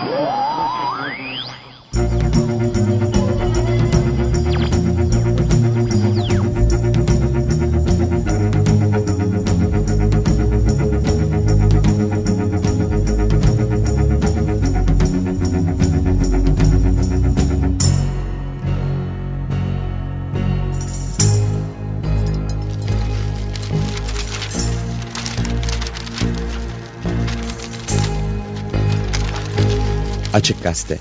Oh! Açık Gazete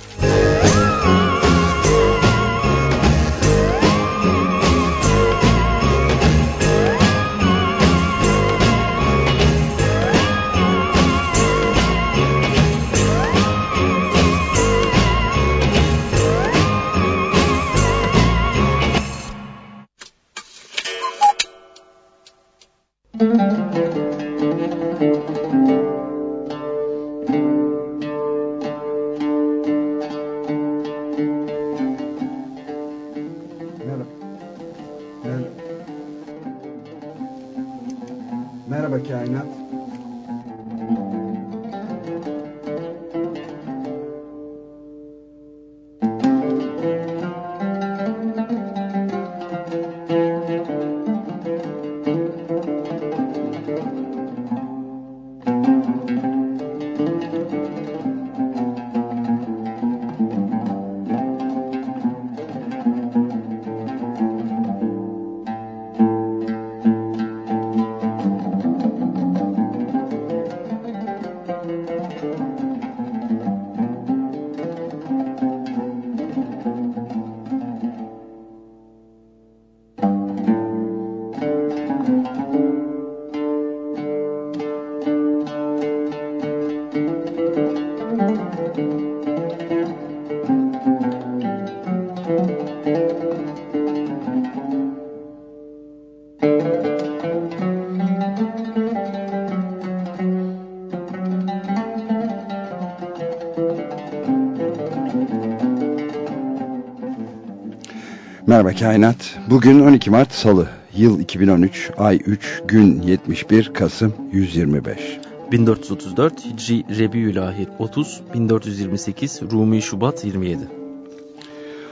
Kainat. Bugün 12 Mart Salı. Yıl 2013, ay 3, gün 71, Kasım 125. 1434 Hicri Rebiülahir 30, 1428 Rumi Şubat 27.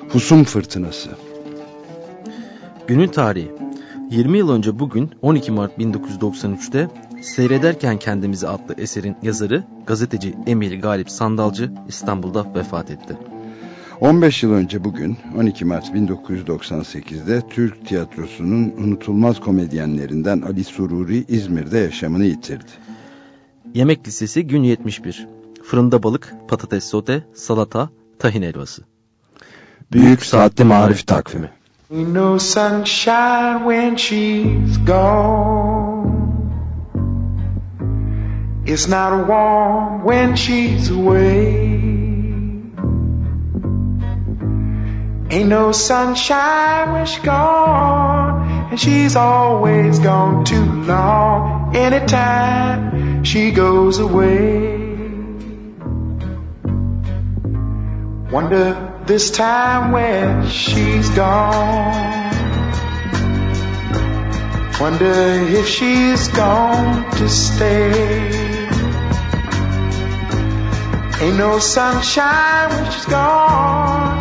Husum Fırtınası Günün tarihi 20 yıl önce bugün 12 Mart 1993'te Seyrederken Kendimizi adlı eserin yazarı gazeteci Emil Galip Sandalcı İstanbul'da vefat etti. 15 yıl önce bugün 12 Mart 1998'de Türk tiyatrosunun unutulmaz komedyenlerinden Ali Sururi İzmir'de yaşamını yitirdi. Yemek listesi gün 71. Fırında balık, patates sote, salata, tahin helvası. Büyük Saatli Marif Takvimi No sunshine when she's gone It's not warm when she's away Ain't no sunshine when she's gone, and she's always gone too long. Anytime she goes away, wonder this time when she's gone. Wonder if she's gone to stay. Ain't no sunshine when she's gone.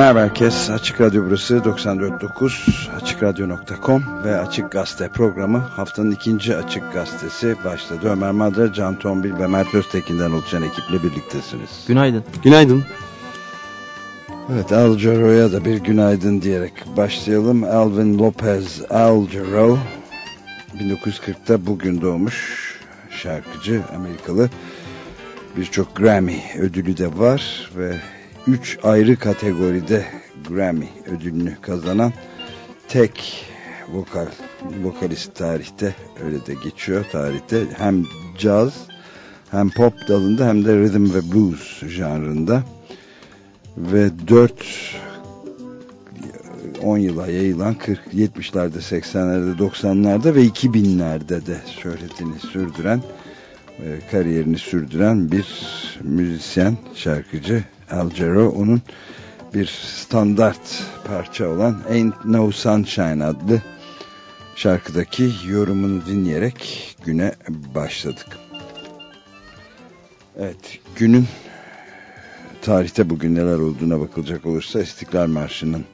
Merhaba herkes. Açık Radyo burası 94.9 AçıkRadyo.com ve Açık Gazete programı haftanın ikinci Açık Gazetesi başladı. Ömer Madra, Can Tombil ve Mert Öztekin'den oluşan ekiple birliktesiniz. Günaydın. Günaydın. Evet Al Jarreau'ya da bir günaydın diyerek başlayalım. Alvin Lopez Al Jarreau 1940'ta bugün doğmuş şarkıcı Amerikalı. Birçok Grammy ödülü de var ve 3 ayrı kategoride Grammy ödülünü kazanan tek vokal vokalist tarihte öyle de geçiyor tarihte. Hem caz hem pop dalında hem de rhythm ve blues janrında. Ve 4 10 yıla yayılan 40 70'lerde 80'lerde 90'larda ve 2000'lerde de şöhretini sürdüren kariyerini sürdüren bir müzisyen şarkıcı Al Jarreau onun bir standart parça olan Ain't No Sunshine adlı şarkıdaki yorumunu dinleyerek güne başladık. Evet günün tarihte bugün neler olduğuna bakılacak olursa İstiklal Marşı'nın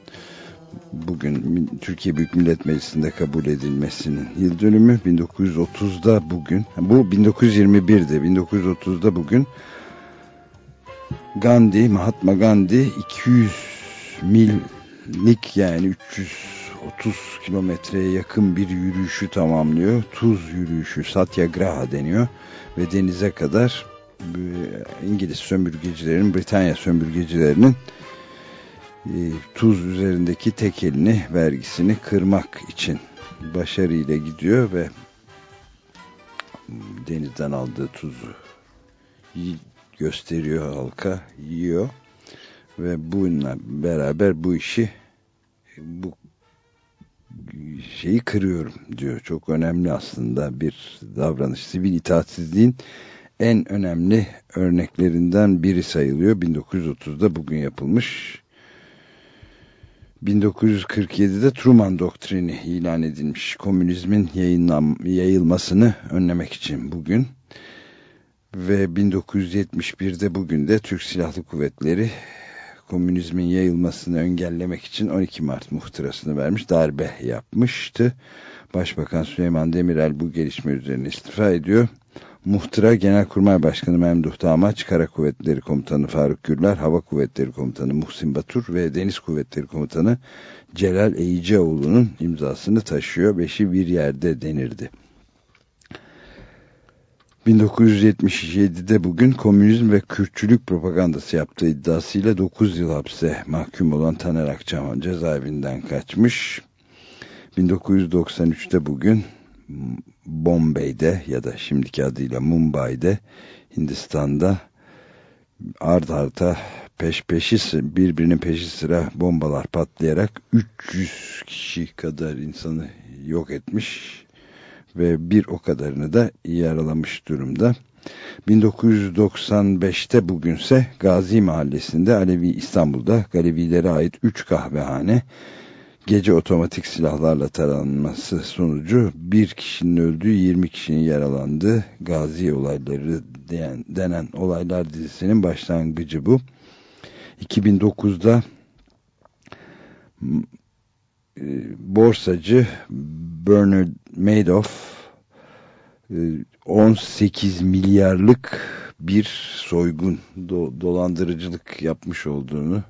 bugün Türkiye Büyük Millet Meclisi'nde kabul edilmesinin yıl dönümü 1930'da bugün bu 1921'de 1930'da bugün Gandhi, Mahatma Gandhi 200 millik yani 330 kilometreye yakın bir yürüyüşü tamamlıyor. Tuz yürüyüşü Satyagraha deniyor ve denize kadar İngiliz sömürgecilerin, Britanya sömürgecilerinin tuz üzerindeki tekelini, vergisini kırmak için başarıyla gidiyor ve denizden aldığı tuzu gösteriyor halka, yiyor ve bununla beraber bu işi bu şeyi kırıyorum diyor. Çok önemli aslında bir davranış. Sivil itaatsizliğin en önemli örneklerinden biri sayılıyor. 1930'da bugün yapılmış. 1947'de Truman Doktrini ilan edilmiş. Komünizmin yayılmasını önlemek için bugün ve 1971'de bugün de Türk Silahlı Kuvvetleri komünizmin yayılmasını engellemek için 12 Mart muhtırasını vermiş, darbe yapmıştı. Başbakan Süleyman Demirel bu gelişme üzerine istifa ediyor. Muhtıra Genelkurmay Başkanı Memduh Damaç, Kara Kuvvetleri Komutanı Faruk Gürler, Hava Kuvvetleri Komutanı Muhsin Batur ve Deniz Kuvvetleri Komutanı Celal Eğicioğlu'nun imzasını taşıyor. Beşi bir yerde denirdi. 1977'de bugün komünizm ve Kürtçülük propagandası yaptığı iddiasıyla 9 yıl hapse mahkum olan Taner Akçaman cezaevinden kaçmış. 1993'te bugün Bombay'de ya da şimdiki adıyla Mumbai'de Hindistan'da ard arda peş peşi birbirinin peşi sıra bombalar patlayarak 300 kişi kadar insanı yok etmiş ve bir o kadarını da yaralamış durumda. 1995'te bugünse Gazi Mahallesi'nde Alevi İstanbul'da Galevilere ait 3 kahvehane gece otomatik silahlarla taranması sonucu bir kişinin öldüğü 20 kişinin yaralandığı Gazi olayları diyen, denen olaylar dizisinin başlangıcı bu. 2009'da borsacı Bernard Madoff 18 milyarlık bir soygun dolandırıcılık yapmış olduğunu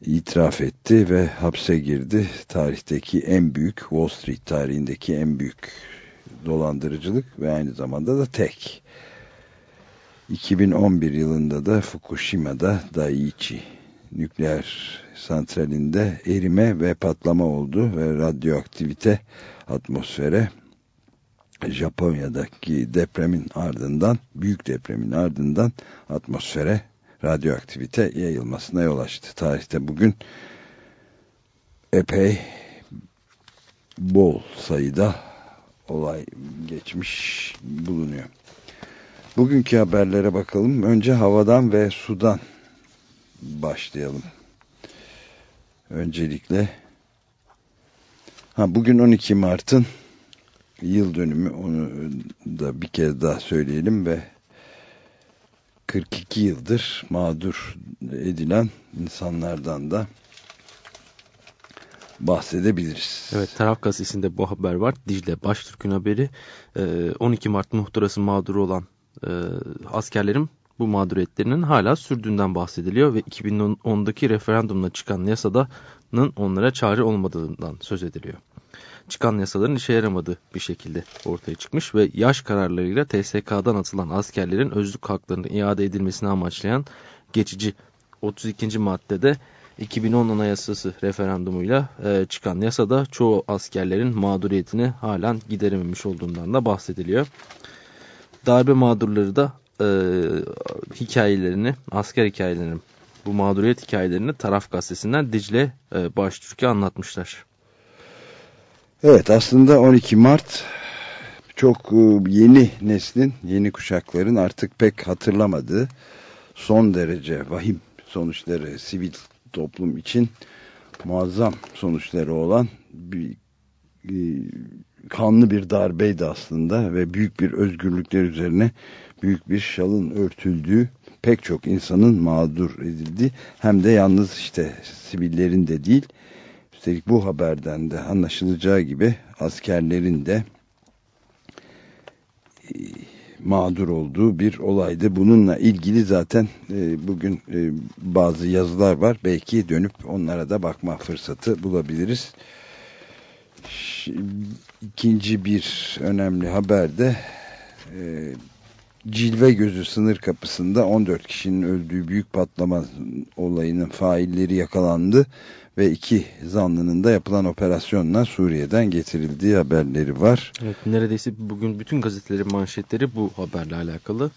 itiraf etti ve hapse girdi. Tarihteki en büyük, Wall Street tarihindeki en büyük dolandırıcılık ve aynı zamanda da tek. 2011 yılında da Fukushima'da Daiichi nükleer santralinde erime ve patlama oldu ve radyoaktivite atmosfere Japonya'daki depremin ardından, büyük depremin ardından atmosfere radyoaktivite yayılmasına yol açtı. Tarihte bugün epey bol sayıda olay geçmiş bulunuyor. Bugünkü haberlere bakalım. Önce havadan ve sudan başlayalım. Öncelikle ha bugün 12 Mart'ın yıl dönümü onu da bir kez daha söyleyelim ve 42 yıldır mağdur edilen insanlardan da bahsedebiliriz. Evet Taraf gazetesinde bu haber var. Dicle Baştürk'ün haberi 12 e, Mart muhtırası mağduru olan e, askerlerin bu mağduriyetlerinin hala sürdüğünden bahsediliyor ve 2010'daki referandumla çıkan yasadanın onlara çare olmadığından söz ediliyor. Çıkan yasaların işe yaramadığı bir şekilde ortaya çıkmış ve yaş kararlarıyla TSK'dan atılan askerlerin özlük haklarının iade edilmesini amaçlayan geçici 32. maddede 2010 Anayasası referandumuyla e, çıkan yasada çoğu askerlerin mağduriyetini halen giderememiş olduğundan da bahsediliyor. Darbe mağdurları da e, hikayelerini, asker hikayelerini, bu mağduriyet hikayelerini Taraf Gazetesi'nden Dicle e, Baştürk'e anlatmışlar. Evet aslında 12 Mart çok e, yeni neslin, yeni kuşakların artık pek hatırlamadığı son derece vahim sonuçları sivil toplum için muazzam sonuçları olan bir e, kanlı bir darbeydi aslında ve büyük bir özgürlükler üzerine büyük bir şalın örtüldüğü pek çok insanın mağdur edildi. Hem de yalnız işte sivillerin de değil. Üstelik bu haberden de anlaşılacağı gibi askerlerin de e, mağdur olduğu bir olaydı. Bununla ilgili zaten e, bugün e, bazı yazılar var. Belki dönüp onlara da bakma fırsatı bulabiliriz. İkinci bir önemli haber de e, Cilve Gözü sınır kapısında 14 kişinin öldüğü büyük patlama olayının failleri yakalandı ve iki zanlının da yapılan operasyonla Suriye'den getirildiği haberleri var. Evet, neredeyse bugün bütün gazetelerin manşetleri bu haberle alakalı.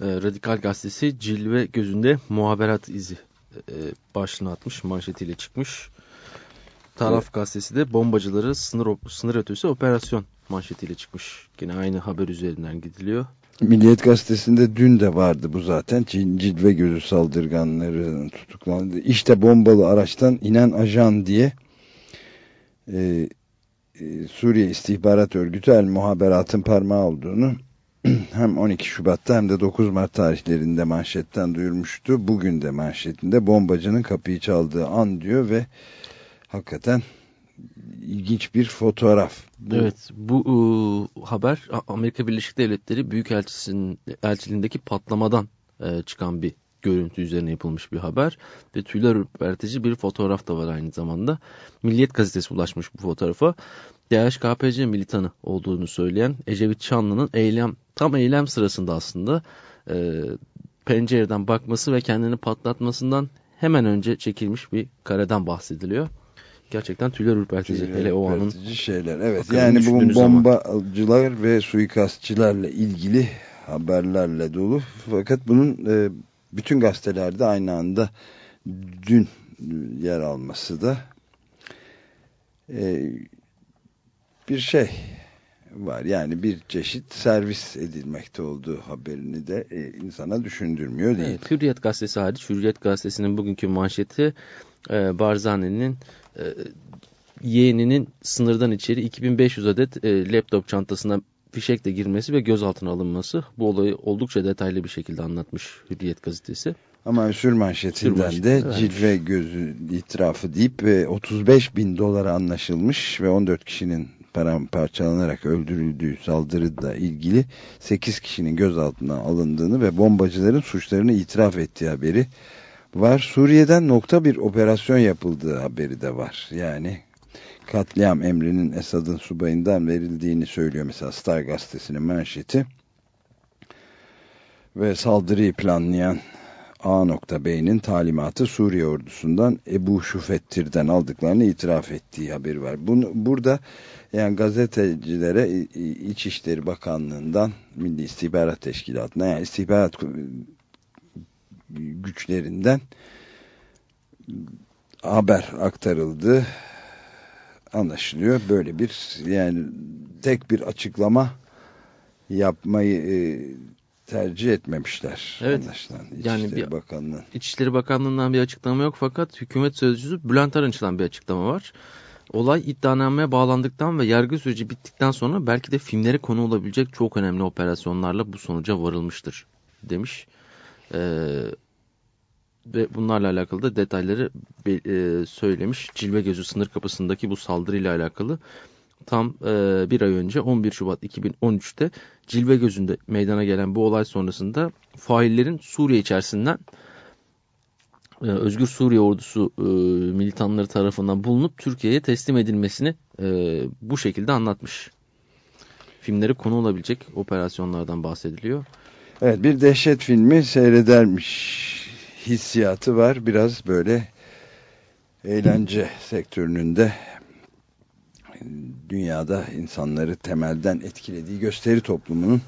Ee, Radikal Gazetesi Cilve Gözü'nde muhaberat izi e, başlığını atmış, manşetiyle çıkmış. Taraf evet. Gazetesi de bombacıları sınır, sınır ötesi operasyon manşetiyle çıkmış. Yine aynı haber üzerinden gidiliyor. Milliyet Gazetesi'nde dün de vardı bu zaten. Cilve gözü saldırganları tutuklandı. İşte bombalı araçtan inen ajan diye e, e, Suriye İstihbarat Örgütü El Muhaberat'ın parmağı olduğunu hem 12 Şubat'ta hem de 9 Mart tarihlerinde manşetten duyurmuştu. Bugün de manşetinde bombacının kapıyı çaldığı an diyor ve hakikaten ilginç bir fotoğraf. Bu... Evet bu e, haber Amerika Birleşik Devletleri Büyükelçisi'nin elçiliğindeki patlamadan e, çıkan bir görüntü üzerine yapılmış bir haber ve tüyler ürpertici bir fotoğraf da var aynı zamanda. Milliyet gazetesi ulaşmış bu fotoğrafa. DHKPC militanı olduğunu söyleyen Ecevit Çanlı'nın eylem tam eylem sırasında aslında e, pencereden bakması ve kendini patlatmasından hemen önce çekilmiş bir kareden bahsediliyor gerçekten tüyler ürpertici. Tüyler Hele o anın şeyler. Evet. Yani bu bombacılar ve suikastçilerle ilgili haberlerle dolu. Fakat bunun e, bütün gazetelerde aynı anda dün yer alması da e, bir şey var. Yani bir çeşit servis edilmekte olduğu haberini de e, insana düşündürmüyor değil. Evet, Hürriyet gazetesi hariç Hürriyet gazetesinin bugünkü manşeti e, Barzani'nin e, yeğeninin sınırdan içeri 2500 adet e, laptop çantasına fişekle girmesi ve gözaltına alınması. Bu olayı oldukça detaylı bir şekilde anlatmış Hürriyet gazetesi. Ama sür manşetinden manşet, de evet. cilve gözü itirafı deyip ve 35 bin dolara anlaşılmış ve 14 kişinin paramparçalanarak öldürüldüğü saldırıda ilgili 8 kişinin gözaltına alındığını ve bombacıların suçlarını itiraf ettiği haberi var. Suriye'den nokta bir operasyon yapıldığı haberi de var. Yani katliam emrinin Esad'ın subayından verildiğini söylüyor mesela Star gazetesinin manşeti. Ve saldırıyı planlayan A.B'nin talimatı Suriye ordusundan Ebu Şufettir'den aldıklarını itiraf ettiği haberi var. Bunu, burada yani gazetecilere İçişleri Bakanlığı'ndan Milli İstihbarat Teşkilatı'na yani istihbarat güçlerinden haber aktarıldı anlaşılıyor. Böyle bir yani tek bir açıklama yapmayı e, tercih etmemişler. Evet. Anlaşılan. İçişleri yani bir, Bakanlığı. İçişleri Bakanlığı'ndan bir açıklama yok fakat hükümet sözcüsü Bülent Arınç'tan bir açıklama var. Olay iddianameye bağlandıktan ve yargı süreci bittikten sonra belki de filmlere konu olabilecek çok önemli operasyonlarla bu sonuca varılmıştır demiş. E, ve bunlarla alakalı da detayları e, söylemiş. Cilve Gözü sınır kapısındaki bu saldırıyla alakalı tam e, bir ay önce 11 Şubat 2013'te Cilve Gözü'nde meydana gelen bu olay sonrasında faillerin Suriye içerisinden e, Özgür Suriye Ordusu e, militanları tarafından bulunup Türkiye'ye teslim edilmesini e, bu şekilde anlatmış. Filmleri konu olabilecek operasyonlardan bahsediliyor. Evet bir dehşet filmi seyredermiş hissiyatı var. Biraz böyle eğlence sektörünün de dünyada insanları temelden etkilediği gösteri toplumunun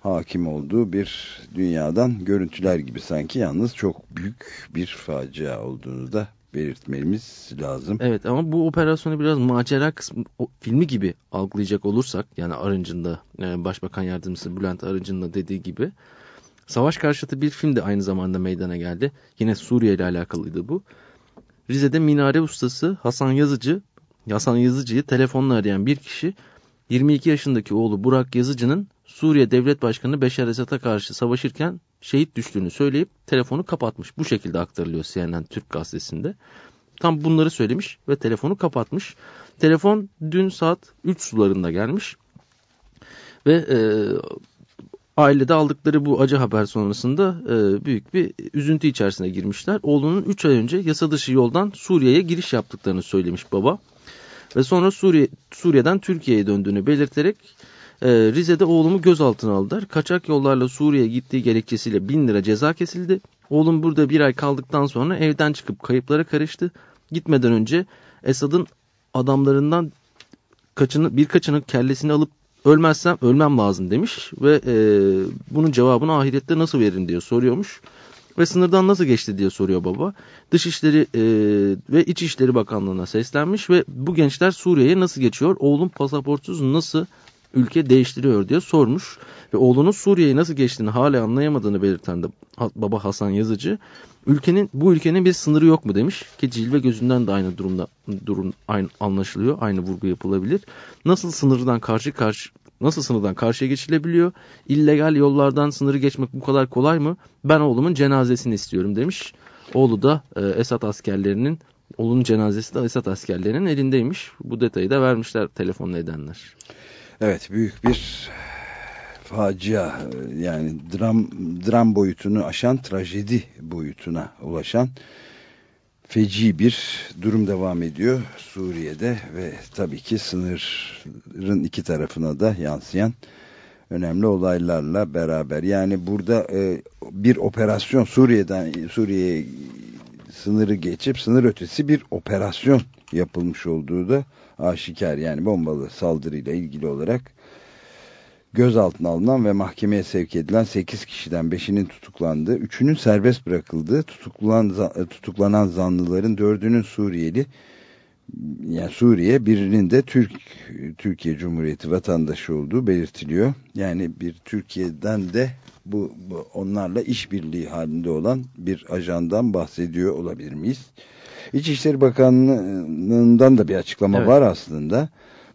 hakim olduğu bir dünyadan görüntüler gibi sanki yalnız çok büyük bir facia olduğunu da belirtmemiz lazım. Evet ama bu operasyonu biraz macera kısmı o, filmi gibi algılayacak olursak yani Arınç'ın yani Başbakan Yardımcısı Bülent Arınç'ın da dediği gibi savaş karşıtı bir film de aynı zamanda meydana geldi. Yine Suriye ile alakalıydı bu. Rize'de minare ustası Hasan Yazıcı Hasan Yazıcı'yı telefonla arayan bir kişi 22 yaşındaki oğlu Burak Yazıcı'nın Suriye Devlet Başkanı Beşar Esad'a karşı savaşırken şehit düştüğünü söyleyip telefonu kapatmış. Bu şekilde aktarılıyor CNN Türk gazetesinde. Tam bunları söylemiş ve telefonu kapatmış. Telefon dün saat 3 sularında gelmiş. Ve e, ailede aldıkları bu acı haber sonrasında e, büyük bir üzüntü içerisine girmişler. Oğlunun 3 ay önce yasa dışı yoldan Suriye'ye giriş yaptıklarını söylemiş baba. Ve sonra Suriye, Suriye'den Türkiye'ye döndüğünü belirterek e, Rize'de oğlumu gözaltına aldılar. Kaçak yollarla Suriye'ye gittiği gerekçesiyle bin lira ceza kesildi. Oğlum burada bir ay kaldıktan sonra evden çıkıp kayıplara karıştı. Gitmeden önce Esad'ın adamlarından kaçını, birkaçının kellesini alıp ölmezsem ölmem lazım demiş. Ve e, bunun cevabını ahirette nasıl veririm diye soruyormuş. Ve sınırdan nasıl geçti diye soruyor baba. Dışişleri e, ve İçişleri Bakanlığı'na seslenmiş ve bu gençler Suriye'ye nasıl geçiyor? Oğlum pasaportsuz nasıl ülke değiştiriyor diye sormuş. Ve oğlunun Suriye'ye nasıl geçtiğini hala anlayamadığını belirten de baba Hasan Yazıcı ülkenin bu ülkenin bir sınırı yok mu? demiş. Ki cilve gözünden de aynı durumda durum aynı anlaşılıyor aynı vurgu yapılabilir. Nasıl sınırdan karşı karşı nasıl sınırdan karşıya geçilebiliyor? İllegal yollardan sınırı geçmek bu kadar kolay mı? Ben oğlumun cenazesini istiyorum demiş. Oğlu da e, Esad askerlerinin oğlunun cenazesi de Esad askerlerinin elindeymiş. Bu detayı da vermişler telefonla edenler. Evet büyük bir facia yani dram dram boyutunu aşan trajedi boyutuna ulaşan feci bir durum devam ediyor Suriye'de ve tabii ki sınırın iki tarafına da yansıyan önemli olaylarla beraber. Yani burada e, bir operasyon Suriye'den Suriye'ye sınırı geçip sınır ötesi bir operasyon yapılmış olduğu da aşikar. Yani bombalı saldırıyla ilgili olarak gözaltına alınan ve mahkemeye sevk edilen 8 kişiden 5'inin tutuklandığı, 3'ünün serbest bırakıldığı, tutuklanan, tutuklanan zanlıların 4'ünün Suriyeli, yani Suriye, birinin de Türk Türkiye Cumhuriyeti vatandaşı olduğu belirtiliyor. Yani bir Türkiye'den de bu, bu onlarla işbirliği halinde olan bir ajandan bahsediyor olabilir miyiz? İçişleri Bakanlığı'ndan da bir açıklama evet. var aslında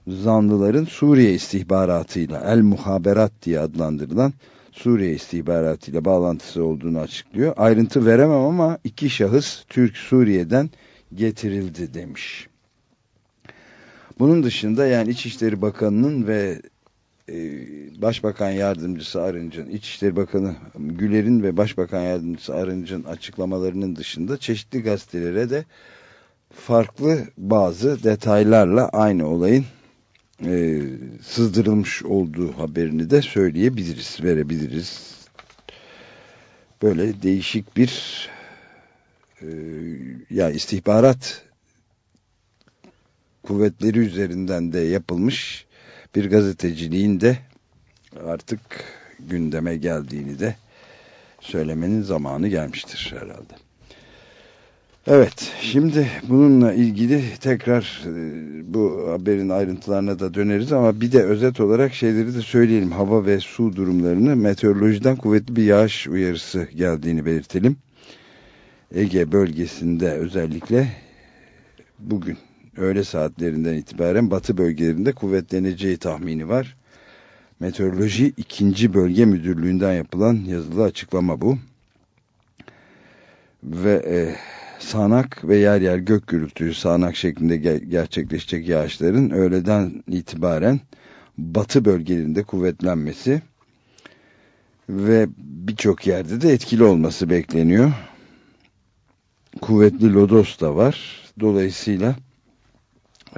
zanlıların Suriye istihbaratıyla El Muhaberat diye adlandırılan Suriye istihbaratıyla bağlantısı olduğunu açıklıyor. Ayrıntı veremem ama iki şahıs Türk Suriye'den getirildi demiş. Bunun dışında yani İçişleri Bakanı'nın ve Başbakan Yardımcısı Arınç'ın, İçişleri Bakanı Güler'in ve Başbakan Yardımcısı Arınç'ın açıklamalarının dışında çeşitli gazetelere de farklı bazı detaylarla aynı olayın e, sızdırılmış olduğu haberini de söyleyebiliriz, verebiliriz. Böyle değişik bir e, ya istihbarat kuvvetleri üzerinden de yapılmış bir gazeteciliğin de artık gündeme geldiğini de söylemenin zamanı gelmiştir herhalde. Evet, şimdi bununla ilgili tekrar e, bu haberin ayrıntılarına da döneriz ama bir de özet olarak şeyleri de söyleyelim. Hava ve su durumlarını meteorolojiden kuvvetli bir yağış uyarısı geldiğini belirtelim. Ege bölgesinde özellikle bugün öğle saatlerinden itibaren batı bölgelerinde kuvvetleneceği tahmini var. Meteoroloji 2. Bölge Müdürlüğü'nden yapılan yazılı açıklama bu. ve e, sağanak ve yer yer gök gürültüsü sağanak şeklinde ger gerçekleşecek yağışların öğleden itibaren batı bölgelerinde kuvvetlenmesi ve birçok yerde de etkili olması bekleniyor. Kuvvetli lodos da var. Dolayısıyla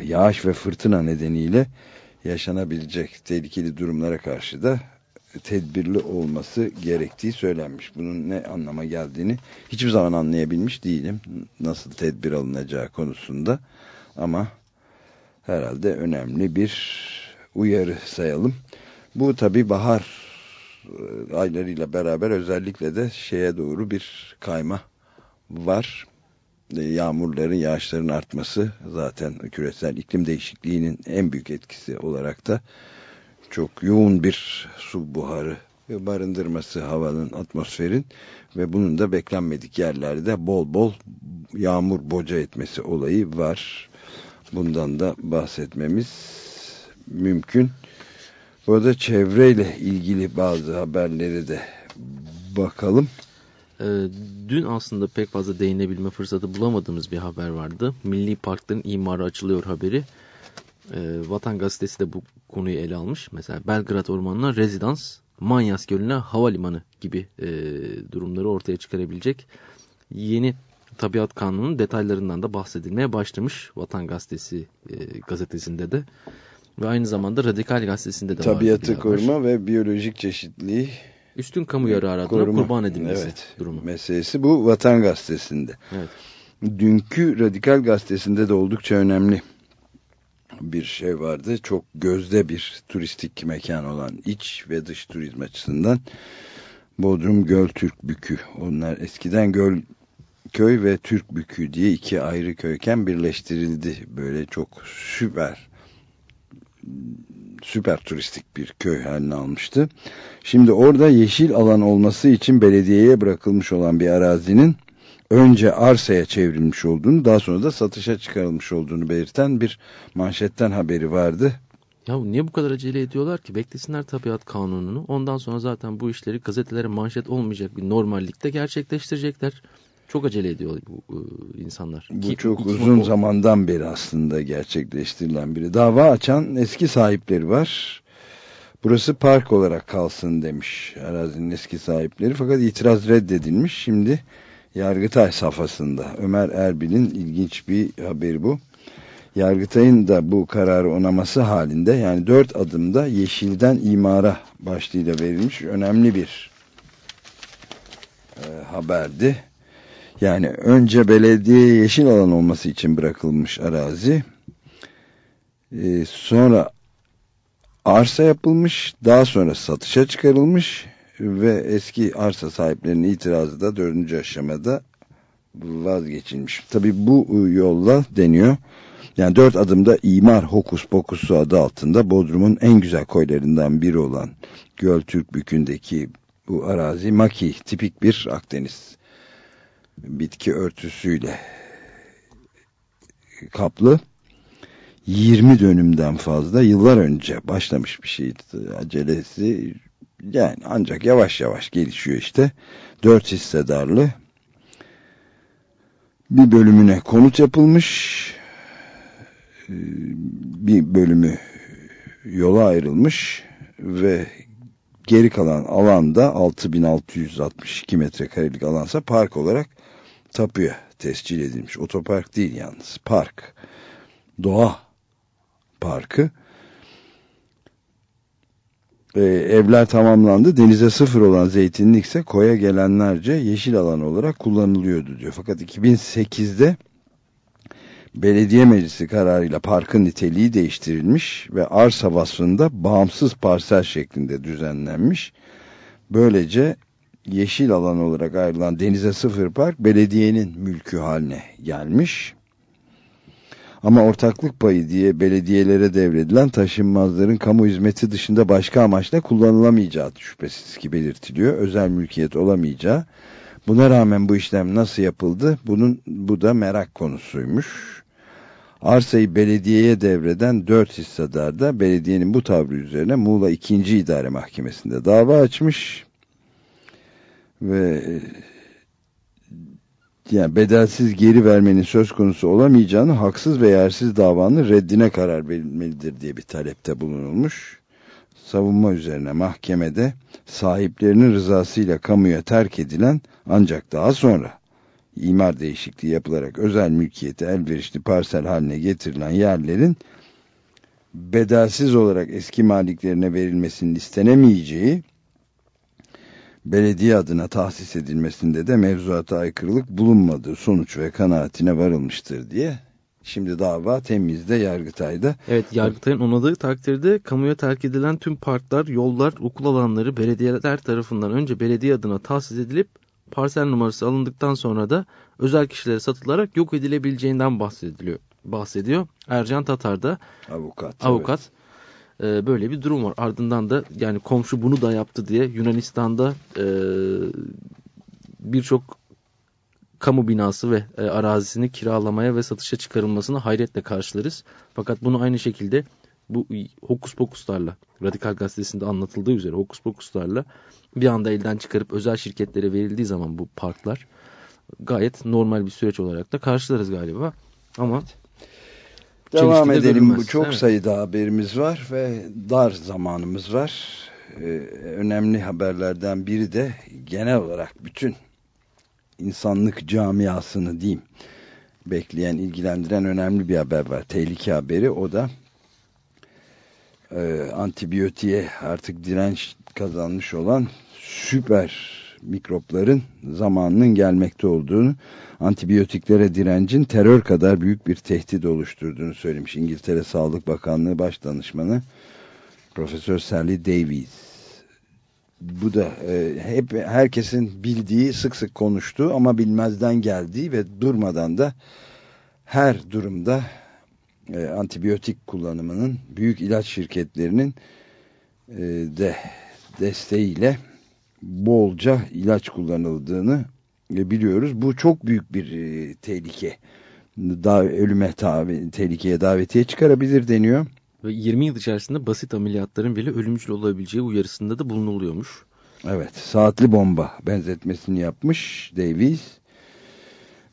yağış ve fırtına nedeniyle yaşanabilecek tehlikeli durumlara karşı da tedbirli olması gerektiği söylenmiş. Bunun ne anlama geldiğini hiçbir zaman anlayabilmiş değilim. Nasıl tedbir alınacağı konusunda. Ama herhalde önemli bir uyarı sayalım. Bu tabi bahar e, aylarıyla beraber özellikle de şeye doğru bir kayma var. E, yağmurların, yağışların artması zaten küresel iklim değişikliğinin en büyük etkisi olarak da çok yoğun bir su buharı barındırması havanın, atmosferin ve bunun da beklenmedik yerlerde bol bol yağmur boca etmesi olayı var. Bundan da bahsetmemiz mümkün. Bu arada çevreyle ilgili bazı haberleri de bakalım. E, dün aslında pek fazla değinebilme fırsatı bulamadığımız bir haber vardı. Milli Parkların imarı açılıyor haberi. E, Vatan Gazetesi de bu konuyu ele almış. Mesela Belgrad Ormanı'na rezidans, Manyas Gölü'ne havalimanı gibi e, durumları ortaya çıkarabilecek yeni tabiat kanununun detaylarından da bahsedilmeye başlamış Vatan Gazetesi e, gazetesinde de. Ve aynı zamanda Radikal Gazetesi'nde de Tabiatı koruma ve biyolojik çeşitliliği üstün kamu yararı adına koruma. kurban edilmesi evet, durumu. Meselesi bu Vatan Gazetesi'nde. Evet. Dünkü Radikal Gazetesi'nde de oldukça önemli bir şey vardı. Çok gözde bir turistik mekan olan iç ve dış turizm açısından Bodrum Göl Türk Bükü. Onlar eskiden Göl Köy ve Türk Bükü diye iki ayrı köyken birleştirildi. Böyle çok süper süper turistik bir köy haline almıştı. Şimdi orada yeşil alan olması için belediyeye bırakılmış olan bir arazinin önce arsaya çevrilmiş olduğunu daha sonra da satışa çıkarılmış olduğunu belirten bir manşetten haberi vardı. Ya niye bu kadar acele ediyorlar ki? Beklesinler tabiat kanununu. Ondan sonra zaten bu işleri gazetelere manşet olmayacak bir normallikte gerçekleştirecekler. Çok acele ediyor bu, bu insanlar. Bu Ki, çok uzun o... zamandan beri aslında gerçekleştirilen biri. Dava açan eski sahipleri var. Burası park olarak kalsın demiş arazinin eski sahipleri. Fakat itiraz reddedilmiş. Şimdi Yargıtay safhasında. Ömer Erbil'in ilginç bir haberi bu. Yargıtay'ın da bu kararı onaması halinde yani dört adımda yeşilden imara başlığıyla verilmiş önemli bir e, haberdi. Yani önce belediye yeşil alan olması için bırakılmış arazi. E, sonra arsa yapılmış. Daha sonra satışa çıkarılmış. Ve eski arsa sahiplerinin itirazı da dördüncü aşamada vazgeçilmiş. Tabi bu yolla deniyor. Yani dört adımda imar hokus pokusu adı altında Bodrum'un en güzel koylarından biri olan Göl Türk Bükü'ndeki bu arazi maki tipik bir Akdeniz bitki örtüsüyle kaplı 20 dönümden fazla yıllar önce başlamış bir şeydi. Acelesi yani ancak yavaş yavaş gelişiyor işte. Dört hissedarlı bir bölümüne konut yapılmış. Bir bölümü yola ayrılmış ve geri kalan alanda 6662 metrekarelik alansa park olarak tapuya tescil edilmiş. Otopark değil yalnız. Park. Doğa parkı. Ee, evler tamamlandı. Denize sıfır olan zeytinlik ise koya gelenlerce yeşil alan olarak kullanılıyordu diyor. Fakat 2008'de belediye meclisi kararıyla parkın niteliği değiştirilmiş ve arsa vasfında bağımsız parsel şeklinde düzenlenmiş. Böylece yeşil alan olarak ayrılan Denize Sıfır Park belediyenin mülkü haline gelmiş. Ama ortaklık payı diye belediyelere devredilen taşınmazların kamu hizmeti dışında başka amaçla kullanılamayacağı şüphesiz ki belirtiliyor. Özel mülkiyet olamayacağı. Buna rağmen bu işlem nasıl yapıldı? Bunun bu da merak konusuymuş. Arsayı belediyeye devreden dört hissedar da belediyenin bu tavrı üzerine Muğla 2. İdare Mahkemesi'nde dava açmış ve yani bedelsiz geri vermenin söz konusu olamayacağını haksız ve yersiz davanın reddine karar verilmelidir diye bir talepte bulunulmuş. Savunma üzerine mahkemede sahiplerinin rızasıyla kamuya terk edilen ancak daha sonra imar değişikliği yapılarak özel mülkiyete elverişli parsel haline getirilen yerlerin bedelsiz olarak eski maliklerine verilmesinin istenemeyeceği belediye adına tahsis edilmesinde de mevzuata aykırılık bulunmadığı sonuç ve kanaatine varılmıştır diye. Şimdi dava temizde Yargıtay'da. Evet Yargıtay'ın onadığı takdirde kamuya terk edilen tüm parklar, yollar, okul alanları belediyeler tarafından önce belediye adına tahsis edilip parsel numarası alındıktan sonra da özel kişilere satılarak yok edilebileceğinden bahsediliyor. bahsediyor. Ercan Tatar da avukat. avukat e, böyle bir durum var. Ardından da yani komşu bunu da yaptı diye Yunanistan'da e, birçok kamu binası ve e, arazisini kiralamaya ve satışa çıkarılmasını hayretle karşılarız. Fakat bunu aynı şekilde bu hokus pokuslarla Radikal Gazetesi'nde anlatıldığı üzere hokus pokuslarla bir anda elden çıkarıp özel şirketlere verildiği zaman bu parklar gayet normal bir süreç olarak da karşılarız galiba. Ama evet. Devam edelim. Görünmez. Bu çok evet. sayıda haberimiz var ve dar zamanımız var. Ee, önemli haberlerden biri de genel olarak bütün insanlık camiasını diyeyim bekleyen, ilgilendiren önemli bir haber var. Tehlike haberi o da e, antibiyotiğe artık direnç kazanmış olan süper mikropların zamanının gelmekte olduğunu, antibiyotiklere direncin terör kadar büyük bir tehdit oluşturduğunu söylemiş İngiltere Sağlık Bakanlığı Başdanışmanı Profesör Sally Davies. Bu da e, hep herkesin bildiği, sık sık konuştuğu ama bilmezden geldiği ve durmadan da her durumda e, antibiyotik kullanımının büyük ilaç şirketlerinin e, de desteğiyle bolca ilaç kullanıldığını biliyoruz. Bu çok büyük bir e, tehlike. Da, ölüme tabi, tehlikeye davetiye çıkarabilir deniyor. Ve 20 yıl içerisinde basit ameliyatların bile ölümcül olabileceği uyarısında da bulunuluyormuş. Evet, saatli bomba benzetmesini yapmış Davies.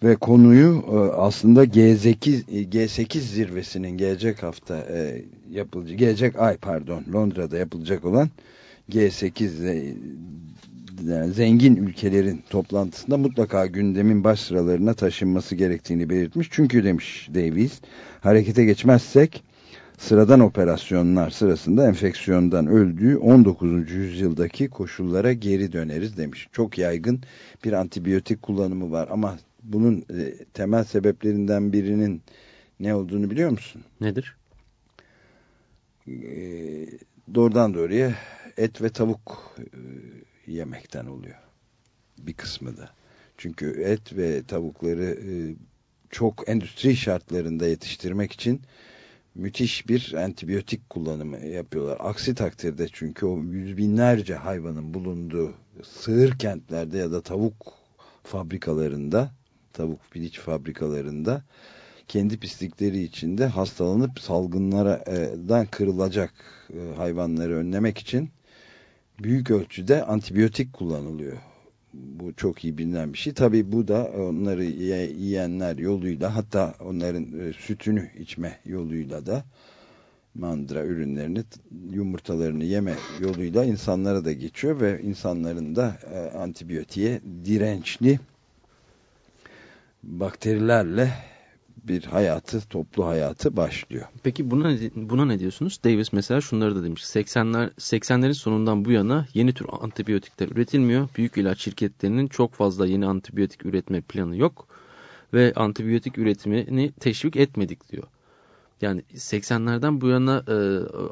Ve konuyu e, aslında G8, G8 zirvesinin gelecek hafta e, yapılacak, gelecek ay pardon Londra'da yapılacak olan G8 yani zengin ülkelerin toplantısında mutlaka gündemin baş sıralarına taşınması gerektiğini belirtmiş. Çünkü demiş Davies, harekete geçmezsek sıradan operasyonlar sırasında enfeksiyondan öldüğü 19. yüzyıldaki koşullara geri döneriz demiş. Çok yaygın bir antibiyotik kullanımı var ama bunun e, temel sebeplerinden birinin ne olduğunu biliyor musun? Nedir? E, doğrudan doğruya et ve tavuk e, yemekten oluyor. Bir kısmı da. Çünkü et ve tavukları e, çok endüstri şartlarında yetiştirmek için müthiş bir antibiyotik kullanımı yapıyorlar. Aksi takdirde çünkü o yüz binlerce hayvanın bulunduğu sığır kentlerde ya da tavuk fabrikalarında, tavuk piliç fabrikalarında kendi pislikleri içinde hastalanıp salgınlardan kırılacak e, hayvanları önlemek için büyük ölçüde antibiyotik kullanılıyor. Bu çok iyi bilinen bir şey. Tabii bu da onları yiyenler yoluyla hatta onların e, sütünü içme yoluyla da mandıra ürünlerini yumurtalarını yeme yoluyla insanlara da geçiyor ve insanların da e, antibiyotiğe dirençli bakterilerle bir hayatı, toplu hayatı başlıyor. Peki buna, buna ne diyorsunuz? Davis mesela şunları da demiş. 80'ler 80'lerin sonundan bu yana yeni tür antibiyotikler üretilmiyor. Büyük ilaç şirketlerinin çok fazla yeni antibiyotik üretme planı yok ve antibiyotik üretimini teşvik etmedik diyor. Yani 80'lerden bu yana e,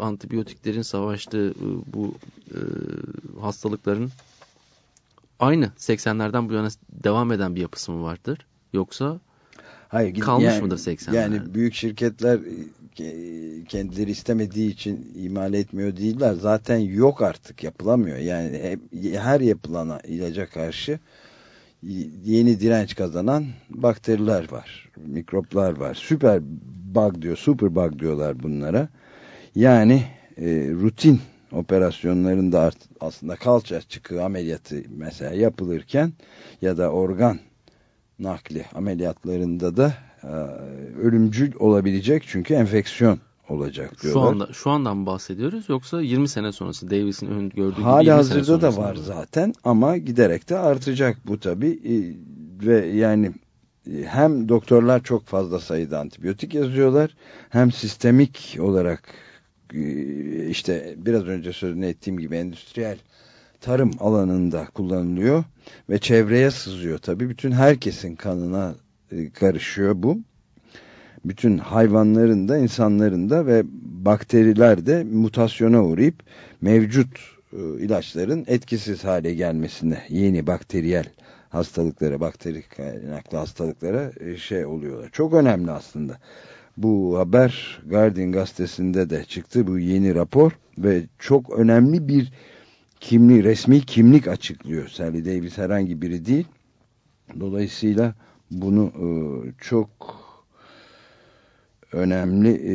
antibiyotiklerin savaştığı e, bu e, hastalıkların aynı 80'lerden bu yana devam eden bir yapısı mı vardır? Yoksa Hayır, Kalmış yani, mıdır 80'lerde? Yani büyük şirketler e, kendileri istemediği için imal etmiyor değiller. Zaten yok artık yapılamıyor. Yani her yapılana ilaca karşı yeni direnç kazanan bakteriler var. Mikroplar var. Süper bug diyor. Super bug diyorlar bunlara. Yani e, rutin operasyonlarında aslında kalça çıkığı ameliyatı mesela yapılırken ya da organ nakli ameliyatlarında da e, ölümcül olabilecek çünkü enfeksiyon olacak diyorlar. Şu anda şu andan mı bahsediyoruz yoksa 20 sene sonrası Davis'in gördüğü gibi Hali 20 hazırda sene da var zaten ama giderek de artacak bu tabi ve yani e, hem doktorlar çok fazla sayıda antibiyotik yazıyorlar hem sistemik olarak e, işte biraz önce sözünü ettiğim gibi endüstriyel tarım alanında kullanılıyor ve çevreye sızıyor tabi bütün herkesin kanına e, karışıyor bu bütün hayvanların da insanların da ve bakteriler de mutasyona uğrayıp mevcut e, ilaçların etkisiz hale gelmesine yeni bakteriyel hastalıklara, bakteri kaynaklı hastalıklara e, şey oluyorlar. Çok önemli aslında. Bu haber Guardian gazetesinde de çıktı bu yeni rapor ve çok önemli bir kimlik, resmi kimlik açıklıyor. Sally Davis herhangi biri değil. Dolayısıyla bunu e, çok önemli e,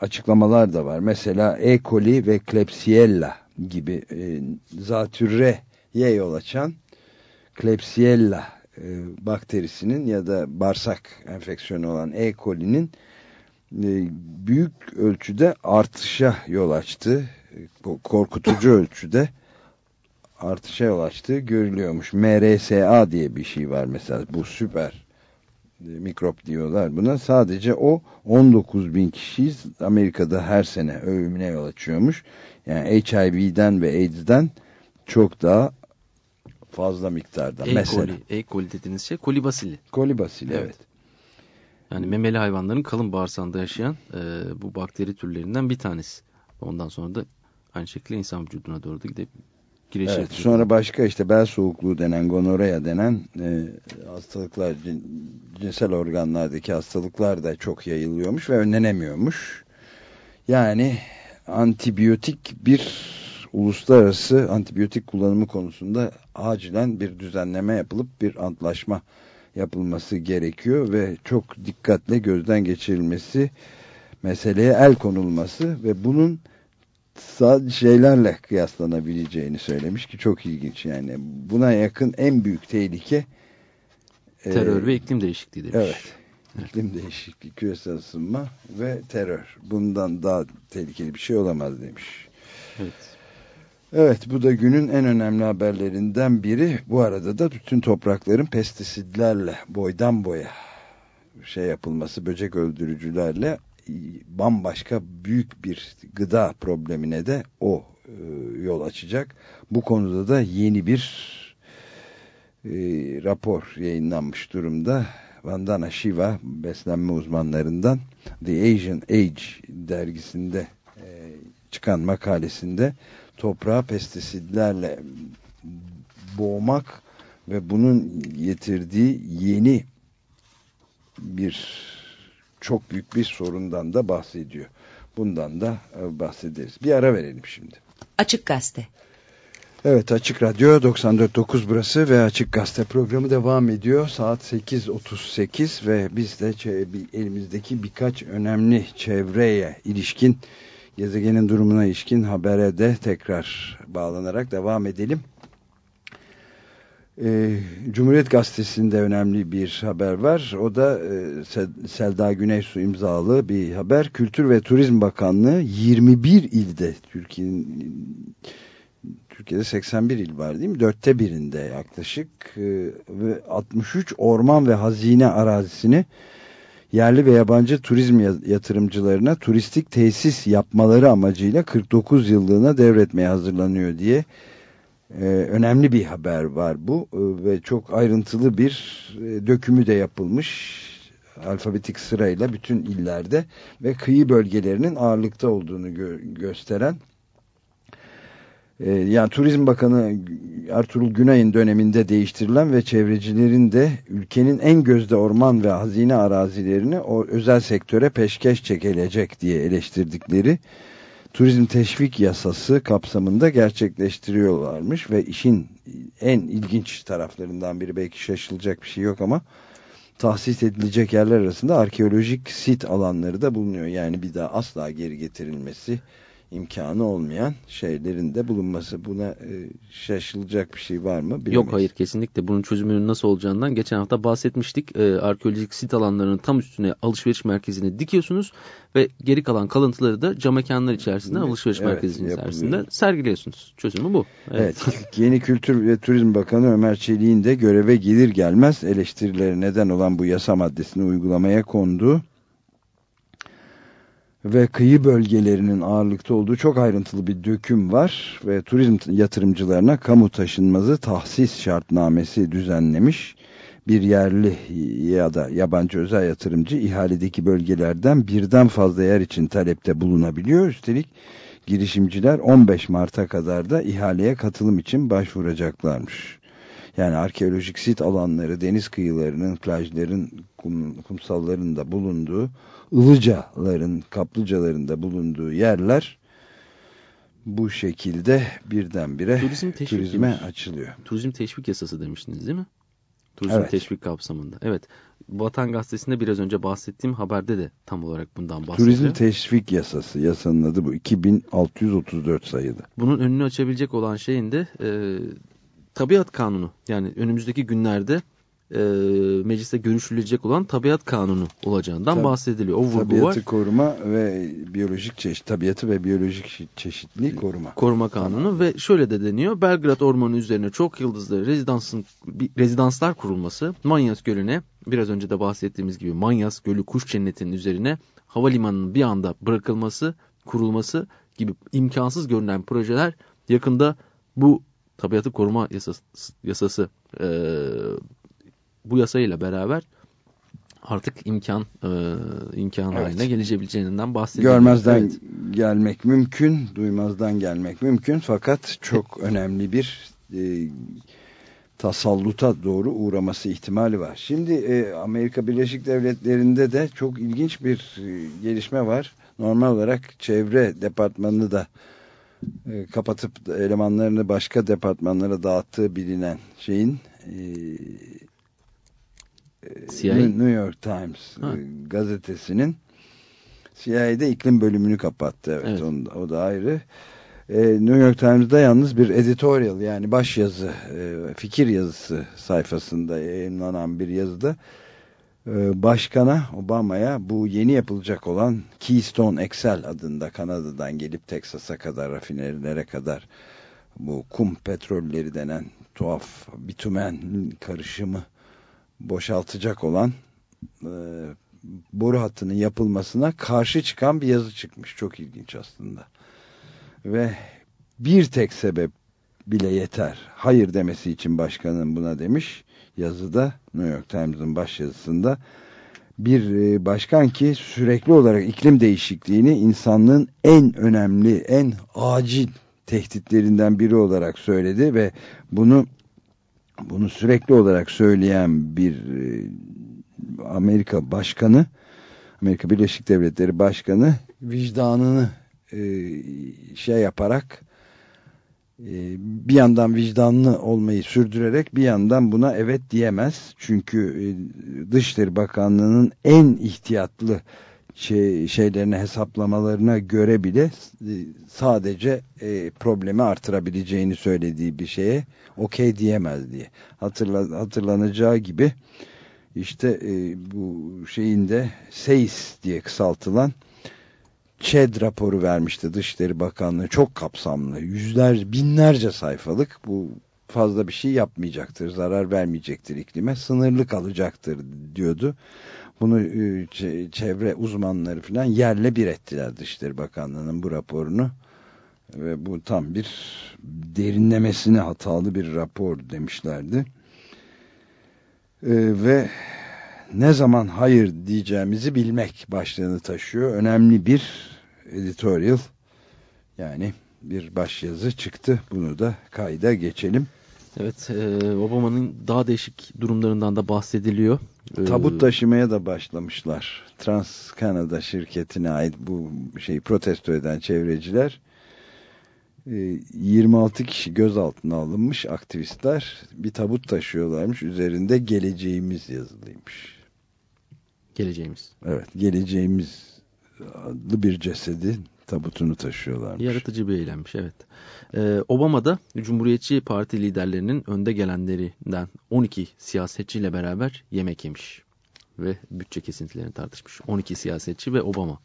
açıklamalar da var. Mesela E. coli ve Klebsiella gibi e, zatürreye yol açan Klebsiella e, bakterisinin ya da bağırsak enfeksiyonu olan E. coli'nin e, büyük ölçüde artışa yol açtı. Korkutucu ölçüde artışa yol açtığı görülüyormuş. MRSA diye bir şey var mesela. Bu süper e, mikrop diyorlar buna. Sadece o 19 bin kişiyiz. Amerika'da her sene ölümüne yol açıyormuş. Yani HIV'den ve AIDS'den çok daha fazla miktarda. E. Mesela. coli, E. coli dediğiniz şey kolibasili. Kolibasili evet. Evet. Yani memeli hayvanların kalın bağırsağında yaşayan e, bu bakteri türlerinden bir tanesi. Ondan sonra da aynı şekilde insan vücuduna doğru da gidip gireşebiliyor. Evet, sonra başka işte bel soğukluğu denen gonorrea denen e, hastalıklar cin- cinsel organlardaki hastalıklar da çok yayılıyormuş ve önlenemiyormuş. Yani antibiyotik bir uluslararası antibiyotik kullanımı konusunda acilen bir düzenleme yapılıp bir antlaşma yapılması gerekiyor ve çok dikkatle gözden geçirilmesi meseleye el konulması ve bunun sadece şeylerle kıyaslanabileceğini söylemiş ki çok ilginç yani. Buna yakın en büyük tehlike Terör e, ve iklim değişikliği demiş. evet. İklim değişikliği küresel ısınma ve terör. Bundan daha tehlikeli bir şey olamaz demiş. Evet. evet bu da günün en önemli haberlerinden biri. Bu arada da bütün toprakların pestisitlerle boydan boya şey yapılması böcek öldürücülerle bambaşka büyük bir gıda problemine de o e, yol açacak. Bu konuda da yeni bir e, rapor yayınlanmış durumda. Vandana Shiva beslenme uzmanlarından The Asian Age dergisinde e, çıkan makalesinde toprağı pestisitlerle boğmak ve bunun getirdiği yeni bir çok büyük bir sorundan da bahsediyor. Bundan da e, bahsederiz. Bir ara verelim şimdi. Açık Gazete. Evet Açık Radyo 94.9 burası ve Açık Gazete programı devam ediyor. Saat 8.38 ve biz de elimizdeki birkaç önemli çevreye ilişkin gezegenin durumuna ilişkin habere de tekrar bağlanarak devam edelim. Ee, Cumhuriyet Gazetesi'nde önemli bir haber var. O da e, Se- Selda Güneysu imzalı bir haber. Kültür ve Turizm Bakanlığı 21 ilde Türkiye'nin Türkiye'de 81 il var değil mi? Dörtte birinde yaklaşık e, ve 63 orman ve hazine arazisini yerli ve yabancı turizm ya- yatırımcılarına turistik tesis yapmaları amacıyla 49 yıllığına devretmeye hazırlanıyor diye e, önemli bir haber var bu E, ve çok ayrıntılı bir e, dökümü de yapılmış alfabetik sırayla bütün illerde ve kıyı bölgelerinin ağırlıkta olduğunu gö- gösteren e, yani Turizm Bakanı Ertuğrul Günay'ın döneminde değiştirilen ve çevrecilerin de ülkenin en gözde orman ve hazine arazilerini o özel sektöre peşkeş çekilecek diye eleştirdikleri turizm teşvik yasası kapsamında gerçekleştiriyorlarmış ve işin en ilginç taraflarından biri belki şaşılacak bir şey yok ama tahsis edilecek yerler arasında arkeolojik sit alanları da bulunuyor. Yani bir daha asla geri getirilmesi imkanı olmayan şeylerin de bulunması. Buna e, şaşılacak bir şey var mı? Bilemeyiz. Yok hayır kesinlikle bunun çözümünün nasıl olacağından geçen hafta bahsetmiştik. Ee, arkeolojik sit alanlarının tam üstüne alışveriş merkezini dikiyorsunuz ve geri kalan kalıntıları da cam mekanlar içerisinde Evet, alışveriş evet, merkezinin içerisinde sergiliyorsunuz. Çözümü bu. Evet. Yeni Kültür ve Turizm Bakanı Ömer Çelik'in de göreve gelir gelmez eleştirileri neden olan bu yasa maddesini uygulamaya konduğu ve kıyı bölgelerinin ağırlıkta olduğu çok ayrıntılı bir döküm var ve turizm yatırımcılarına kamu taşınmazı tahsis şartnamesi düzenlemiş. Bir yerli ya da yabancı özel yatırımcı ihaledeki bölgelerden birden fazla yer için talepte bulunabiliyor. Üstelik girişimciler 15 Mart'a kadar da ihaleye katılım için başvuracaklarmış. Yani arkeolojik sit alanları, deniz kıyılarının, plajların, kum, kumsalların da bulunduğu, ılıcaların, kaplıcaların da bulunduğu yerler bu şekilde birdenbire Turizm teşvik turizme demiş. açılıyor. Turizm teşvik yasası demiştiniz değil mi? Turizm Evet. teşvik kapsamında. Evet. Vatan Gazetesi'nde biraz önce bahsettiğim haberde de tam olarak bundan bahsediyor. Turizm teşvik yasası, yasanın adı bu. 2634 sayılı. Bunun önünü açabilecek olan şeyin de e, tabiat kanunu. Yani önümüzdeki günlerde e, mecliste görüşülecek olan tabiat kanunu olacağından Tabii. bahsediliyor. O vurgu Tabiatı var. koruma ve biyolojik çeşit, tabiatı ve biyolojik çe- çeşitliliği koruma. Koruma kanunu ve şöyle de deniyor. Belgrad Ormanı üzerine çok yıldızlı rezidansın, rezidanslar kurulması Manyas Gölü'ne biraz önce de bahsettiğimiz gibi Manyas Gölü kuş cennetinin üzerine havalimanının bir anda bırakılması, kurulması gibi imkansız görünen projeler yakında bu tabiatı koruma yasası, yasası e, bu yasayla beraber artık imkan e, imkan Evet. haline gelebileceğinden bahsediyor. Görmezden Evet. gelmek mümkün, duymazdan gelmek mümkün fakat çok önemli bir e, tasalluta doğru uğraması ihtimali var. Şimdi e, Amerika Birleşik Devletleri'nde de çok ilginç bir e, gelişme var. Normal olarak çevre departmanını da e, kapatıp elemanlarını başka departmanlara dağıttığı bilinen şeyin e, CIA? New York Times Ha. e, gazetesinin CIA'de iklim bölümünü kapattı. Evet, Evet. onu o da ayrı. E, New York Times'da yalnız bir editorial yani baş yazı, e, fikir yazısı sayfasında yayınlanan bir yazıda e, başkana Obama'ya bu yeni yapılacak olan Keystone XL adında Kanada'dan gelip Teksas'a kadar rafinerilere kadar bu kum petrolleri denen tuhaf bitumen karışımı boşaltacak olan e, boru hattının yapılmasına karşı çıkan bir yazı çıkmış. Çok ilginç aslında. Ve bir tek sebep bile yeter. Hayır demesi için başkanın buna demiş. Yazıda New York Times'ın baş yazısında bir e, başkan ki sürekli olarak iklim değişikliğini insanlığın en önemli, en acil tehditlerinden biri olarak söyledi ve bunu bunu sürekli olarak söyleyen bir e, Amerika başkanı Amerika Birleşik Devletleri Başkanı vicdanını e, şey yaparak e, bir yandan vicdanlı olmayı sürdürerek bir yandan buna evet diyemez. Çünkü Dışişleri Bakanlığı'nın en ihtiyatlı şey, şeylerine hesaplamalarına göre bile e, sadece e, problemi artırabileceğini söylediği bir şeye okey diyemez diye. Hatırla, hatırlanacağı gibi işte e, bu şeyinde SEIS diye kısaltılan ÇED raporu vermişti Dışişleri Bakanlığı. Çok kapsamlı. Yüzler, binlerce sayfalık. Bu fazla bir şey yapmayacaktır. Zarar vermeyecektir iklime. Sınırlı kalacaktır diyordu. Bunu e, çe- çevre uzmanları falan yerle bir ettiler Dışişleri Bakanlığı'nın bu raporunu. Ve bu tam bir derinlemesine hatalı bir rapor demişlerdi. E, ve ne zaman hayır diyeceğimizi bilmek başlığını taşıyor. Önemli bir editorial yani bir başyazı çıktı. Bunu da kayda geçelim. Evet, e, Obama'nın daha değişik durumlarından da bahsediliyor. E, Tabut taşımaya da başlamışlar. Trans Canada şirketine ait bu şeyi protesto eden çevreciler e, 26 kişi gözaltına alınmış aktivistler bir tabut taşıyorlarmış. Üzerinde geleceğimiz yazılıymış. geleceğimiz. Evet, geleceğimiz adlı bir cesedi tabutunu taşıyorlarmış. Yaratıcı bir eylemmiş evet. Ee, Obama da Cumhuriyetçi Parti liderlerinin önde gelenlerinden 12 siyasetçiyle beraber yemek yemiş. Ve bütçe kesintilerini tartışmış. 12 siyasetçi ve Obama.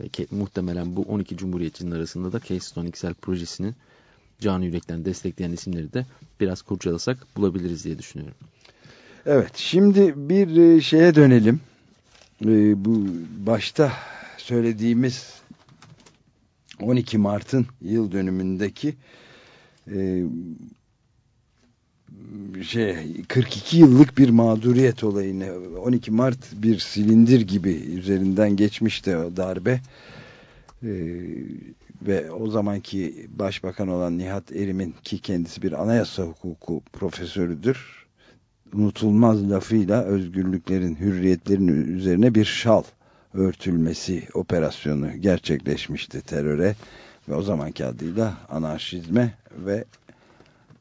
Ve ke, muhtemelen bu 12 cumhuriyetçinin arasında da Keystone XL projesinin canı yürekten destekleyen isimleri de biraz kurcalasak bulabiliriz diye düşünüyorum. Evet şimdi bir e, şeye dönelim. Ee, bu başta söylediğimiz 12 Mart'ın yıl dönümündeki e, şey 42 yıllık bir mağduriyet olayını 12 Mart bir silindir gibi üzerinden geçmişti o darbe. E, ve o zamanki başbakan olan Nihat Erim'in ki kendisi bir anayasa hukuku profesörüdür unutulmaz lafıyla özgürlüklerin hürriyetlerin üzerine bir şal örtülmesi operasyonu gerçekleşmişti teröre ve o zamanki adıyla anarşizme ve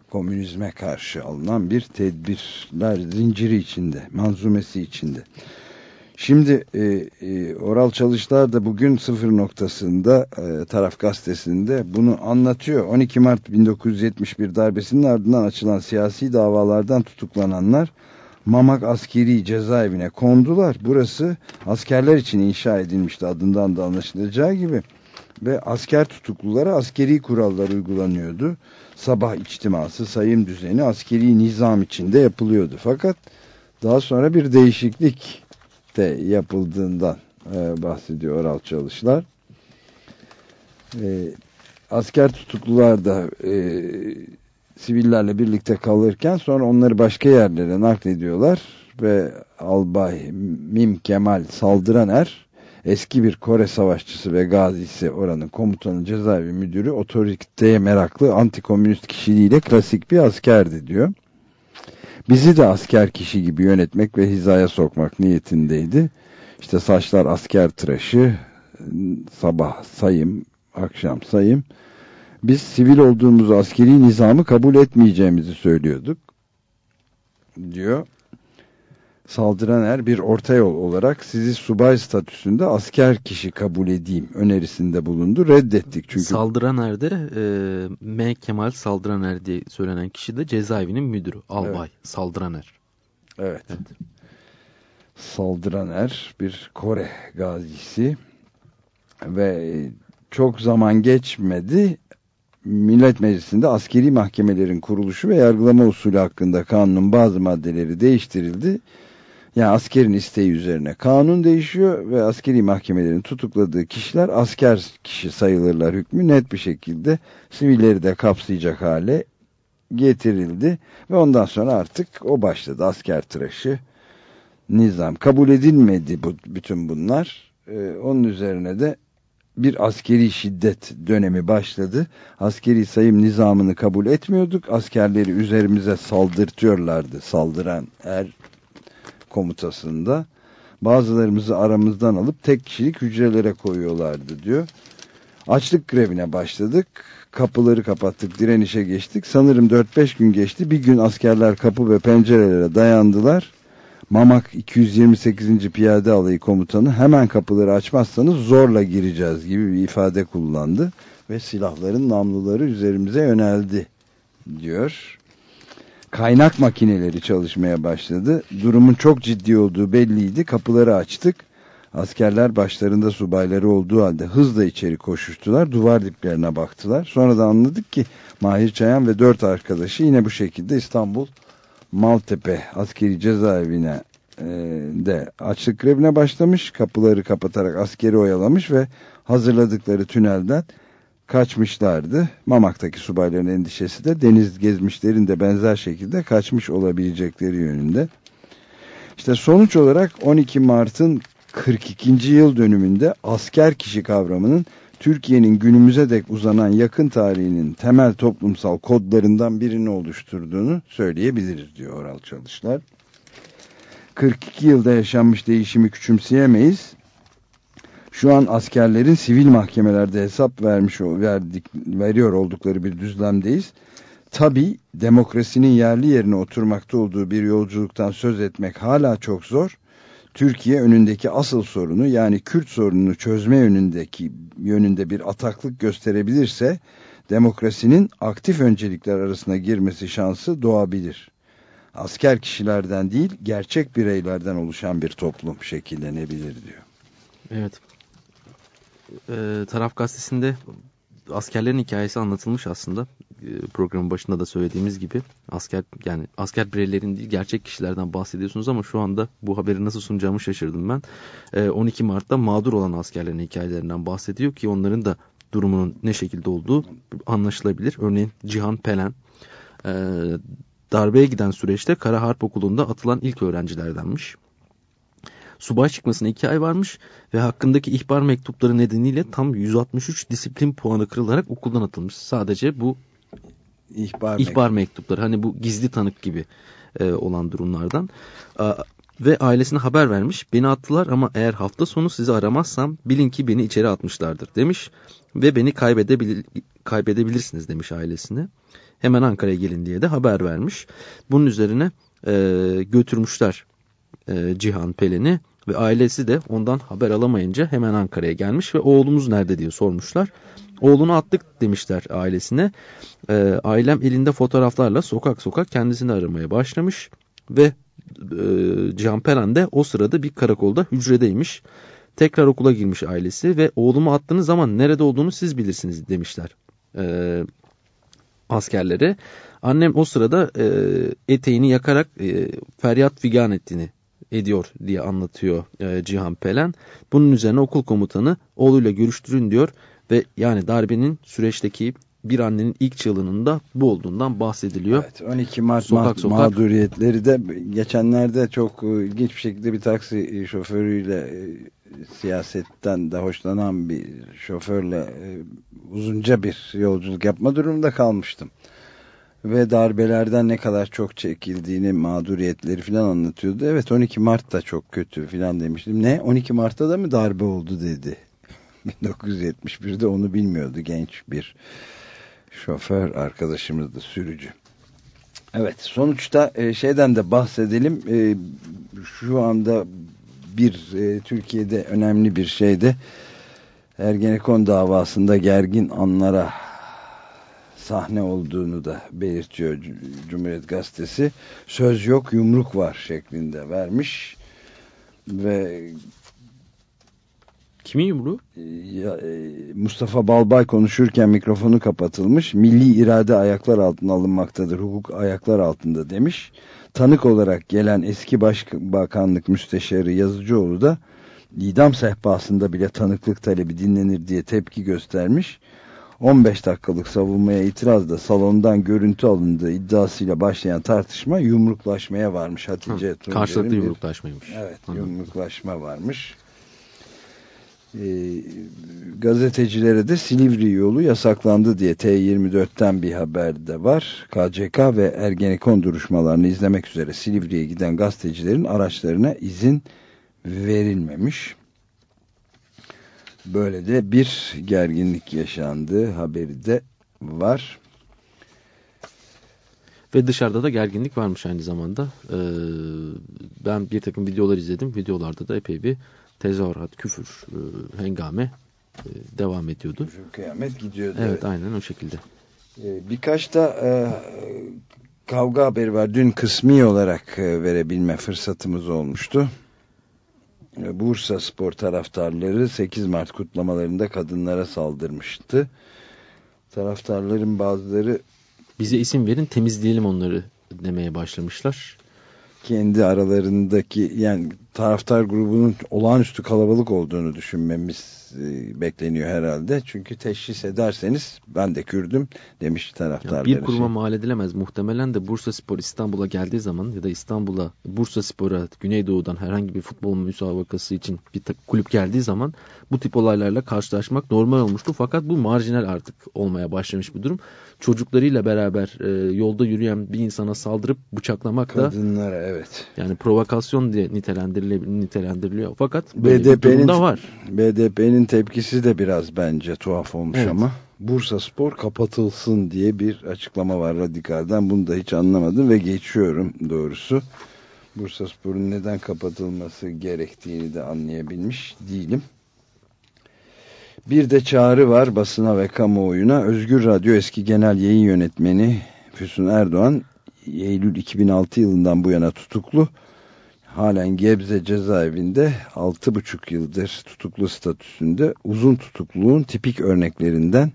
komünizme karşı alınan bir tedbirler zinciri içinde, manzumesi içinde. Şimdi e, e, Oral Çalışlar da bugün sıfır noktasında e, Taraf Gazetesi'nde bunu anlatıyor. 12 Mart 1971 darbesinin ardından açılan siyasi davalardan tutuklananlar Mamak askeri cezaevine kondular. Burası askerler için inşa edilmişti adından da anlaşılacağı gibi. Ve asker tutuklulara askeri kurallar uygulanıyordu. Sabah içtiması, sayım düzeni askeri nizam içinde yapılıyordu. Fakat daha sonra bir değişiklik de yapıldığından e, bahsediyor Oral Çalışlar. E, asker tutuklular da e, sivillerle birlikte kalırken sonra onları başka yerlere naklediyorlar ve Albay Mim Kemal Saldıraner eski bir Kore savaşçısı ve gazisi oranın komutanı cezaevi müdürü otoriteye meraklı antikomünist kişiliğiyle klasik bir askerdi diyor. Bizi de asker kişi gibi yönetmek ve hizaya sokmak niyetindeydi. İşte saçlar asker tıraşı, sabah sayım, akşam sayım biz sivil olduğumuzu askeri nizamı kabul etmeyeceğimizi söylüyorduk diyor. Saldıran er bir orta yol olarak sizi subay statüsünde asker kişi kabul edeyim önerisinde bulundu. Reddettik çünkü. Saldıran erde e, M. Kemal Saldıran er diye söylenen kişi de cezaevinin müdürü. Albay evet. Saldıran er. Evet. evet. Saldıran er bir Kore gazisi ve çok zaman geçmedi Millet Meclisi'nde askeri mahkemelerin kuruluşu ve yargılama usulü hakkında kanunun bazı maddeleri değiştirildi. Yani askerin isteği üzerine kanun değişiyor ve askeri mahkemelerin tutukladığı kişiler asker kişi sayılırlar hükmü net bir şekilde sivilleri de kapsayacak hale getirildi. Ve ondan sonra artık o başladı asker tıraşı nizam. Kabul edilmedi bu, bütün bunlar. Ee, onun üzerine de bir askeri şiddet dönemi başladı. Askeri sayım nizamını kabul etmiyorduk. Askerleri üzerimize saldırtıyorlardı. Saldıran er komutasında. Bazılarımızı aramızdan alıp tek kişilik hücrelere koyuyorlardı diyor. Açlık grevine başladık. Kapıları kapattık, direnişe geçtik. Sanırım 4-5 gün geçti. Bir gün askerler kapı ve pencerelere dayandılar. Mamak 228. Piyade Alayı Komutanı hemen kapıları açmazsanız zorla gireceğiz gibi bir ifade kullandı ve silahların namluları üzerimize yöneldi diyor. Kaynak makineleri çalışmaya başladı. Durumun çok ciddi olduğu belliydi. Kapıları açtık. Askerler başlarında subayları olduğu halde hızla içeri koşuştular. Duvar diplerine baktılar. Sonra da anladık ki Mahir Çayan ve dört arkadaşı yine bu şekilde İstanbul Maltepe askeri cezaevine e, de açlık grevine başlamış. Kapıları kapatarak askeri oyalamış ve hazırladıkları tünelden kaçmışlardı. Mamak'taki subayların endişesi de deniz gezmişlerin de benzer şekilde kaçmış olabilecekleri yönünde. İşte sonuç olarak 12 Mart'ın 42. yıl dönümünde asker kişi kavramının Türkiye'nin günümüze dek uzanan yakın tarihinin temel toplumsal kodlarından birini oluşturduğunu söyleyebiliriz diyor Oral Çalışlar. 42 yılda yaşanmış değişimi küçümseyemeyiz. Şu an askerlerin sivil mahkemelerde hesap vermiş verdik, veriyor oldukları bir düzlemdeyiz. Tabi demokrasinin yerli yerine oturmakta olduğu bir yolculuktan söz etmek hala çok zor. Türkiye önündeki asıl sorunu yani Kürt sorununu çözme yönündeki yönünde bir ataklık gösterebilirse demokrasinin aktif öncelikler arasına girmesi şansı doğabilir. Asker kişilerden değil gerçek bireylerden oluşan bir toplum şekillenebilir diyor. Evet. Ee, taraf gazetesinde askerlerin hikayesi anlatılmış aslında. Ee, programın başında da söylediğimiz gibi asker yani asker bireylerin değil gerçek kişilerden bahsediyorsunuz ama şu anda bu haberi nasıl sunacağımı şaşırdım ben. Ee, 12 Mart'ta mağdur olan askerlerin hikayelerinden bahsediyor ki onların da durumunun ne şekilde olduğu anlaşılabilir. Örneğin Cihan Pelen e, darbeye giden süreçte Kara Harp Okulu'nda atılan ilk öğrencilerdenmiş. Subay çıkmasına iki ay varmış ve hakkındaki ihbar mektupları nedeniyle tam 163 disiplin puanı kırılarak okuldan atılmış. Sadece bu ihbar, ihbar mektupları hani bu gizli tanık gibi e, olan durumlardan. E, ve ailesine haber vermiş. Beni attılar ama eğer hafta sonu sizi aramazsam bilin ki beni içeri atmışlardır demiş. Ve beni kaybedebil kaybedebilirsiniz demiş ailesine. Hemen Ankara'ya gelin diye de haber vermiş. Bunun üzerine e, götürmüşler e, Cihan Pelin'i ve ailesi de ondan haber alamayınca hemen Ankara'ya gelmiş ve oğlumuz nerede diye sormuşlar. Oğlunu attık demişler ailesine. E, ailem elinde fotoğraflarla sokak sokak kendisini aramaya başlamış ve e, Cihan Pelen de o sırada bir karakolda hücredeymiş. Tekrar okula girmiş ailesi ve oğlumu attığınız zaman nerede olduğunu siz bilirsiniz demişler e, askerlere. Annem o sırada e, eteğini yakarak e, feryat figan ettiğini ediyor diye anlatıyor e, Cihan Pelen. Bunun üzerine okul komutanı oğluyla görüştürün diyor ve yani darbenin süreçteki bir annenin ilk çığlığında bu olduğundan bahsediliyor. Evet, 12 Mart sokak, sokak. mağduriyetleri de geçenlerde çok e, ilginç bir şekilde bir taksi şoförüyle e, siyasetten de hoşlanan bir şoförle e, uzunca bir yolculuk yapma durumunda kalmıştım ve darbelerden ne kadar çok çekildiğini, mağduriyetleri falan anlatıyordu. Evet 12 Mart da çok kötü falan demiştim. Ne? 12 Mart'ta da mı darbe oldu dedi. 1971'de onu bilmiyordu genç bir şoför arkadaşımız da sürücü. Evet sonuçta e, şeyden de bahsedelim. E, şu anda bir e, Türkiye'de önemli bir şeyde Ergenekon davasında gergin anlara sahne olduğunu da belirtiyor Cumhuriyet Gazetesi. Söz yok yumruk var şeklinde vermiş ve Kimin yumruğu? Ya, e, Mustafa Balbay konuşurken mikrofonu kapatılmış. Milli irade ayaklar altına alınmaktadır. Hukuk ayaklar altında demiş. Tanık olarak gelen eski Başbakanlık Müsteşarı Yazıcıoğlu da idam sehpasında bile tanıklık talebi dinlenir diye tepki göstermiş. 15 dakikalık savunmaya itirazda salondan görüntü alındığı iddiasıyla başlayan tartışma yumruklaşmaya varmış Hatice Tuncer'in. Karşılıklı yumruklaşmaymış. Evet Hı. yumruklaşma varmış. Ee, gazetecilere de Silivri yolu yasaklandı diye T24'ten bir haber de var. KCK ve Ergenekon duruşmalarını izlemek üzere Silivri'ye giden gazetecilerin araçlarına izin verilmemiş. Böyle de bir gerginlik yaşandığı haberi de var. Ve dışarıda da gerginlik varmış aynı zamanda. Ee, ben bir takım videolar izledim. Videolarda da epey bir tezahürat, küfür, e, hengame e, devam ediyordu. Küfür, kıyamet gidiyordu. Evet, evet. aynen o şekilde. Ee, birkaç da e, kavga haberi var. Dün kısmi olarak e, verebilme fırsatımız olmuştu. Bursa spor taraftarları 8 Mart kutlamalarında kadınlara saldırmıştı. Taraftarların bazıları bize isim verin temizleyelim onları demeye başlamışlar. Kendi aralarındaki yani taraftar grubunun olağanüstü kalabalık olduğunu düşünmemiz e, bekleniyor herhalde. Çünkü teşhis ederseniz ben de Kürdüm demiş taraftarlar. bir kuruma mal edilemez. Muhtemelen de Bursa Spor İstanbul'a geldiği zaman ya da İstanbul'a Bursa Spor'a Güneydoğu'dan herhangi bir futbol müsabakası için bir kulüp geldiği zaman bu tip olaylarla karşılaşmak normal olmuştu. Fakat bu marjinal artık olmaya başlamış bir durum. Çocuklarıyla beraber e, yolda yürüyen bir insana saldırıp bıçaklamak Kadınlara, da Kadınlara evet. Yani provokasyon diye nitelendiriliyor. Nitelendiriliyor. Fakat BDP'nin var. BDP'nin tepkisi de biraz bence tuhaf olmuş evet. ama Bursa Spor kapatılsın diye bir açıklama var radikalden. Bunu da hiç anlamadım ve geçiyorum doğrusu. Bursa Spor'un neden kapatılması gerektiğini de anlayabilmiş değilim. Bir de çağrı var basına ve kamuoyuna. Özgür Radyo eski genel yayın yönetmeni Füsun Erdoğan Eylül 2006 yılından bu yana tutuklu. Halen Gebze cezaevinde 6,5 yıldır tutuklu statüsünde uzun tutukluğun tipik örneklerinden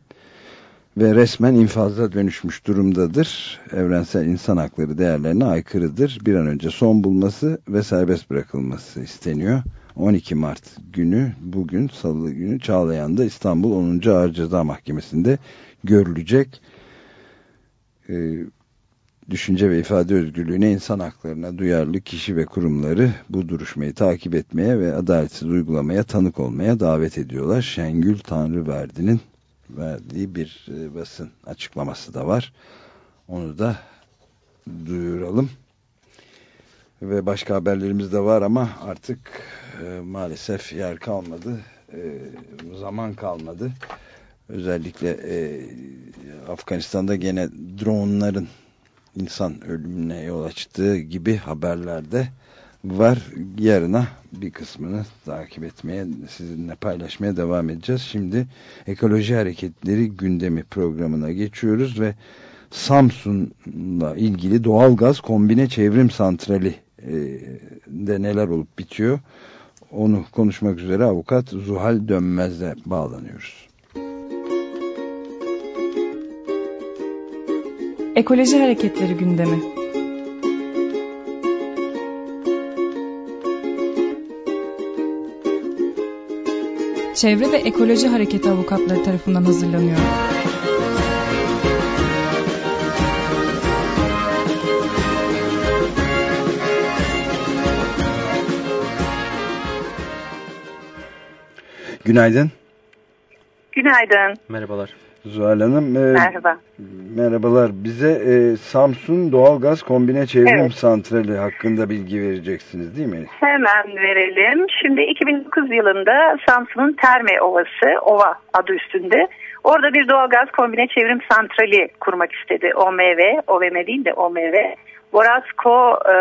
ve resmen infaza dönüşmüş durumdadır. Evrensel insan hakları değerlerine aykırıdır. Bir an önce son bulması ve serbest bırakılması isteniyor. 12 Mart günü bugün salı günü Çağlayan'da İstanbul 10. Ağır Ceza Mahkemesi'nde görülecek. Ee, düşünce ve ifade özgürlüğüne, insan haklarına duyarlı kişi ve kurumları bu duruşmayı takip etmeye ve adaletsiz uygulamaya tanık olmaya davet ediyorlar. Şengül Tanrıverdi'nin verdiği bir e, basın açıklaması da var. Onu da duyuralım. Ve başka haberlerimiz de var ama artık e, maalesef yer kalmadı. E, zaman kalmadı. Özellikle e, Afganistan'da gene dronların insan ölümüne yol açtığı gibi haberlerde var. Yarına bir kısmını takip etmeye, sizinle paylaşmaya devam edeceğiz. Şimdi Ekoloji Hareketleri gündemi programına geçiyoruz ve Samsun'la ilgili doğalgaz kombine çevrim santrali e, de neler olup bitiyor onu konuşmak üzere avukat Zuhal Dönmez'le bağlanıyoruz. Ekoloji Hareketleri gündemi. Çevre ve Ekoloji Hareketi avukatları tarafından hazırlanıyor. Günaydın. Günaydın. Merhabalar. Zuhal Hanım. E, Merhaba. Merhabalar. Bize e, Samsun Doğalgaz Kombine Çevrim evet. Santrali hakkında bilgi vereceksiniz değil mi? Hemen verelim. Şimdi 2009 yılında Samsun'un Terme Ovası, Ova adı üstünde. Orada bir doğalgaz kombine çevrim santrali kurmak istedi. OMV, OVM değil de OMV. Borasko e,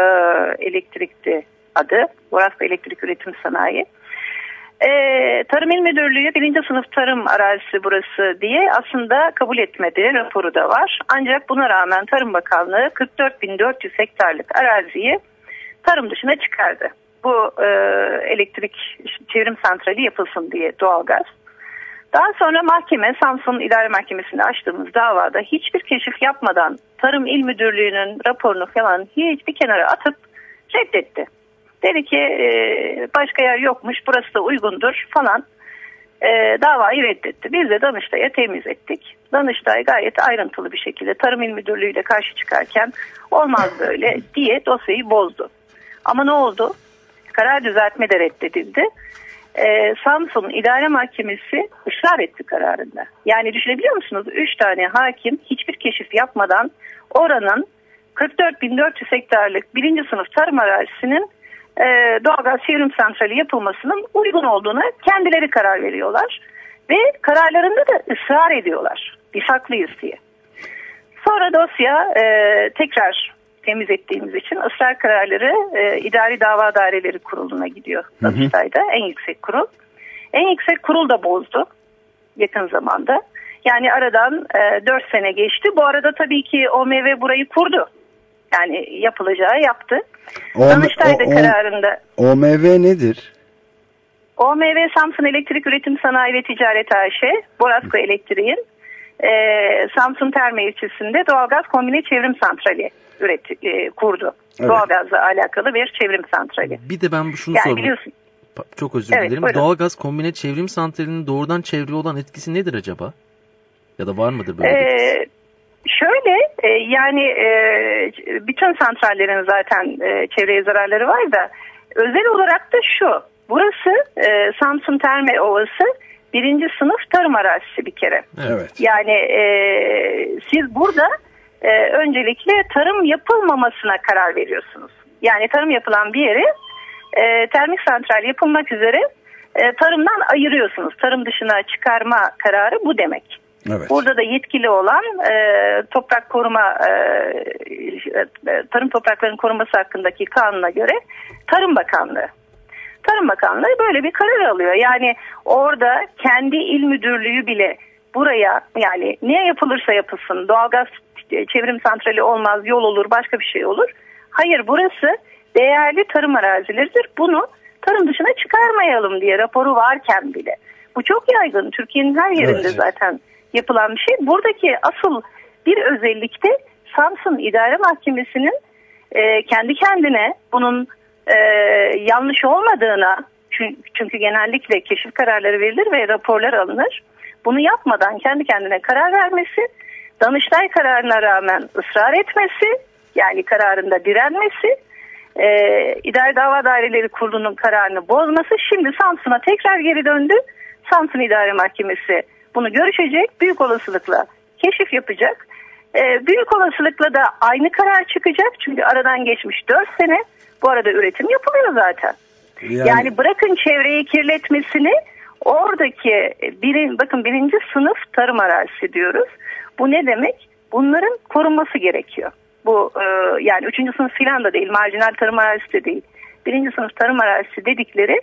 Elektrik'ti adı. Borasko Elektrik Üretim Sanayi. Ee, Tarım İl Müdürlüğü birinci sınıf tarım arazisi burası diye aslında kabul etmedi. Raporu da var. Ancak buna rağmen Tarım Bakanlığı 44.400 hektarlık araziyi tarım dışına çıkardı. Bu e, elektrik çevrim santrali yapılsın diye doğalgaz. Daha sonra mahkeme Samsun İdare Mahkemesi'nde açtığımız davada hiçbir keşif yapmadan Tarım İl Müdürlüğü'nün raporunu falan hiçbir kenara atıp reddetti. Dedi ki e, başka yer yokmuş burası da uygundur falan e, davayı reddetti. Biz de Danıştay'a temiz ettik. Danıştay gayet ayrıntılı bir şekilde Tarım İl Müdürlüğü ile karşı çıkarken olmaz böyle diye dosyayı bozdu. Ama ne oldu? Karar düzeltme de reddedildi. Ee, Samsun İdare Mahkemesi ısrar etti kararında. Yani düşünebiliyor musunuz? Üç tane hakim hiçbir keşif yapmadan oranın 44.400 hektarlık birinci sınıf tarım arazisinin e, doğalgaz çevrim santrali yapılmasının uygun olduğuna kendileri karar veriyorlar. Ve kararlarında da ısrar ediyorlar. Biz haklıyız diye. Sonra dosya e, tekrar temiz ettiğimiz için ısrar kararları e, idari dava daireleri kuruluna gidiyor. Danıştay'da en yüksek kurul. En yüksek kurul da bozdu yakın zamanda. Yani aradan e, 4 sene geçti. Bu arada tabii ki OMV burayı kurdu. Yani yapılacağı yaptı. O, Danıştay da kararında. OMV nedir? OMV Samsun Elektrik Üretim Sanayi ve Ticaret AŞ, Borasko Elektriğin e, Samsun Terme ilçesinde doğalgaz kombine çevrim santrali üret, e, kurdu. Evet. Doğalgazla alakalı bir çevrim santrali. Bir de ben şunu yani sormak biliyorsun. Çok özür evet, dilerim. Buyurun. Doğalgaz kombine çevrim santralinin doğrudan çevreye olan etkisi nedir acaba? Ya da var mıdır böyle ee, bir Şöyle e, yani e, bütün santrallerin zaten e, çevreye zararları var da özel olarak da şu. Burası e, Samsun Terme Ovası birinci sınıf tarım arazisi bir kere. Evet. Yani e, siz burada e, öncelikle tarım yapılmamasına karar veriyorsunuz. Yani tarım yapılan bir yere e, termik santral yapılmak üzere e, tarımdan ayırıyorsunuz. Tarım dışına çıkarma kararı bu demek. Evet. Burada da yetkili olan e, toprak koruma e, e, tarım topraklarının korunması hakkındaki kanuna göre Tarım Bakanlığı. Tarım Bakanlığı böyle bir karar alıyor. Yani orada kendi il müdürlüğü bile buraya yani ne yapılırsa yapılsın doğalgaz çevrim santrali olmaz yol olur başka bir şey olur. Hayır burası değerli tarım arazileridir. Bunu tarım dışına çıkarmayalım diye raporu varken bile. Bu çok yaygın. Türkiye'nin her yerinde Evet. zaten yapılan bir şey. Buradaki asıl bir özellikte Samsun İdare Mahkemesi'nin e, kendi kendine bunun e, yanlış olmadığına çünkü, çünkü genellikle keşif kararları verilir ve raporlar alınır. Bunu yapmadan kendi kendine karar vermesi, Danıştay kararına rağmen ısrar etmesi, yani kararında direnmesi, e, İdare Dava Daireleri Kurulu'nun kararını bozması, şimdi Samsun'a tekrar geri döndü. Samsun İdare Mahkemesi bunu görüşecek, büyük olasılıkla keşif yapacak. E, büyük olasılıkla da aynı karar çıkacak çünkü aradan geçmiş 4 sene. Bu arada üretim yapılıyor zaten. Yani, bırakın çevreyi kirletmesini oradaki birin, bakın birinci sınıf tarım arazisi diyoruz. Bu ne demek? Bunların korunması gerekiyor. Bu e, yani üçüncü sınıf filan da değil, marjinal tarım arazisi de değil. Birinci sınıf tarım arazisi dedikleri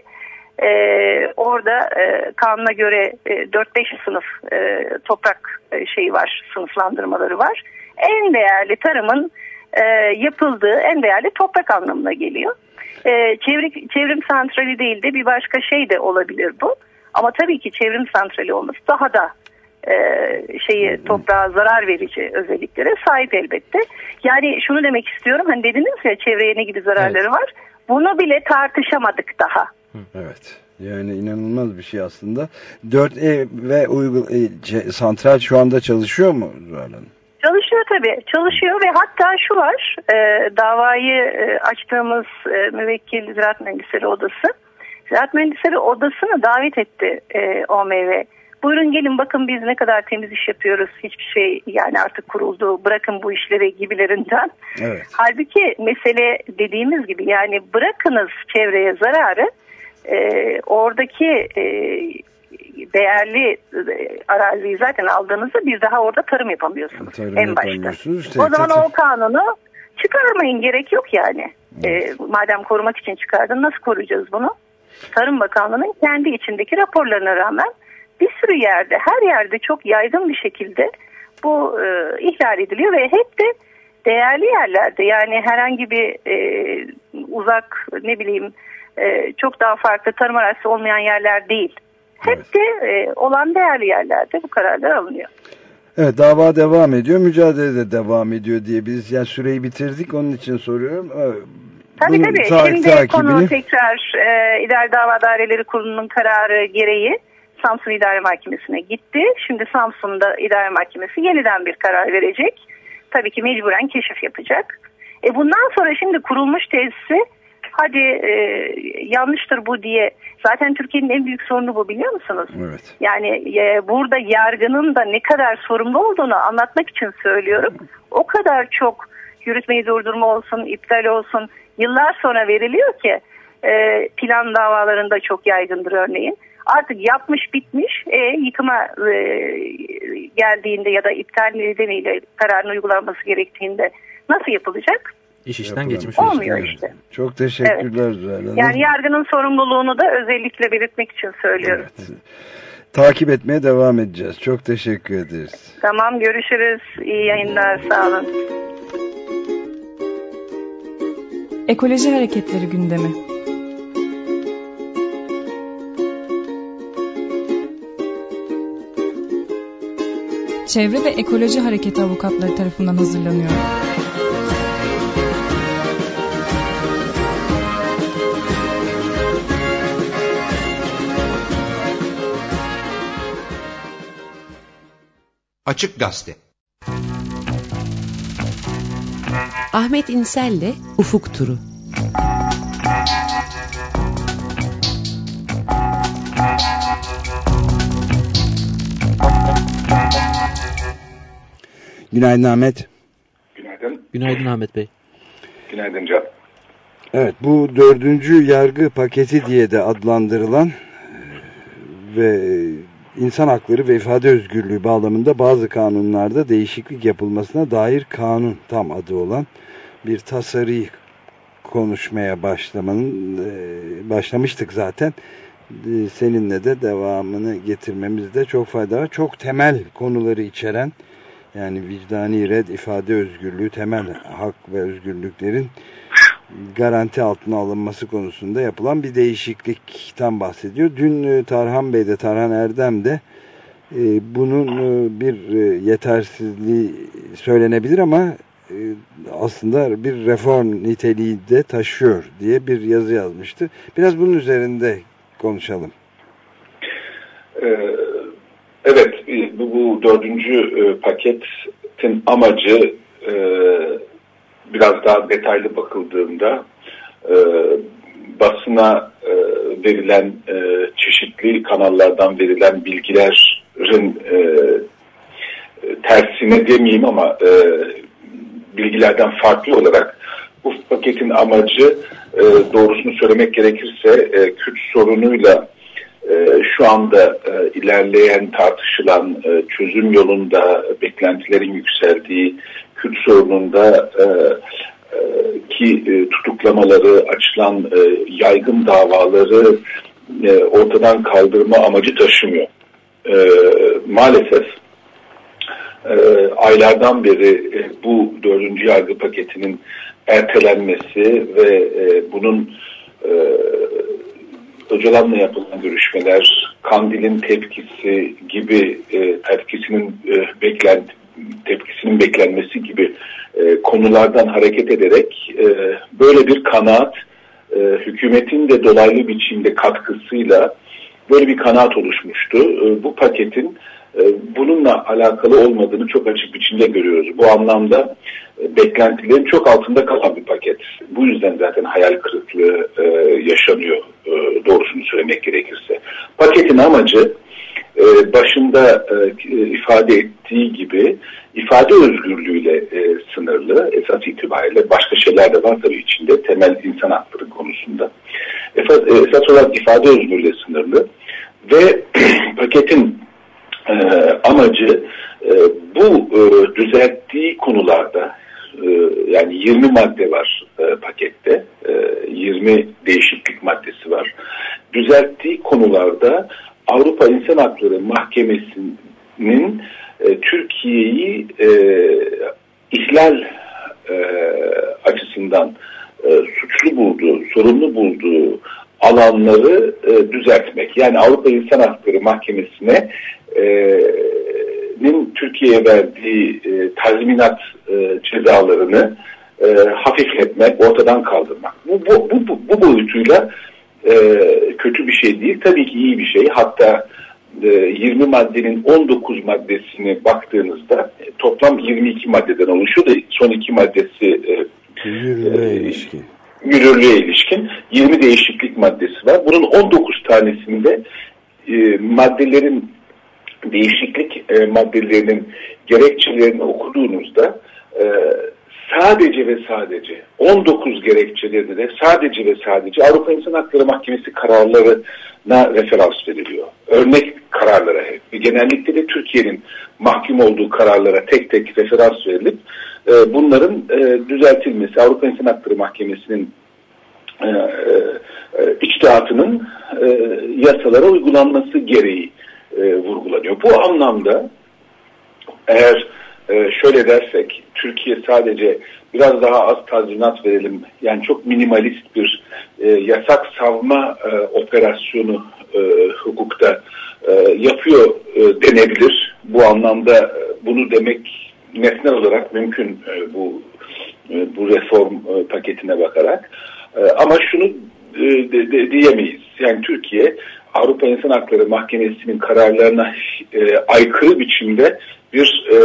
e, orada e, kanuna göre e, 4-5 sınıf e, toprak e, şeyi var, sınıflandırmaları var. En değerli tarımın e, yapıldığı en değerli toprak anlamına geliyor. E, çevre, çevrim santrali değil de bir başka şey de olabilir bu. Ama tabii ki çevrim santrali olması daha da e, şeyi toprağa zarar verici özelliklere sahip elbette. Yani şunu demek istiyorum hani dediniz ya çevreye ne gibi zararları var. Bunu bile tartışamadık daha. Evet. Yani inanılmaz bir şey aslında. 4E ve uygul e, santral şu anda çalışıyor mu Zuhal? Çalışıyor tabii. Çalışıyor ve hatta şu var. e, davayı e, açtığımız e, müvekkil Ziraat Mühendisleri Odası. Ziraat Mühendisleri Odası'nı davet etti e, OMV. Buyurun gelin bakın biz ne kadar temiz iş yapıyoruz. Hiçbir şey yani artık kuruldu. Bırakın bu işleri gibilerinden. Evet. Halbuki mesele dediğimiz gibi yani bırakınız çevreye zararı e, oradaki e, değerli e, araziyi zaten aldığınızda bir daha orada tarım yapamıyorsunuz Tarım en başta. yapamıyorsunuz. O zaman o kanunu çıkarmayın gerek yok yani. E, madem korumak için çıkardın nasıl koruyacağız bunu? Tarım Bakanlığı'nın kendi içindeki raporlarına rağmen bir sürü yerde her yerde çok yaygın bir şekilde bu e, ihlal ediliyor ve hep de değerli yerlerde yani herhangi bir e, uzak ne bileyim e, çok daha farklı tarım arazisi olmayan yerler değil. Hep de e, olan değerli yerlerde bu kararlar alınıyor. Evet dava devam ediyor. Mücadele de devam ediyor diye biz yani süreyi bitirdik. Onun için soruyorum. Evet. Tabii Bunun tabii. ta- Şimdi takibini- konu tekrar e, İdare Dava Daireleri Kurulu'nun kararı gereği Samsun İdare Mahkemesi'ne gitti. Şimdi Samsun'da İdare Mahkemesi yeniden bir karar verecek. Tabii ki mecburen keşif yapacak. E bundan sonra şimdi kurulmuş tesisi hadi e, yanlıştır bu diye zaten Türkiye'nin en büyük sorunu bu biliyor musunuz? Evet. Yani e, burada yargının da ne kadar sorumlu olduğunu anlatmak için söylüyorum. O kadar çok yürütmeyi durdurma olsun, iptal olsun yıllar sonra veriliyor ki e, plan davalarında çok yaygındır örneğin. Artık yapmış bitmiş e, yıkıma e, geldiğinde ya da iptal nedeniyle kararın uygulanması gerektiğinde nasıl yapılacak? İş işten Yapılan- geçmiş. Olmuyor Evet. işte. Çok teşekkürler Zuhal Hanım. Yani yargının sorumluluğunu da özellikle belirtmek için söylüyorum. Evet. Takip etmeye devam edeceğiz. Çok teşekkür ederiz. Tamam görüşürüz. İyi yayınlar. Sağ olun. Ekoloji Hareketleri gündemi. Çevre ve Ekoloji Hareketi avukatları tarafından hazırlanıyor. Açık Gazete. Ahmet İnsel'le Ufuk Turu. Günaydın Ahmet. Günaydın. Günaydın Ahmet Bey. Günaydın Can. Evet bu dördüncü yargı paketi diye de adlandırılan e, ve insan hakları ve ifade özgürlüğü bağlamında bazı kanunlarda değişiklik yapılmasına dair kanun tam adı olan bir tasarıyı konuşmaya başlamanın e, başlamıştık zaten. E, seninle de devamını getirmemizde çok fayda var. Çok temel konuları içeren yani vicdani red, ifade özgürlüğü, temel hak ve özgürlüklerin garanti altına alınması konusunda yapılan bir değişiklikten bahsediyor. Dün e, Tarhan Bey de Tarhan Erdem de e, bunun e, bir yetersizliği söylenebilir ama aslında bir reform niteliği de taşıyor diye bir yazı yazmıştı. Biraz bunun üzerinde konuşalım. Evet, bu, bu dördüncü paketin amacı biraz daha detaylı bakıldığında e, basına e, verilen e, çeşitli kanallardan verilen bilgilerin e, tersine demeyeyim ama e, bilgilerden farklı olarak bu paketin amacı e, doğrusunu söylemek gerekirse e, Kürt sorunuyla e, şu anda e, ilerleyen tartışılan e, çözüm yolunda beklentilerin yükseldiği Kürt sorununda e, e, ki e, tutuklamaları, açılan e, yaygın davaları e, ortadan kaldırma amacı taşımıyor. E, maalesef e, aylardan beri e, bu dördüncü yargı paketinin ertelenmesi ve e, bunun e, Öcalan'la yapılan görüşmeler, Kandil'in tepkisi gibi e, tepkisinin e, beklenti, tepkisinin beklenmesi gibi e, konulardan hareket ederek e, böyle bir kanaat e, hükümetin de dolaylı biçimde katkısıyla böyle bir kanaat oluşmuştu. E, bu paketin e, bununla alakalı olmadığını çok açık biçimde görüyoruz. Bu anlamda e, beklentilerin çok altında kalan bir paket. Bu yüzden zaten hayal kırıklığı e, yaşanıyor e, doğrusunu söylemek gerekirse. Paketin amacı e, başında e, ifade ettiği gibi ifade özgürlüğüyle e, sınırlı esas itibariyle başka şeyler de var tabii içinde temel insan hakları konusunda. Esas, olarak ifade özgürlüğüyle sınırlı ve paketin amacı bu düzelttiği konularda yani 20 madde var pakette 20 değişiklik maddesi var. Düzelttiği konularda Avrupa İnsan Hakları Mahkemesi'nin e, Türkiye'yi e, ihlal e, açısından e, suçlu bulduğu, sorumlu bulduğu alanları e, düzeltmek. Yani Avrupa İnsan Hakları Mahkemesi'ne e, Türkiye'ye verdiği e, tazminat e, cezalarını e, hafifletmek, ortadan kaldırmak. Bu, bu, bu, bu boyutuyla e, kötü bir şey değil. Tabii ki iyi bir şey. Hatta e, 20 maddenin 19 maddesine baktığınızda e, toplam 22 maddeden oluşuyor da son iki maddesi e, yürürlüğe e, ilişkin. Yürürlüğe ilişkin 20 değişiklik maddesi var. Bunun 19 tanesinde e, maddelerin değişiklik e, maddelerinin gerekçelerini okuduğunuzda e, sadece ve sadece 19 gerekçelerinde de sadece ve sadece Avrupa İnsan Hakları Mahkemesi kararlarına referans veriliyor. Örnek kararlara genellikle de Türkiye'nin mahkum olduğu kararlara tek tek referans verilip e, bunların e, düzeltilmesi Avrupa İnsan Hakları Mahkemesi'nin e, e, içtihatının e, yasalara uygulanması gereği e, vurgulanıyor. Bu anlamda eğer e, şöyle dersek Türkiye sadece biraz daha az tazminat verelim yani çok minimalist bir e, yasak savma e, operasyonu e, hukukta e, yapıyor e, denebilir. Bu anlamda e, bunu demek nesnel olarak mümkün e, bu e, bu reform e, paketine bakarak. E, ama şunu e, de, de, diyemeyiz. Yani Türkiye Avrupa İnsan Hakları Mahkemesi'nin kararlarına e, aykırı biçimde bir e,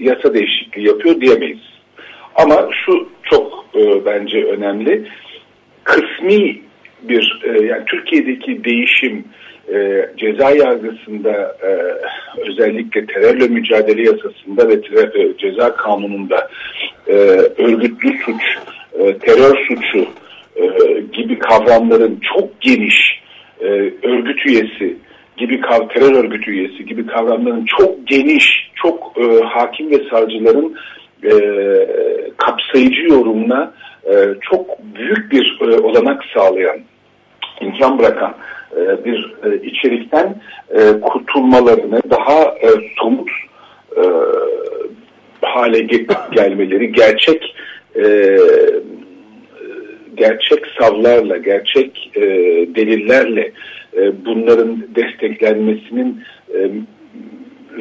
yasa değişikliği yapıyor diyemeyiz. Ama şu çok e, bence önemli. Kısmi bir e, yani Türkiye'deki değişim e, ceza yargısında e, özellikle terörle mücadele yasasında ve ter, e, ceza kanununda e, örgütlü suç, e, terör suçu e, gibi kavramların çok geniş e, örgüt üyesi gibi kav terör örgütü üyesi gibi kavramların çok geniş, çok e, hakim ve savcıların e, kapsayıcı yorumuna e, çok büyük bir e, olanak sağlayan, imkan bırakan e, bir e, içerikten e, kurtulmalarını daha e, somut e, hale gelmeleri, gerçek e, gerçek savlarla, gerçek e, delillerle e, bunların desteklenmesinin e,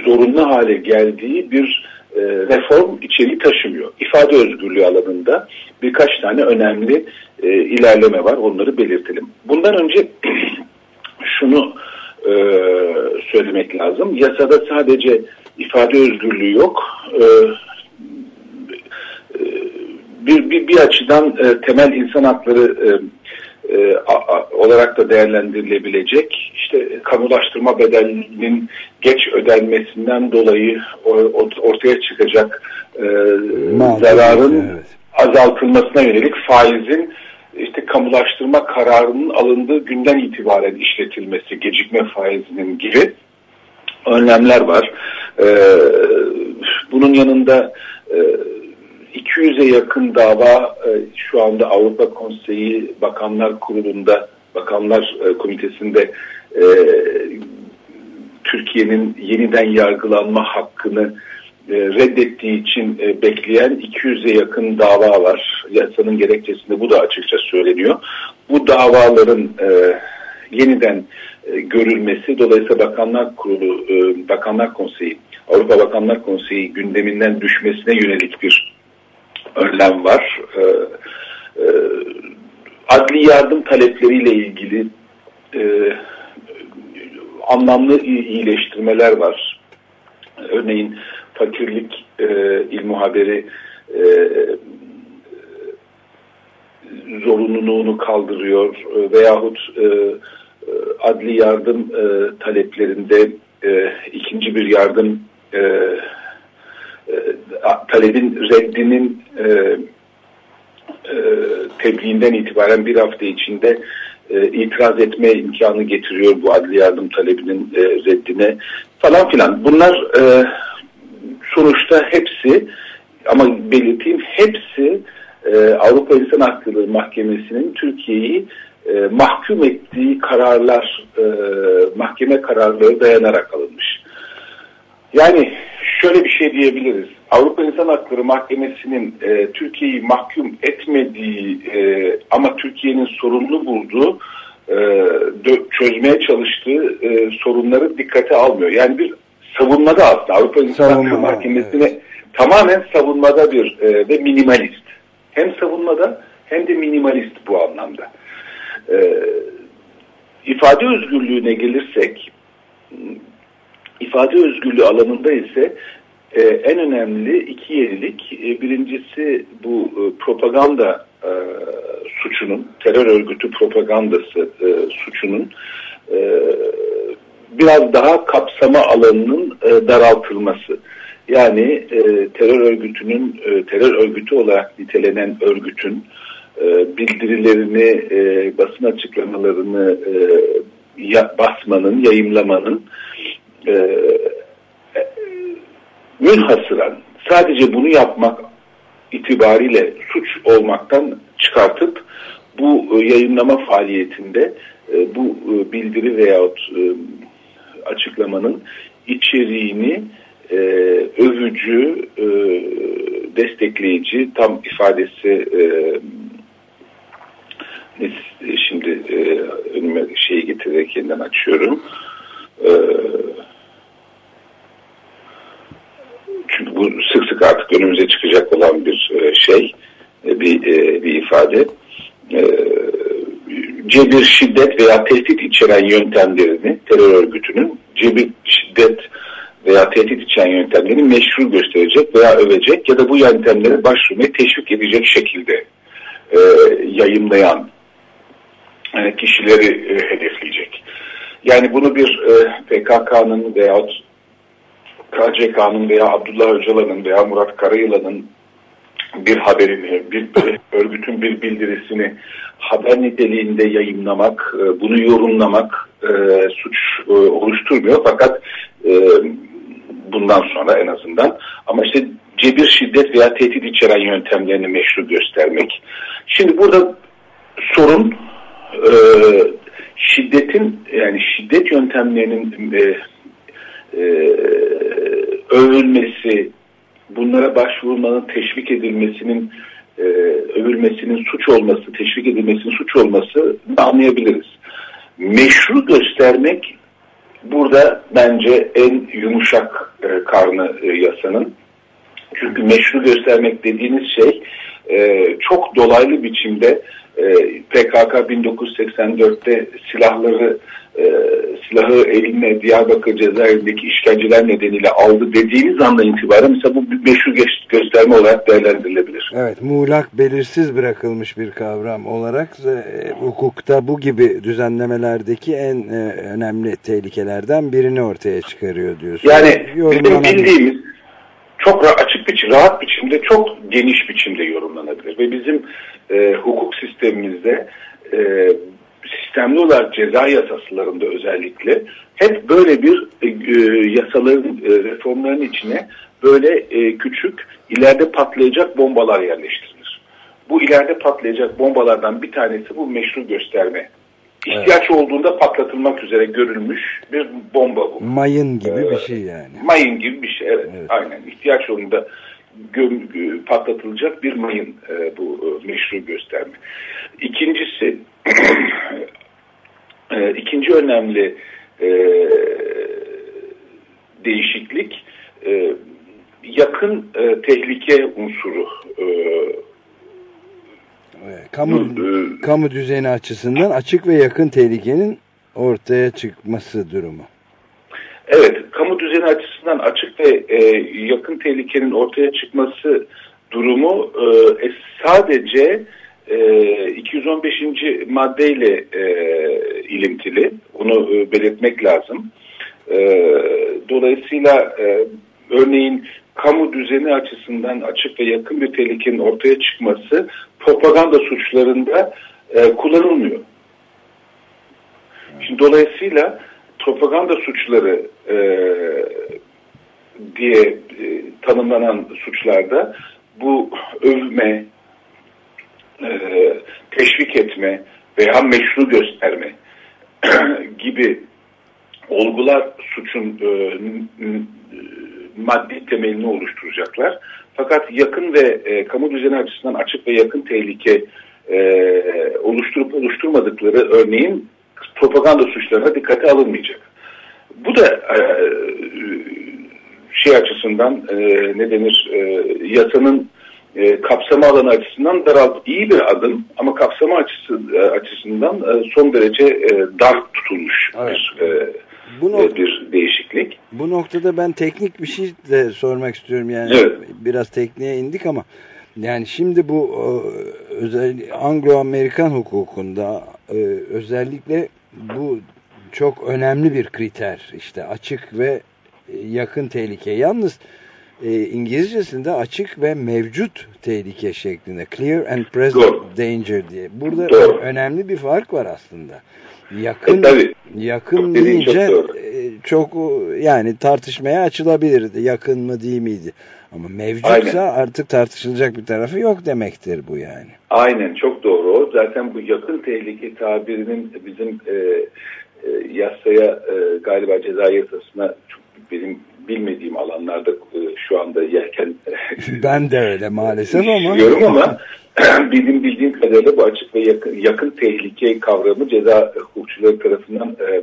zorunlu hale geldiği bir e, reform içeriği taşımıyor. İfade özgürlüğü alanında birkaç tane önemli e, ilerleme var. Onları belirtelim. Bundan önce şunu e, söylemek lazım. Yasada sadece ifade özgürlüğü yok. E, bir, bir, bir açıdan e, temel insan hakları e, e, a, a, olarak da değerlendirilebilecek. İşte kamulaştırma bedelinin geç ödenmesinden dolayı o, o, ortaya çıkacak e, Mağdur, zararın evet. azaltılmasına yönelik faizin işte kamulaştırma kararının alındığı günden itibaren işletilmesi, gecikme faizinin gibi önlemler var. Ee, bunun yanında e, 200'e yakın dava e, şu anda Avrupa Konseyi Bakanlar Kurulu'nda, Bakanlar e, Komitesi'nde e, Türkiye'nin yeniden yargılanma hakkını reddettiği için bekleyen 200'e yakın dava var. Yasanın gerekçesinde bu da açıkça söyleniyor. Bu davaların yeniden görülmesi dolayısıyla Bakanlar Kurulu, Bakanlar Konseyi, Avrupa Bakanlar Konseyi gündeminden düşmesine yönelik bir önlem var. E, e, adli yardım talepleriyle ilgili e, anlamlı iyileştirmeler var. Örneğin fakirlik e, il muhaberi e, zorunluluğunu kaldırıyor e, veyahut e, adli yardım e, taleplerinde e, ikinci bir yardım e, talebin reddinin e, e, tebliğinden itibaren bir hafta içinde e, itiraz etme imkanı getiriyor bu adli yardım talebinin e, reddine falan filan. Bunlar e, sonuçta hepsi ama belirteyim hepsi e, Avrupa İnsan Hakları Mahkemesi'nin Türkiye'yi e, mahkum ettiği kararlar, e, mahkeme kararları dayanarak alınmış. Yani şöyle bir şey diyebiliriz. Avrupa İnsan Hakları Mahkemesi'nin e, Türkiye'yi mahkum etmediği e, ama Türkiye'nin sorumlu bulduğu e, çözmeye çalıştığı e, sorunları dikkate almıyor. Yani bir savunmada aslında Avrupa İnsan Savunma, Hakları Mahkemesi'ne evet. tamamen savunmada bir e, ve minimalist. Hem savunmada hem de minimalist bu anlamda. E, ifade özgürlüğüne gelirsek ifade özgürlüğü alanında ise e, en önemli iki yenilik. E, birincisi bu e, propaganda e, suçunun, terör örgütü propagandası e, suçunun e, biraz daha kapsama alanının e, daraltılması. Yani e, terör örgütünün, e, terör örgütü olarak nitelenen örgütün e, bildirilerini, e, basın açıklamalarını e, basmanın, yayımlamanın e, e, münhasıran sadece bunu yapmak itibariyle suç olmaktan çıkartıp bu e, yayınlama faaliyetinde e, bu e, bildiri veyahut açıklamanın içeriğini övücü, destekleyici, tam ifadesi şimdi önüme şeyi getirerek yeniden açıyorum. E, çünkü bu sık sık artık önümüze çıkacak olan bir e, şey, e, bir, e, bir ifade. Cebir, şiddet veya tehdit içeren yöntemlerini terör örgütünün cebir, şiddet veya tehdit içeren yöntemlerini meşru gösterecek veya övecek ya da bu yöntemlere başvurmayı teşvik edecek şekilde e, yayımlayan e, kişileri hedefleyecek. Yani bunu bir PKK'nın veyahut KCK'nın veya Abdullah Öcalan'ın veya Murat Karayılan'ın bir haberini, bir örgütün bir bildirisini haber niteliğinde yayınlamak, e, bunu yorumlamak e, suç e, oluşturmuyor fakat bundan sonra en azından ama işte cebir şiddet veya tehdit içeren yöntemlerini meşru göstermek. Şimdi burada sorun şiddetin yani şiddet yöntemlerinin e, övülmesi, bunlara başvurulmanın teşvik edilmesinin e, övülmesinin suç olması, teşvik edilmesinin suç olması anlayabiliriz. Meşru göstermek burada bence en yumuşak e, karnı e, yasanın. Çünkü meşru göstermek dediğiniz şey e, çok dolaylı biçimde e, PKK 1984'te silahları e, silahı eline Diyarbakır cezaevindeki işkenceler nedeniyle aldı dediğiniz andan itibaren mesela bu meşru gösterme olarak değerlendirilebilir. Evet muğlak belirsiz bırakılmış bir kavram olarak e, hukukta bu gibi düzenlemelerdeki en e, önemli tehlikelerden birini ortaya çıkarıyor diyorsun. Yani bizim bildiğimiz çok açık biçim, rahat biçimde, çok geniş biçimde yorumlanabilir. Ve bizim e, hukuk sistemimizde e, sistemli olarak ceza yasalarında özellikle hep böyle bir e, e, yasaların e, reformların içine böyle e, küçük ileride patlayacak bombalar yerleştirilir. Bu ileride patlayacak bombalardan bir tanesi bu meşru gösterme. İhtiyaç evet. olduğunda patlatılmak üzere görülmüş bir bomba bu. Mayın gibi ee, bir şey yani. Mayın gibi bir şey evet. evet. Aynen. İhtiyaç olduğunda göm, patlatılacak bir mayın e, bu e, meşru gösterme. İkincisi e, ikinci önemli e, değişiklik e, yakın e, tehlike unsuru e, kamu, e, kamu düzeni açısından açık ve yakın tehlikenin ortaya çıkması durumu. Evet, kamu düzeni açısından açık ve e, yakın tehlikenin ortaya çıkması durumu e, sadece e, 215. maddeyle e, ilintili. Bunu e, belirtmek lazım. E, dolayısıyla e, örneğin kamu düzeni açısından açık ve yakın bir tehlikenin ortaya çıkması propaganda suçlarında e, kullanılmıyor. Şimdi dolayısıyla propaganda suçları e, diye e, tanımlanan suçlarda bu övme, e, teşvik etme veya meşru gösterme gibi olgular suçun e, maddi temelini oluşturacaklar. Fakat yakın ve e, kamu düzeni açısından açık ve yakın tehlike e, oluşturup oluşturmadıkları örneğin propaganda suçlarına dikkate alınmayacak. Bu da e, şey açısından e, ne denir e, yasanın e, kapsama alanı açısından daralt iyi bir adım ama kapsama açısı, e, açısından e, son derece e, dar tutulmuş evet. bir e, bu e, nokta, bir değişiklik. Bu noktada ben teknik bir şey de sormak istiyorum yani evet. biraz tekniğe indik ama yani şimdi bu e, özel Anglo-Amerikan hukukunda e, özellikle bu çok önemli bir kriter işte açık ve yakın tehlike. Yalnız e, İngilizcesinde açık ve mevcut tehlike şeklinde clear and present Doğru. danger diye. Burada Doğru. önemli bir fark var aslında. Yakın e, tabii. yakın deyince çok, e, çok yani tartışmaya açılabilir. Yakın mı değil miydi? Ama mevcutsa Aynen. artık tartışılacak bir tarafı yok demektir bu yani. Aynen çok doğru. Zaten bu yakın tehlike tabirinin bizim e, e, yasaya e, galiba ceza yasasına çok benim bilmediğim alanlarda e, şu anda yelken ben de öyle maalesef ama diyorum ama benim bildiğim kadarıyla bu açık ve yakın, yakın tehlike kavramı ceza hukukçuları tarafından e,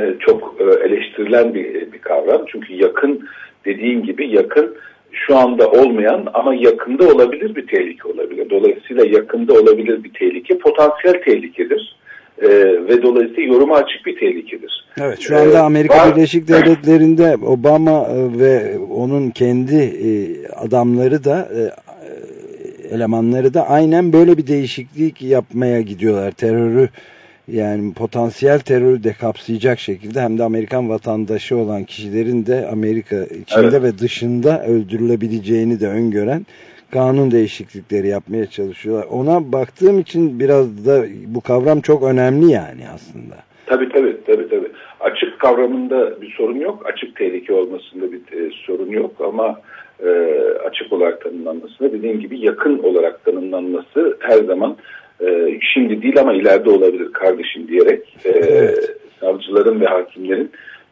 e, çok e, eleştirilen bir, bir kavram. Çünkü yakın dediğin gibi yakın şu anda olmayan ama yakında olabilir bir tehlike olabilir. Dolayısıyla yakında olabilir bir tehlike potansiyel tehlikedir e, ve dolayısıyla yoruma açık bir tehlikedir. Evet şu anda ee, Amerika var, Birleşik Devletleri'nde Obama e, ve onun kendi e, adamları da e, elemanları da aynen böyle bir değişiklik yapmaya gidiyorlar. Terörü yani potansiyel terörü de kapsayacak şekilde hem de Amerikan vatandaşı olan kişilerin de Amerika içinde evet. ve dışında öldürülebileceğini de öngören kanun değişiklikleri yapmaya çalışıyorlar. Ona baktığım için biraz da bu kavram çok önemli yani aslında. Tabii tabii tabii tabii. Açık kavramında bir sorun yok. Açık tehlike olmasında bir e, sorun yok ama e, açık olarak tanımlanmasında dediğim gibi yakın olarak tanımlanması her zaman e, şimdi değil ama ileride olabilir kardeşim diyerek e, Evet. savcıların ve hakimlerin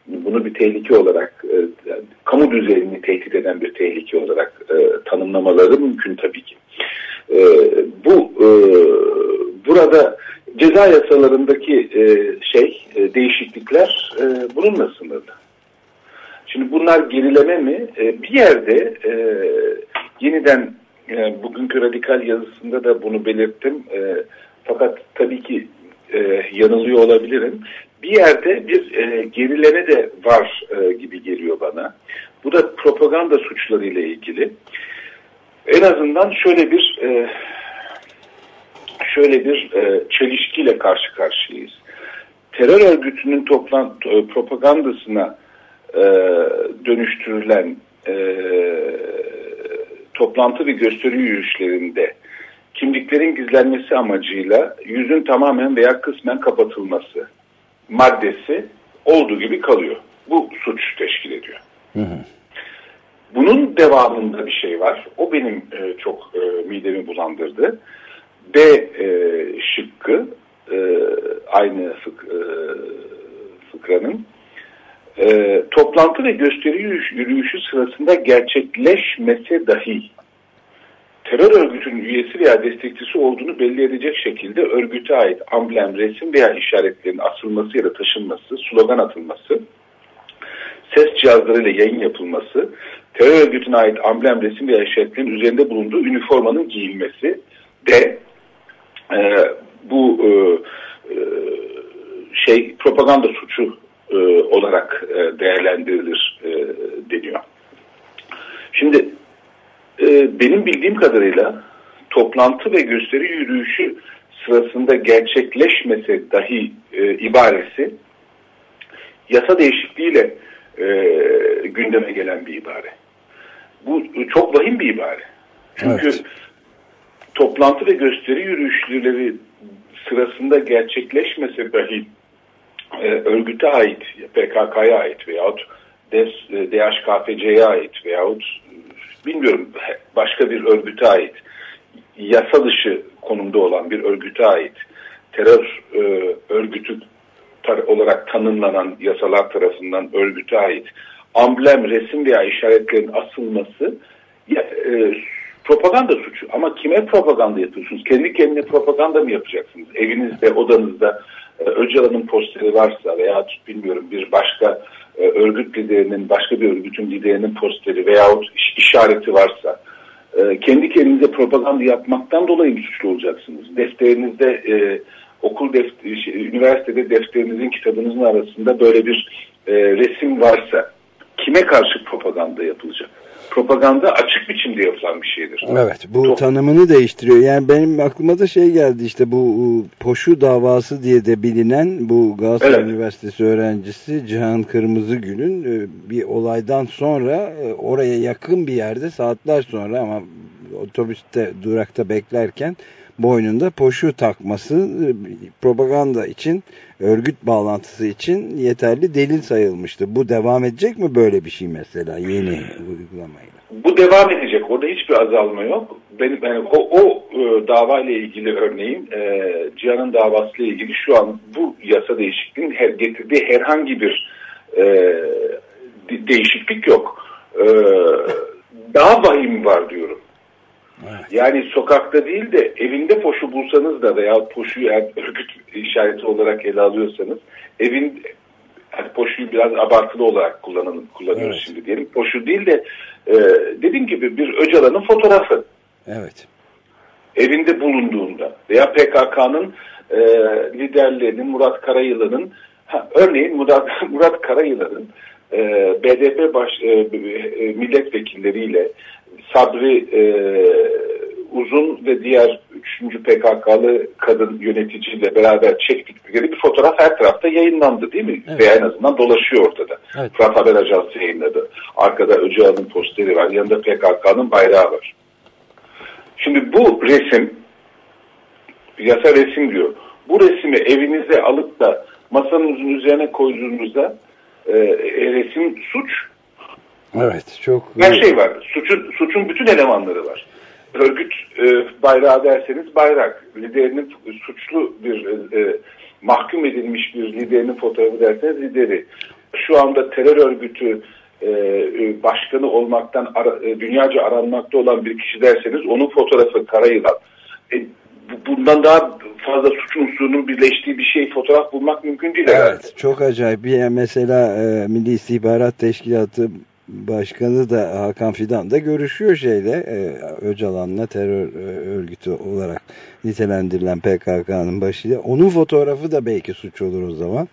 bunu bir tehlike olarak e, kamu düzenini tehdit eden bir tehlike olarak e, tanımlamaları mümkün tabii ki. E, bu e, burada ceza yasalarındaki e, şey e, değişiklikler e, bununla sınırlı. Şimdi bunlar gerileme mi? E, bir yerde e, yeniden e, bugünkü radikal yazısında da bunu belirttim. E, fakat tabii ki e, yanılıyor olabilirim. Bir yerde bir e, gerileme de var e, gibi geliyor bana. Bu da propaganda suçları ile ilgili. En azından şöyle bir e, şöyle bir e, çelişkiyle karşı karşıyayız. Terör örgütünün toplan, e, propagandasına e, dönüştürülen e, toplantı ve gösteri yürüyüşlerinde kimliklerin gizlenmesi amacıyla yüzün tamamen veya kısmen kapatılması maddesi olduğu gibi kalıyor. Bu suç teşkil ediyor. Hı hı. Bunun devamında bir şey var. O benim e, çok e, midemi bulandırdı. B e, şıkkı e, aynı fık, e, fıkranın e, toplantı ve gösteri yürüyüş- yürüyüşü sırasında gerçekleşmese dahi terör örgütünün üyesi veya destekçisi olduğunu belli edecek şekilde örgüte ait amblem, resim veya işaretlerin asılması ya da taşınması, slogan atılması, ses cihazlarıyla yayın yapılması, terör örgütüne ait amblem, resim veya işaretlerin üzerinde bulunduğu üniformanın giyilmesi de e, bu e, e, şey propaganda suçu e, olarak e, değerlendirilir e, deniyor. Şimdi e, benim bildiğim kadarıyla toplantı ve gösteri yürüyüşü sırasında gerçekleşmese dahi e, ibaresi yasa değişikliğiyle e, gündeme gelen bir ibare. Bu çok vahim bir ibare. Çünkü Evet. toplantı ve gösteri yürüyüşleri sırasında gerçekleşmese dahi e, örgüte ait, PKK'ya ait veyahut DES- e, DHKPC'ye ait veyahut e, bilmiyorum başka bir örgüte ait yasa dışı konumda olan bir örgüte ait terör e, örgütü olarak tanımlanan yasalar tarafından örgüte ait amblem, resim veya işaretlerin asılması ya, e, propaganda suçu. Ama kime propaganda yapıyorsunuz? Kendi kendine propaganda mı yapacaksınız? Evinizde, odanızda e, Öcalan'ın posteri varsa veya bilmiyorum bir başka e, örgüt liderinin, başka bir örgütün liderinin posteri veyahut iş- işareti varsa e, kendi kendinize propaganda yapmaktan dolayı suçlu olacaksınız? Defterinizde e, okul defteri, şey, üniversitede defterinizin kitabınızın arasında böyle bir resim varsa kime karşı propaganda yapılacak? Propaganda açık biçimde yapılan bir şeydir. Evet bu Çok- tanımını değiştiriyor. Yani benim aklıma da şey geldi işte bu e, Poşu davası diye de bilinen bu Galatasaray Evet. Üniversitesi öğrencisi Cihan Kırmızıgül'ün e, bir olaydan sonra e, oraya yakın bir yerde saatler sonra ama otobüste durakta beklerken boynunda poşu takması e, propaganda için örgüt bağlantısı için yeterli delil sayılmıştı. Bu devam edecek mi böyle bir şey mesela yeni uygulamayla? Bu devam edecek. Orada hiçbir azalma yok. Benim yani o, o e, davayla ilgili örneğin e, Cihan'ın davasıyla ilgili şu an bu yasa değişikliğinin her, getirdiği herhangi bir e, de- değişiklik yok. E, daha vahim var diyorum. Yani sokakta değil de evinde poşu bulsanız da veya poşuyu eğer örgüt işareti olarak ele alıyorsanız evin hani poşuyu biraz abartılı olarak kullanın, kullanıyoruz Evet. şimdi diyelim. Poşu değil de e, dediğim gibi bir Öcalan'ın fotoğrafı Evet. evinde bulunduğunda veya PKK'nın e, liderlerinin Murat Karayılan'ın örneğin Murat, Murat Karayılan'ın e, BDP baş, e, e, milletvekilleriyle Sabri e, Uzun ve diğer 3. PKK'lı kadın yöneticiyle beraber çektikleri bir fotoğraf her tarafta yayınlandı değil mi? Evet. Veya en azından dolaşıyor ortada. Evet. Fırat Haber Ajansı yayınladı. Arkada Öcalan'ın posteri var. Yanında PKK'nın bayrağı var. Şimdi bu resim, yasa resim diyor. Bu resmi evinize alıp da masanızın üzerine koyduğunuzda e, resim suç. Evet çok. Her şey var. Suçun, suçun bütün elemanları var. Örgüt e, bayrağı derseniz bayrak. Liderinin suçlu bir e, mahkum edilmiş bir liderinin fotoğrafı derseniz lideri. Şu anda terör örgütü e, başkanı olmaktan ara, e, dünyaca aranmakta olan bir kişi derseniz onun fotoğrafı kara yılan. E, bundan daha fazla suç unsurunun birleştiği bir şey fotoğraf bulmak mümkün değil herhalde. Evet çok acayip. Bir, mesela e, Milli İstihbarat Teşkilatı Başkanı da Hakan Fidan da görüşüyor şeyle e, Öcalan'la terör e, örgütü olarak nitelendirilen PKK'nın başıyla. Onun fotoğrafı da belki suç olur o zaman.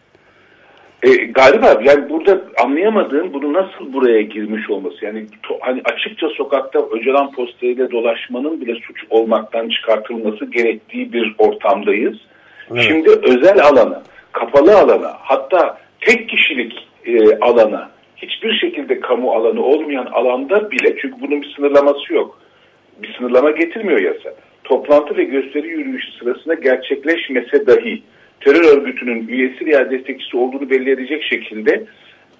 E, galiba yani burada anlayamadığım bunu nasıl buraya girmiş olması. Yani to, hani açıkça sokakta Öcalan posteriyle dolaşmanın bile suç olmaktan çıkartılması gerektiği bir ortamdayız. Evet. Şimdi özel alana, kapalı alana, hatta tek kişilik e, alana, hiçbir şekilde kamu alanı olmayan alanda bile çünkü bunun bir sınırlaması yok. Bir sınırlama getirmiyor yasa. Toplantı ve gösteri yürüyüşü sırasında gerçekleşmese dahi terör örgütünün üyesi veya destekçisi olduğunu belli edecek şekilde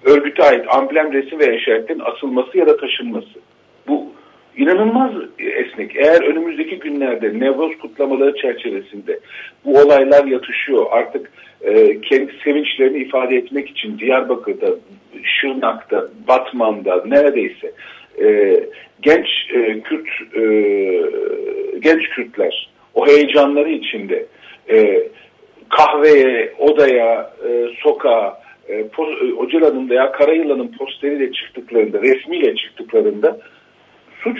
örgüte ait amblem, resim veya işaretlerin asılması ya da taşınması. Bu inanılmaz esnek. Eğer önümüzdeki günlerde Nevroz kutlamaları çerçevesinde bu olaylar yatışıyor, artık e, kendi sevinçlerini ifade etmek için Diyarbakır'da, Şırnak'ta, Batman'da neredeyse e, genç e, Kürt e, genç Kürtler o heyecanları içinde e, kahveye, odaya, e, sokağa, e, Öcalan'ın veya Karayılan'ın posteriyle çıktıklarında, resmiyle çıktıklarında suç.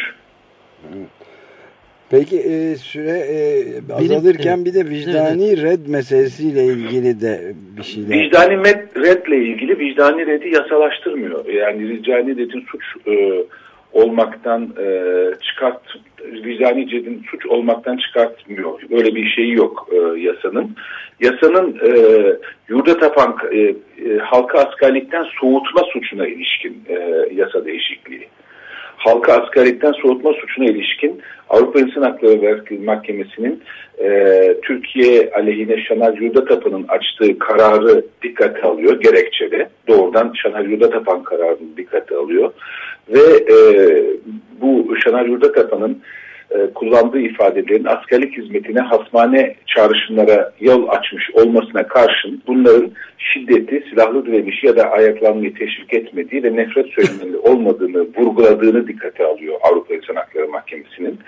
Peki e, süre e, azalırken bir de vicdani evet. red meselesiyle ilgili de bir şeyler. Vicdani redle ilgili vicdani redi yasalaştırmıyor. Yani vicdani redin suç e, olmaktan e, çıkart vicdani cedin suç olmaktan çıkartmıyor. Böyle bir şeyi yok e, yasanın. Yasanın e, yurda tapan e, e, halka askerlikten soğutma suçuna ilişkin e, yasa değişikliği. Halka askerlikten soğutma suçuna ilişkin Avrupa İnsan Hakları Mahkemesi'nin e, Türkiye aleyhine Şanar Yurdatapı'nın açtığı kararı dikkate alıyor gerekçede. Doğrudan Şanar Yurdatap'ın kararını dikkate alıyor. Ve e, bu Şanar Yurdatap'ın e, kullandığı ifadelerin askerlik hizmetine hasmane çağrışımlara yol açmış olmasına karşın bunların şiddeti, silahlı direnişi ya da ayaklanmayı teşvik etmediği ve nefret söylemleri olmadığını vurguladığını dikkate alıyor Avrupa İnsan Hakları Mahkemesi'nin.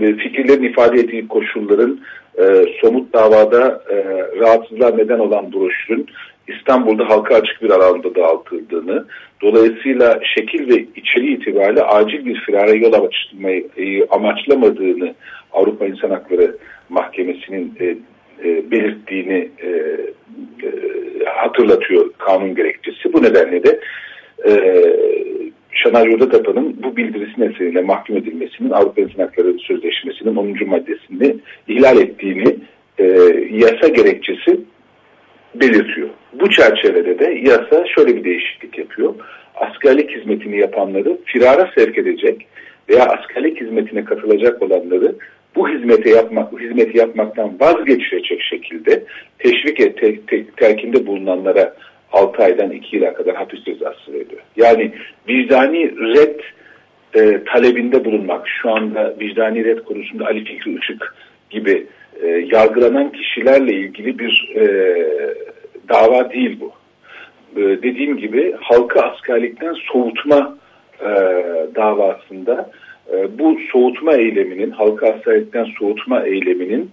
E, fikirlerin ifade ettiği koşulların e, somut davada e, rahatsızlığa neden olan broşürün İstanbul'da halka açık bir alanda dağıtıldığını, dolayısıyla şekil ve içeriği itibariyle acil bir firara yol açmayı e, amaçlamadığını Avrupa İnsan Hakları Mahkemesi'nin e, e, belirttiğini e, e, hatırlatıyor kanun gerekçesi. Bu nedenle de e, Şanar Yurdatapa'nın bu bildirisi nedeniyle mahkum edilmesinin Avrupa İnsan Hakları Sözleşmesi'nin 10. maddesini ihlal ettiğini e, yasa gerekçesi belirtiyor. Bu çerçevede de yasa şöyle bir değişiklik yapıyor. Askerlik hizmetini yapanları firara sevk edecek veya askerlik hizmetine katılacak olanları bu hizmeti yapmak, bu hizmeti yapmaktan vazgeçirecek şekilde teşvik et, te, te, telkinde bulunanlara 6 aydan 2 yıla kadar hapis cezası veriyor. Yani vicdani red e, talebinde bulunmak, şu anda vicdani red konusunda Ali Fikri Işık gibi e, yargılanan kişilerle ilgili bir e, dava değil bu. E, dediğim gibi halka askerlikten soğutma e, davasında e, bu soğutma eyleminin, halka askerlikten soğutma eyleminin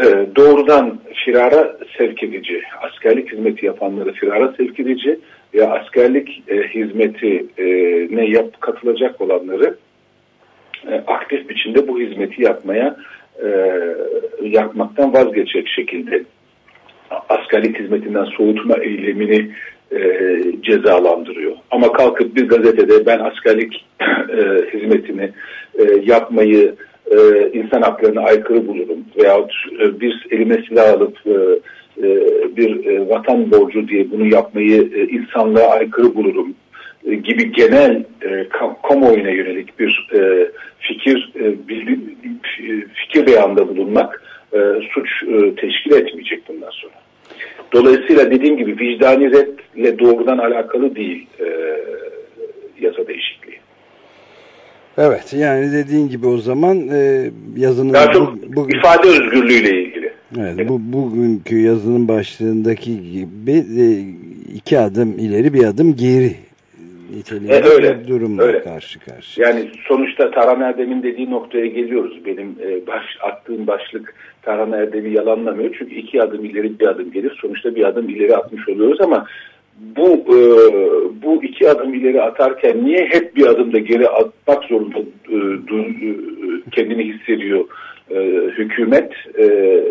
e, doğrudan firara sevk edici, askerlik hizmeti yapanları firara sevk edici veya askerlik e, hizmeti e, yap katılacak olanları e, aktif biçimde bu hizmeti yapmaya e, yapmaktan vazgeçecek şekilde askerlik hizmetinden soğutma eylemini e, cezalandırıyor. Ama kalkıp bir gazetede ben askerlik e, hizmetini e, yapmayı e, insan haklarına aykırı bulurum veyahut e, bir elime silah alıp e, e, bir e, vatan borcu diye bunu yapmayı e, insanlığa aykırı bulurum e, gibi genel e, kamuoyuna yönelik bir e, fikir e, bildi, fikir beyanında bulunmak e, suç e, teşkil etmeyecek bundan sonra. Dolayısıyla dediğim gibi vicdani redle doğrudan alakalı değil e, yasa değişikliği. Evet yani dediğin gibi o zaman e, yazının Daha çok bu, ifade özgürlüğüyle ilgili. evet, bu bugünkü yazının başlığındaki gibi e, iki adım ileri bir adım geri niteliğinde E, öyle, bir durumla öyle. karşı karşıya. Yani sonuçta Tarhan Erdem'in dediği noktaya geliyoruz. Benim e, baş, attığım başlık Tarhan Erdem'i yalanlamıyor. Çünkü iki adım ileri bir adım gelir. Sonuçta bir adım ileri atmış oluyoruz ama bu e, bu iki adım ileri atarken niye hep bir adım da geri atmak zorunda e, du- e, kendini hissediyor e, hükümet? E,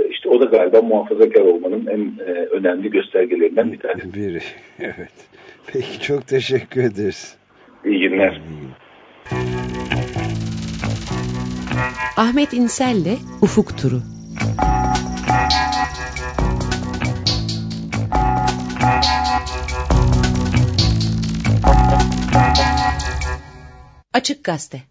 işte o da galiba muhafazakar olmanın en e, önemli göstergelerinden bir tanesi. Biri. Evet. Peki çok teşekkür ederiz. İyi günler. Ahmet İnsel'le Ufuk Turu. Açık Gazete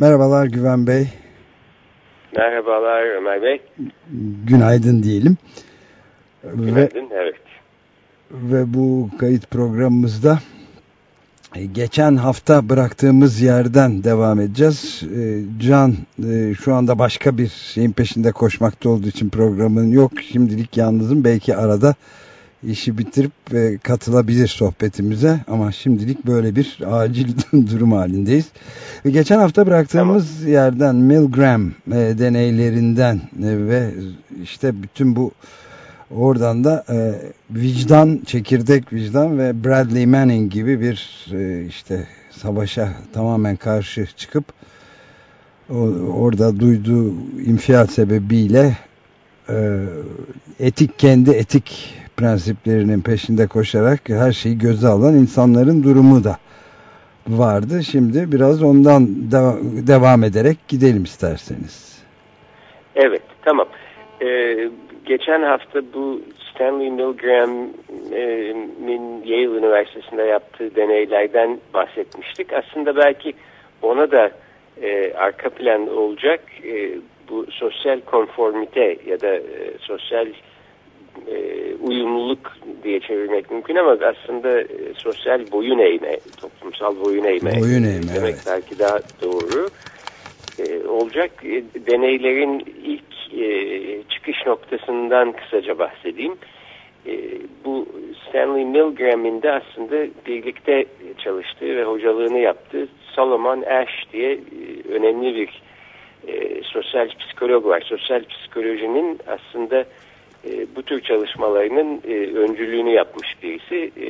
Merhabalar Güven Bey. Merhabalar Ömer Bey. Günaydın diyelim. Ve, Günaydın. Evet. ve bu kayıt programımızda e, geçen hafta bıraktığımız yerden devam edeceğiz. E, Can e, şu anda başka bir şeyin peşinde koşmakta olduğu için programın yok. Şimdilik yalnızım. Belki arada işi bitirip e, katılabilir sohbetimize ama şimdilik böyle bir acil durum halindeyiz. Ve geçen hafta bıraktığımız yerden Milgram e, deneylerinden e, ve işte bütün bu oradan da e, vicdan, çekirdek vicdan ve Bradley Manning gibi bir e, işte savaşa tamamen karşı çıkıp o, orada duyduğu infial sebebiyle e, etik kendi etik prensiplerinin peşinde koşarak her şeyi göze alan insanların durumu da vardı. Şimdi biraz ondan deva- devam ederek gidelim isterseniz. Evet. Tamam. Ee, geçen hafta bu Stanley Milgram'in Yale Üniversitesi'nde yaptığı deneylerden bahsetmiştik. Aslında belki ona da e, arka plan olacak e, bu sosyal konformite ya da e, sosyal e, uyumluluk diye çevirmek mümkün ama aslında e, sosyal boyun eğme, toplumsal boyun eğme, Boyun eğme, demek evet. belki daha doğru e, olacak. E, deneylerin ilk e, çıkış noktasından kısaca bahsedeyim. E, bu Stanley Milgram'in de aslında birlikte çalıştığı ve hocalığını yaptığı Solomon Ash diye e, önemli bir e, sosyal psikolog var. Sosyal psikolojinin aslında e, bu tür çalışmalarının e, öncülüğünü yapmış birisi. E,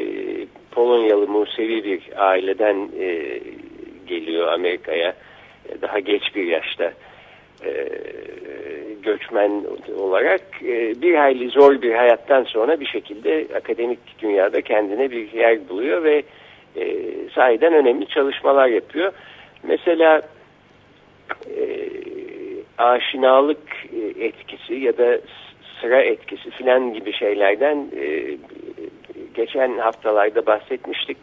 Polonyalı Musevi bir aileden e, geliyor Amerika'ya e, daha geç bir yaşta e, göçmen olarak e, bir hayli zor bir hayattan sonra bir şekilde akademik dünyada kendine bir yer buluyor ve e, sahiden önemli çalışmalar yapıyor. Mesela e, aşinalık e, etkisi ya da sıra etkisi filan gibi şeylerden e, geçen haftalarda bahsetmiştik.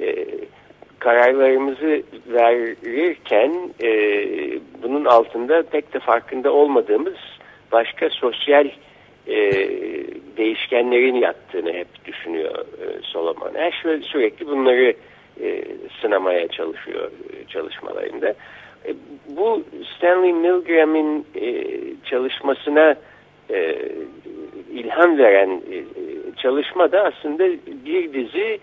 E, kararlarımızı verirken e, bunun altında pek de farkında olmadığımız başka sosyal e, değişkenlerin yattığını hep düşünüyor e, Solomon Ash ve sürekli bunları e, sınamaya çalışıyor e, çalışmalarında. E, bu Stanley Milgram'in e, çalışmasına e, ilham veren e, çalışma da aslında bir dizi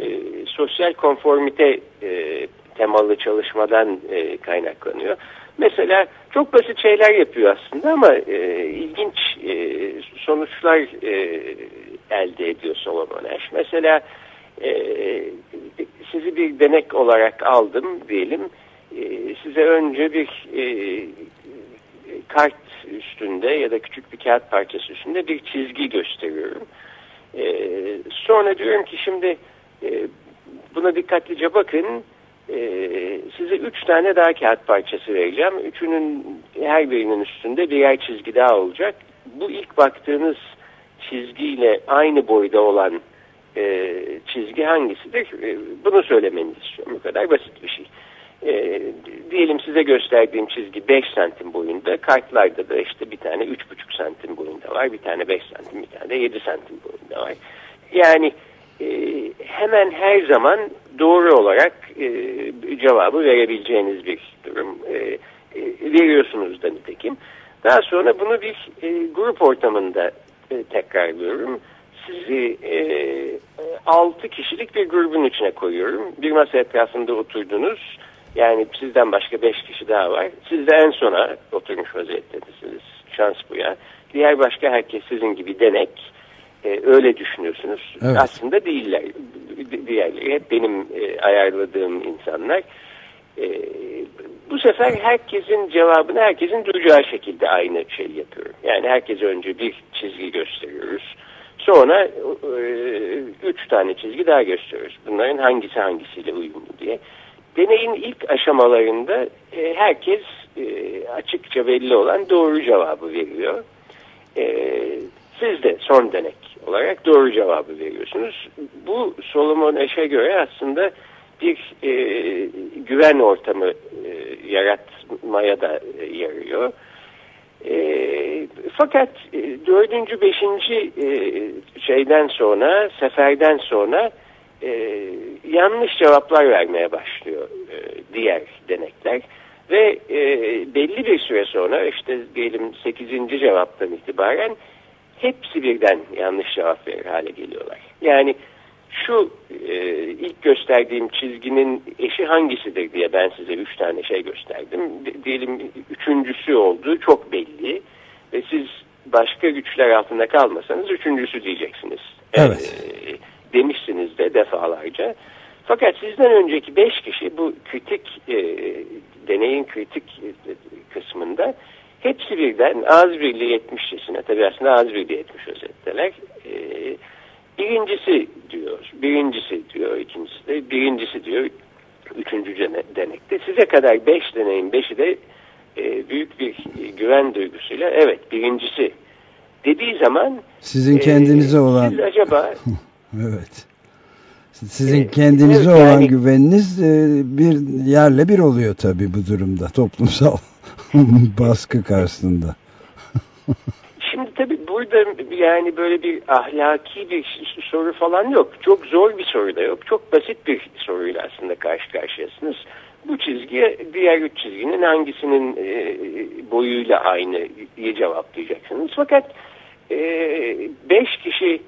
e, sosyal konformite e, temalı çalışmadan e, kaynaklanıyor. Mesela çok basit şeyler yapıyor aslında ama e, ilginç e, sonuçlar e, elde ediyor Solomon Ash. Mesela e, sizi bir denek olarak aldım diyelim. E, size önce bir e, kart üstünde ya da küçük bir kağıt parçası üstünde bir çizgi gösteriyorum. E, sonra diyorum ki şimdi e, buna dikkatlice bakın. E, size üç tane daha kağıt parçası vereceğim. Üçünün her birinin üstünde birer çizgi daha olacak. Bu ilk baktığınız çizgiyle aynı boyda olan e, çizgi hangisidir? E, bunu söylemenizi istiyorum. Bu kadar basit bir şey. E, diyelim size gösterdiğim çizgi 5 santim boyunda. Kartlarda da işte bir tane 3,5 santim boyunda var. Bir tane 5 santim, bir tane de 7 santim boyunda var. Yani e, hemen her zaman doğru olarak e, cevabı verebileceğiniz bir durum. E, e, veriyorsunuz da nitekim. Daha sonra bunu bir e, grup ortamında e, tekrarlıyorum. Sizi e, 6 kişilik bir grubun içine koyuyorum. Bir masa etrafında oturdunuz. Yani sizden başka 5 kişi daha var. Siz de en sona oturmuş vaziyettesiniz. Şans bu ya. Diğer başka herkes sizin gibi denek. E, öyle düşünüyorsunuz. Evet. Aslında değiller. Diğerleri hep benim e, ayarladığım insanlar. E, bu sefer herkesin cevabını herkesin duyacağı şekilde aynı şeyi yapıyorum. Yani herkese önce bir çizgi gösteriyoruz. Sonra e, üç tane çizgi daha gösteriyoruz. Bunların hangisi hangisiyle uyumlu diye. Deneyin ilk aşamalarında e, herkes e, açıkça belli olan doğru cevabı veriyor. E, siz de son denek olarak doğru cevabı veriyorsunuz. Bu Solomon Eş'e göre aslında bir e, güven ortamı e, yaratmaya da e, yarıyor. E, fakat e, dördüncü, beşinci e, şeyden sonra, seferden sonra e, yanlış cevaplar vermeye başlıyor e, diğer denekler. Ve e, belli bir süre sonra işte diyelim sekizinci cevaptan itibaren hepsi birden yanlış cevap verir hale geliyorlar. Yani şu e, ilk gösterdiğim çizginin eşi hangisidir diye ben size üç tane şey gösterdim. D- diyelim üçüncüsü olduğu çok belli ve siz başka güçler altında kalmasanız üçüncüsü diyeceksiniz. Evet. E, demişsiniz de defalarca. Fakat sizden önceki beş kişi bu kritik e, deneyin kritik e, kısmında hepsi birden ağız birliği etmişçesine tabi aslında ağız birliği etmiş özetteler. E, birincisi diyor, birincisi diyor, ikincisi de birincisi diyor, üçüncü dene- denekte. Size kadar beş deneyin beşi de e, büyük bir güven duygusuyla evet birincisi dediği zaman Sizin kendinize e, olan siz acaba evet. Sizin kendinize evet, olan yani- güveniniz e, bir yerle bir oluyor tabii bu durumda toplumsal baskı karşısında. Şimdi tabii burada yani böyle bir ahlaki bir soru falan yok. Çok zor bir soru da yok. Çok basit bir soruyla aslında karşı karşıyasınız. Bu çizgiye diğer üç çizginin hangisinin e, boyuyla aynı diye cevaplayacaksınız. Fakat e, beş kişi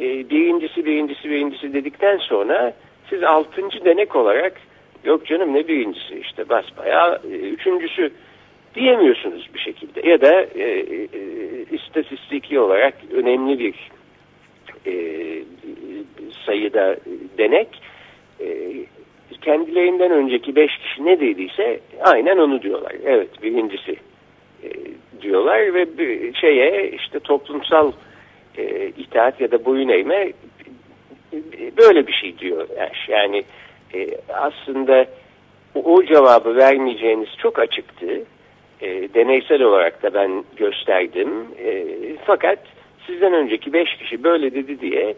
e, birincisi birincisi birincisi dedikten sonra siz altıncı denek olarak yok canım ne birincisi işte basbayağı e, üçüncüsü diyemiyorsunuz bir şekilde. Ya da e, e, istatistiki olarak önemli bir e, sayıda denek e, kendilerinden önceki beş kişi ne dediyse aynen onu diyorlar. Evet birincisi e, diyorlar ve bir şeye işte toplumsal e, itaat ya da boyun eğme böyle bir şey diyor. Yani e, aslında o, o cevabı vermeyeceğiniz çok açıktı. E, deneysel olarak da ben gösterdim. E, fakat sizden önceki beş kişi böyle dedi diye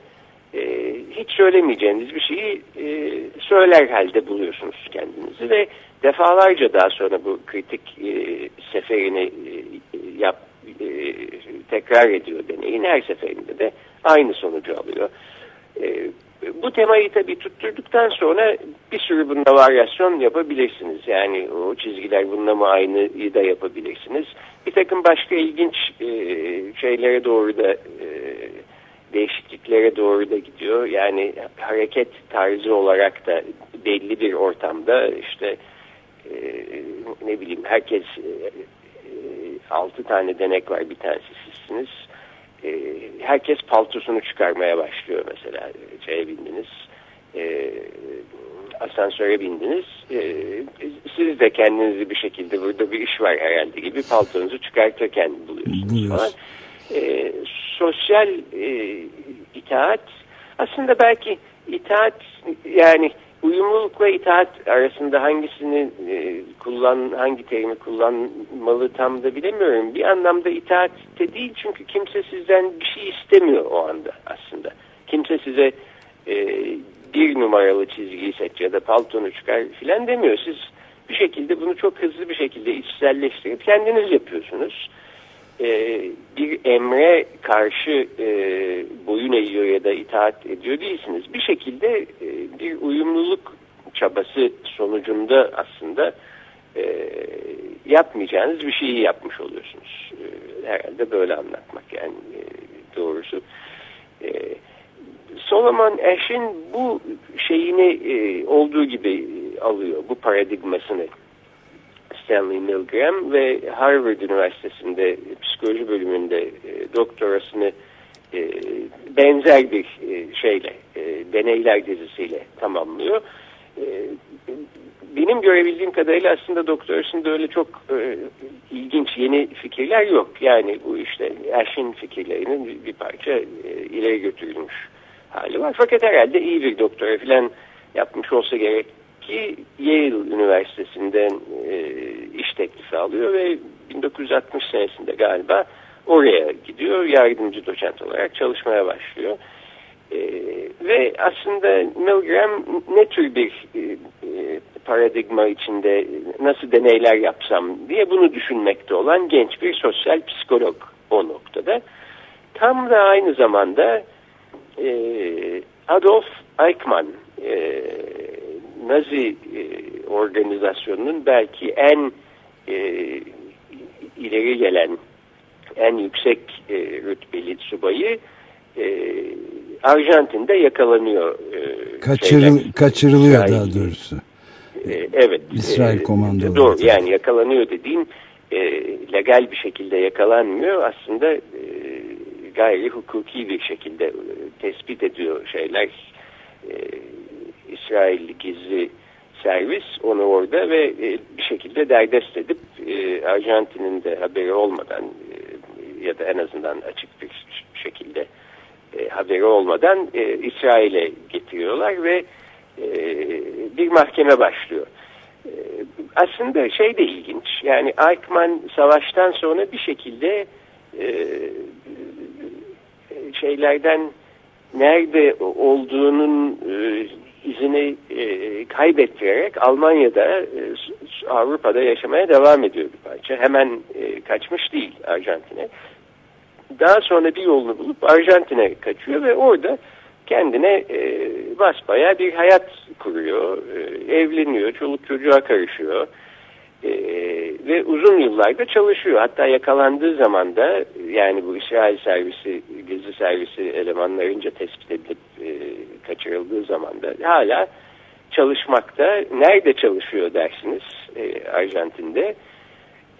e, hiç söylemeyeceğiniz bir şeyi e, söyler halde buluyorsunuz kendinizi ve defalarca daha sonra bu kritik e, seferini e, yap, e, tekrar ediyor deneyin. Her seferinde de aynı sonucu alıyor. E, bu temayı tabii tutturduktan sonra bir sürü bunda varyasyon yapabilirsiniz. Yani o çizgiler bununla mı aynı da yapabilirsiniz. Bir takım başka ilginç e, şeylere doğru da e, değişikliklere doğru da gidiyor. Yani hareket tarzı olarak da belli bir ortamda işte e, ne bileyim herkes e, altı tane denek var bir tanesi sizsiniz. E, herkes paltosunu çıkarmaya başlıyor mesela. Şeye bindiniz, e, asansöre bindiniz. E, siz de kendinizi bir şekilde burada bir iş var herhalde gibi paltonuzu çıkartırken buluyorsunuz falan. E, sosyal e, itaat aslında belki itaat yani uyumlulukla itaat arasında hangisini e, kullan hangi terimi kullanmalı tam da bilemiyorum. Bir anlamda itaatte değil çünkü kimse sizden bir şey istemiyor o anda aslında. Kimse size e, bir numaralı çizgiyi seç ya da paltonu çıkar filan demiyor. Siz bir şekilde bunu çok hızlı bir şekilde içselleştirip kendiniz yapıyorsunuz. Ee, bir emre karşı e, boyun eğiyor ya da itaat ediyor değilsiniz. Bir şekilde e, bir uyumluluk çabası sonucunda aslında e, yapmayacağınız bir şeyi yapmış oluyorsunuz. E, herhalde böyle anlatmak yani e, doğrusu. E, Solomon Ash'in bu şeyini e, olduğu gibi alıyor, bu paradigmasını. Stanley Milgram ve Harvard Üniversitesi'nde psikoloji bölümünde e, doktorasını e, benzer bir e, şeyle, e, deneyler dizisiyle tamamlıyor. E, benim görebildiğim kadarıyla aslında doktorasında öyle çok e, ilginç yeni fikirler yok. Yani bu işte Ash'in fikirlerinin bir parça e, ileri götürülmüş hali var. Fakat herhalde iyi bir doktora falan yapmış olsa gerek ki Yale Üniversitesi'nden e, iş teklifi alıyor ve 1960 senesinde galiba oraya gidiyor. Yardımcı doçent olarak çalışmaya başlıyor. E, ve aslında Milgram ne tür bir e, e, paradigma içinde nasıl deneyler yapsam diye bunu düşünmekte olan genç bir sosyal psikolog o noktada. Tam da aynı zamanda e, Adolf Eichmann e, Nazi e, organizasyonunun belki en e, ileri gelen en yüksek e, rütbeli subayı e, Arjantin'de yakalanıyor. E, Kaçırıl, şeyler, kaçırılıyor İsrail, daha doğrusu. E, evet. İsrail e, komandoları. Doğru yani yakalanıyor dediğim e, legal bir şekilde yakalanmıyor. Aslında e, gayri hukuki bir şekilde e, tespit ediyor şeyler e, İsrail gizli servis onu orada ve e, bir şekilde derdest edip e, Arjantin'in de haberi olmadan e, ya da en azından açık bir şekilde e, haberi olmadan İsrail'e getiriyorlar ve bir mahkeme başlıyor. Aslında şey de ilginç yani Eichmann savaştan sonra bir şekilde şeylerden nerede olduğunun izini e, kaybettirerek Almanya'da e, Avrupa'da yaşamaya devam ediyor bir parça. Hemen e, kaçmış değil Arjantin'e. Daha sonra bir yolunu bulup Arjantin'e kaçıyor ve orada kendine e, basbaya bir hayat kuruyor. Evleniyor, çoluk çocuğa karışıyor. Ve uzun yıllarda çalışıyor. Hatta yakalandığı zaman da yani bu İsrail servisi, gizli servisi elemanlarınca tespit edilip e, kaçırıldığı zaman da hala çalışmakta. Nerede çalışıyor dersiniz e, Arjantin'de?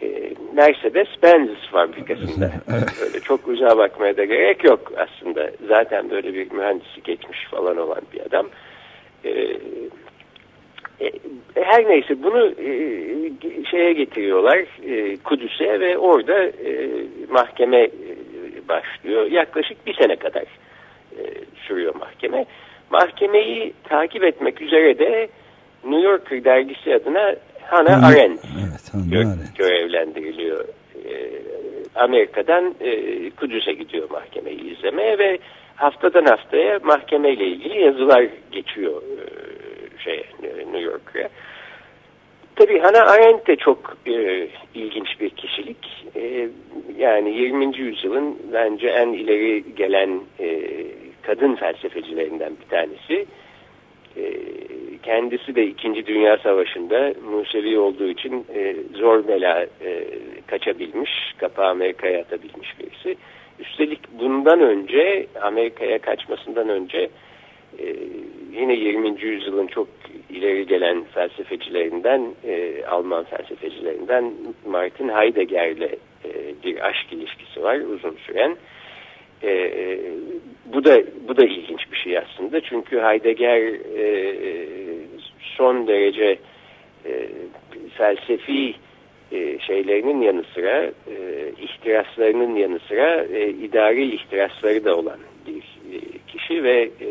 E, Mercedes-Benz fabrikasında. Öyle çok uzağa bakmaya da gerek yok aslında. Zaten böyle bir mühendisi geçmiş falan olan bir adam. E, e, her neyse bunu e, şeye getiriyorlar e, Kudüs'e ve orada e, mahkeme e, başlıyor. Yaklaşık bir sene kadar e, sürüyor mahkeme. Mahkemeyi takip etmek üzere de New Yorker dergisi adına Hannah Arendt evet, gö görevlendiriliyor. E, Amerika'dan e, Kudüs'e gidiyor mahkemeyi izlemeye ve haftadan haftaya mahkemeyle ilgili yazılar geçiyor e, şey New York'a. Tabii Hannah Arendt de çok e, ilginç bir kişilik. E, yani 20. yüzyılın bence en ileri gelen e, kadın felsefecilerinden bir tanesi. E, kendisi de 2. Dünya Savaşı'nda Musevi olduğu için e, zor bela e, kaçabilmiş, kapağı Amerika'ya atabilmiş birisi. Üstelik bundan önce, Amerika'ya kaçmasından önce e, yine 20. yüzyılın çok ileri gelen felsefecilerinden, e, Alman felsefecilerinden Martin Heidegger'le e, bir aşk ilişkisi var uzun süren. E, bu da bu da ilginç bir şey aslında. Çünkü Heidegger e, son derece e, felsefi e, şeylerinin yanı sıra e, ihtiraslarının yanı sıra e, idari ihtirasları da olan kişi ve e,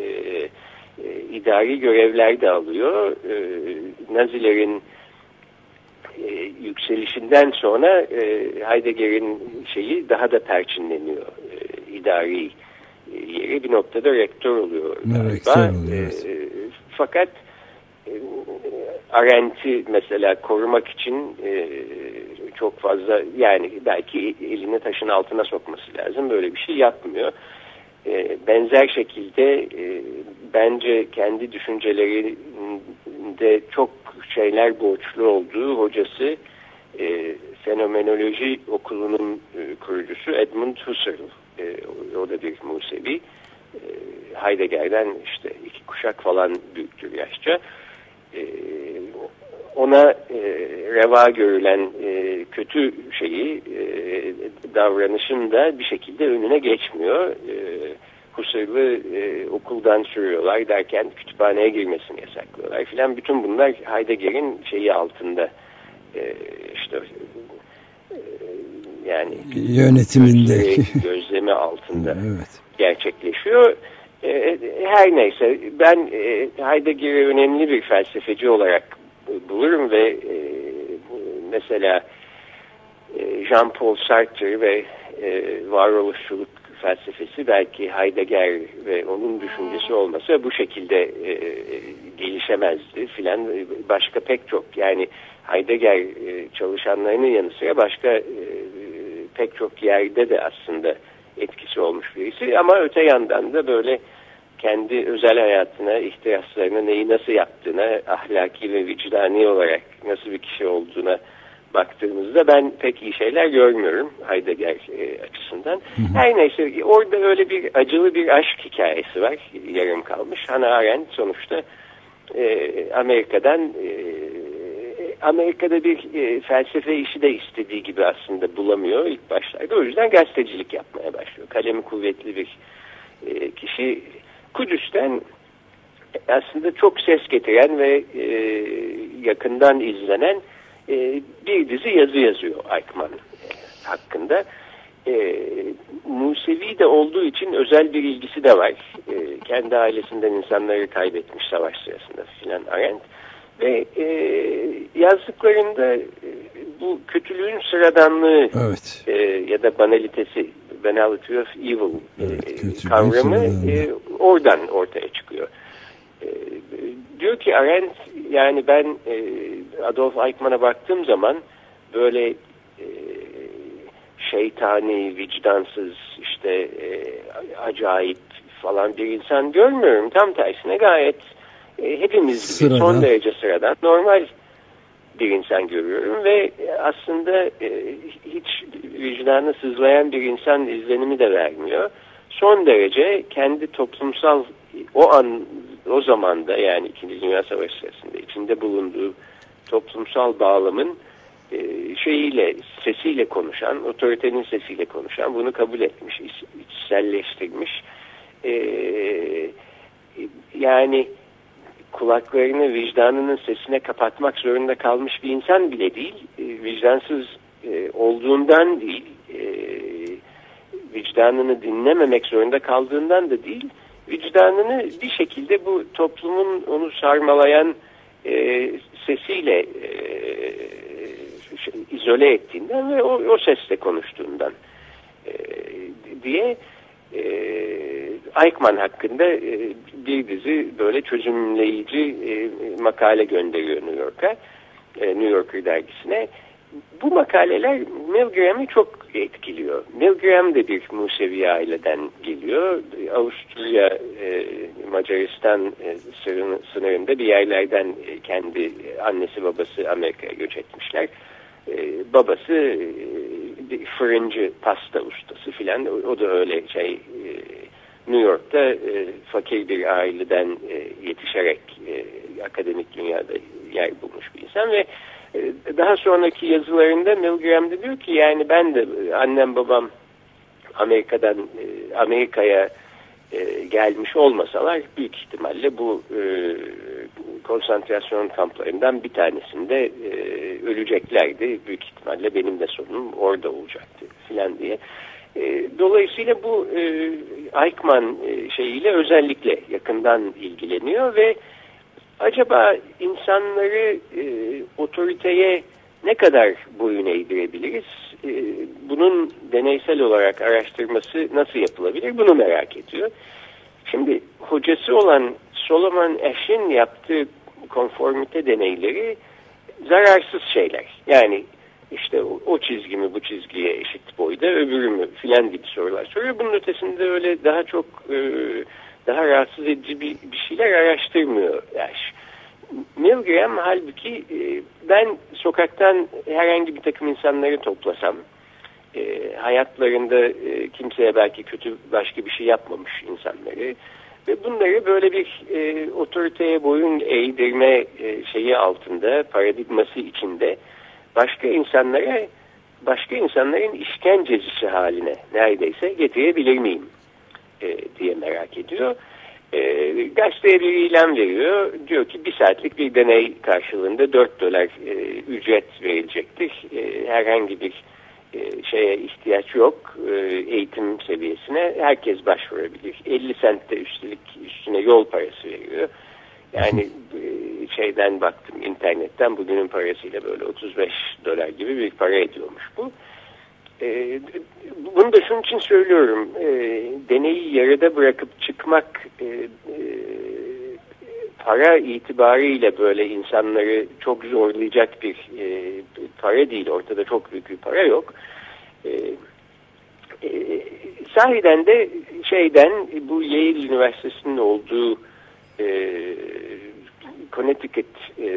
e, idari görevler de alıyor. E, Nazilerin e, yükselişinden sonra e, Heidegger'in şeyi daha da perçinleniyor. E, idari e, yeri bir noktada rektör oluyor. Rektör oluyor. E, fakat e, Arendt'i mesela korumak için e, çok fazla yani belki elini taşın altına sokması lazım. Böyle bir şey yapmıyor. E, benzer şekilde e, bence kendi düşüncelerinde çok şeyler borçlu olduğu hocası e, fenomenoloji okulunun e, kurucusu Edmund Husserl. O da bir Musevi. E, Heidegger'den işte iki kuşak falan büyüktür yaşça. Ona e, reva görülen e, kötü şeyi e, davranışın da bir şekilde önüne geçmiyor. E, Husserl'ı e, okuldan sürüyorlar derken kütüphaneye girmesini yasaklıyorlar filan. Bütün bunlar Heidegger'in şeyi altında e, işte e, yani yönetiminde gözleri, gözlemi altında evet. gerçekleşiyor. E, her neyse ben e, Heidegger'i önemli bir felsefeci olarak bulurum ve e, mesela e, Jean-Paul Sartre ve e, varoluşçuluk felsefesi belki Heidegger ve onun düşüncesi olmasa bu şekilde e, gelişemezdi filan. Başka pek çok yani Heidegger e, çalışanlarının yanı sıra başka e, pek çok yerde de aslında etkisi olmuş birisi. Ama öte yandan da böyle kendi özel hayatına, ihtiraslarına neyi nasıl yaptığına, ahlaki ve vicdani olarak nasıl bir kişi olduğuna baktığımızda ben pek iyi şeyler görmüyorum Heidegger e, açısından. Hı hı. Her neyse orada öyle bir acılı bir aşk hikayesi var yarım kalmış. Hannah Arendt sonuçta e, Amerika'dan e, Amerika'da bir e, felsefe işi de istediği gibi aslında bulamıyor ilk başlarda. O yüzden gazetecilik yapmaya başlıyor. Kalemi kuvvetli bir e, kişi Kudüs'ten aslında çok ses getiren ve e, yakından izlenen e, bir dizi yazı yazıyor Aikman hakkında. E, Musevi de olduğu için özel bir ilgisi de var. E, kendi ailesinden insanları kaybetmiş savaş sırasında filan Arendt. Ve e, yazdıklarında e, bu kötülüğün sıradanlığı evet. e, ya da banalitesi, banality of evil evet, e, kavramı e, oradan ortaya çıkıyor. E, diyor ki Arendt yani ben e, Adolf Eichmann'a baktığım zaman böyle e, şeytani, vicdansız, işte e, acayip falan bir insan görmüyorum. Tam tersine gayet e, hepimiz gibi son derece sıradan normal bir insan görüyorum ve aslında e, hiç vicdanı sızlayan bir insan izlenimi de vermiyor. Son derece kendi toplumsal o an o zamanda yani 2. Dünya Savaşı sırasında içinde bulunduğu toplumsal bağlamın e, şeyiyle, sesiyle konuşan, otoritenin sesiyle konuşan, bunu kabul etmiş, içselleştirmiş. E, yani kulaklarını vicdanının sesine kapatmak zorunda kalmış bir insan bile değil, e, vicdansız e, olduğundan değil, e, vicdanını dinlememek zorunda kaldığından da değil, vicdanını bir şekilde bu toplumun onu sarmalayan e, sesiyle şey, izole ettiğinden ve o, sesle konuştuğundan diye e, Eichmann hakkında e, bir dizi böyle çözümleyici e, makale gönderiyor New York'a, e, New Yorker dergisine. Bu makaleler Milgram'ı çok etkiliyor. Milgram de bir Musevi aileden geliyor. Avusturya, Macaristan sınırında bir yerlerden kendi annesi babası Amerika'ya göç etmişler. Babası fırıncı pasta ustası filan. O, da öyle şey e, New York'ta e, fakir bir aileden e, yetişerek akademik dünyada yer bulmuş bir insan ve daha sonraki yazılarında Milgram diyor ki yani ben de annem babam Amerika'dan Amerika'ya e, gelmiş olmasalar büyük ihtimalle bu, e, konsantrasyon kamplarından bir tanesinde e, öleceklerdi. Büyük ihtimalle benim de sonum orada olacaktı filan diye. E, dolayısıyla bu e, Eichmann e, şeyiyle özellikle yakından ilgileniyor ve acaba insanları e, otoriteye ne kadar boyun eğdirebiliriz? E, bunun deneysel olarak araştırması nasıl yapılabilir? Bunu merak ediyor. Şimdi hocası olan Solomon Ash'in yaptığı konformite deneyleri zararsız şeyler. Yani işte o, o çizgi mi bu çizgiye eşit boyda öbürü mü filan gibi sorular soruyor. Bunun ötesinde öyle daha çok e, daha rahatsız edici bir, bir şeyler araştırmıyor Ash. Milgram halbuki e, ben sokaktan herhangi bir takım insanları toplasam e, hayatlarında e, kimseye belki kötü başka bir şey yapmamış insanları ve bunları böyle bir e, otoriteye boyun eğdirme e, şeyi altında paradigması içinde başka insanlara başka insanların işkencecisi haline neredeyse getirebilir miyim e, diye merak ediyor. E, gazeteye bir ilan veriyor. Diyor ki bir saatlik bir deney karşılığında 4 dolar e, ücret verilecektir. E, herhangi bir e, şeye ihtiyaç yok e, eğitim seviyesine. Herkes başvurabilir. 50 sent de üstelik üstüne yol parası veriyor. Yani e, şeyden baktım internetten bugünün parasıyla böyle 35 dolar gibi bir para ediyormuş bu. E, bunu da şunun için söylüyorum. E, deneyi yarıda bırakıp çıkmak e, e, para itibariyle böyle insanları çok zorlayacak bir e, para değil. Ortada çok büyük bir para yok. E, e, sahiden de şeyden bu Yale Üniversitesi'nin olduğu e, Connecticut e,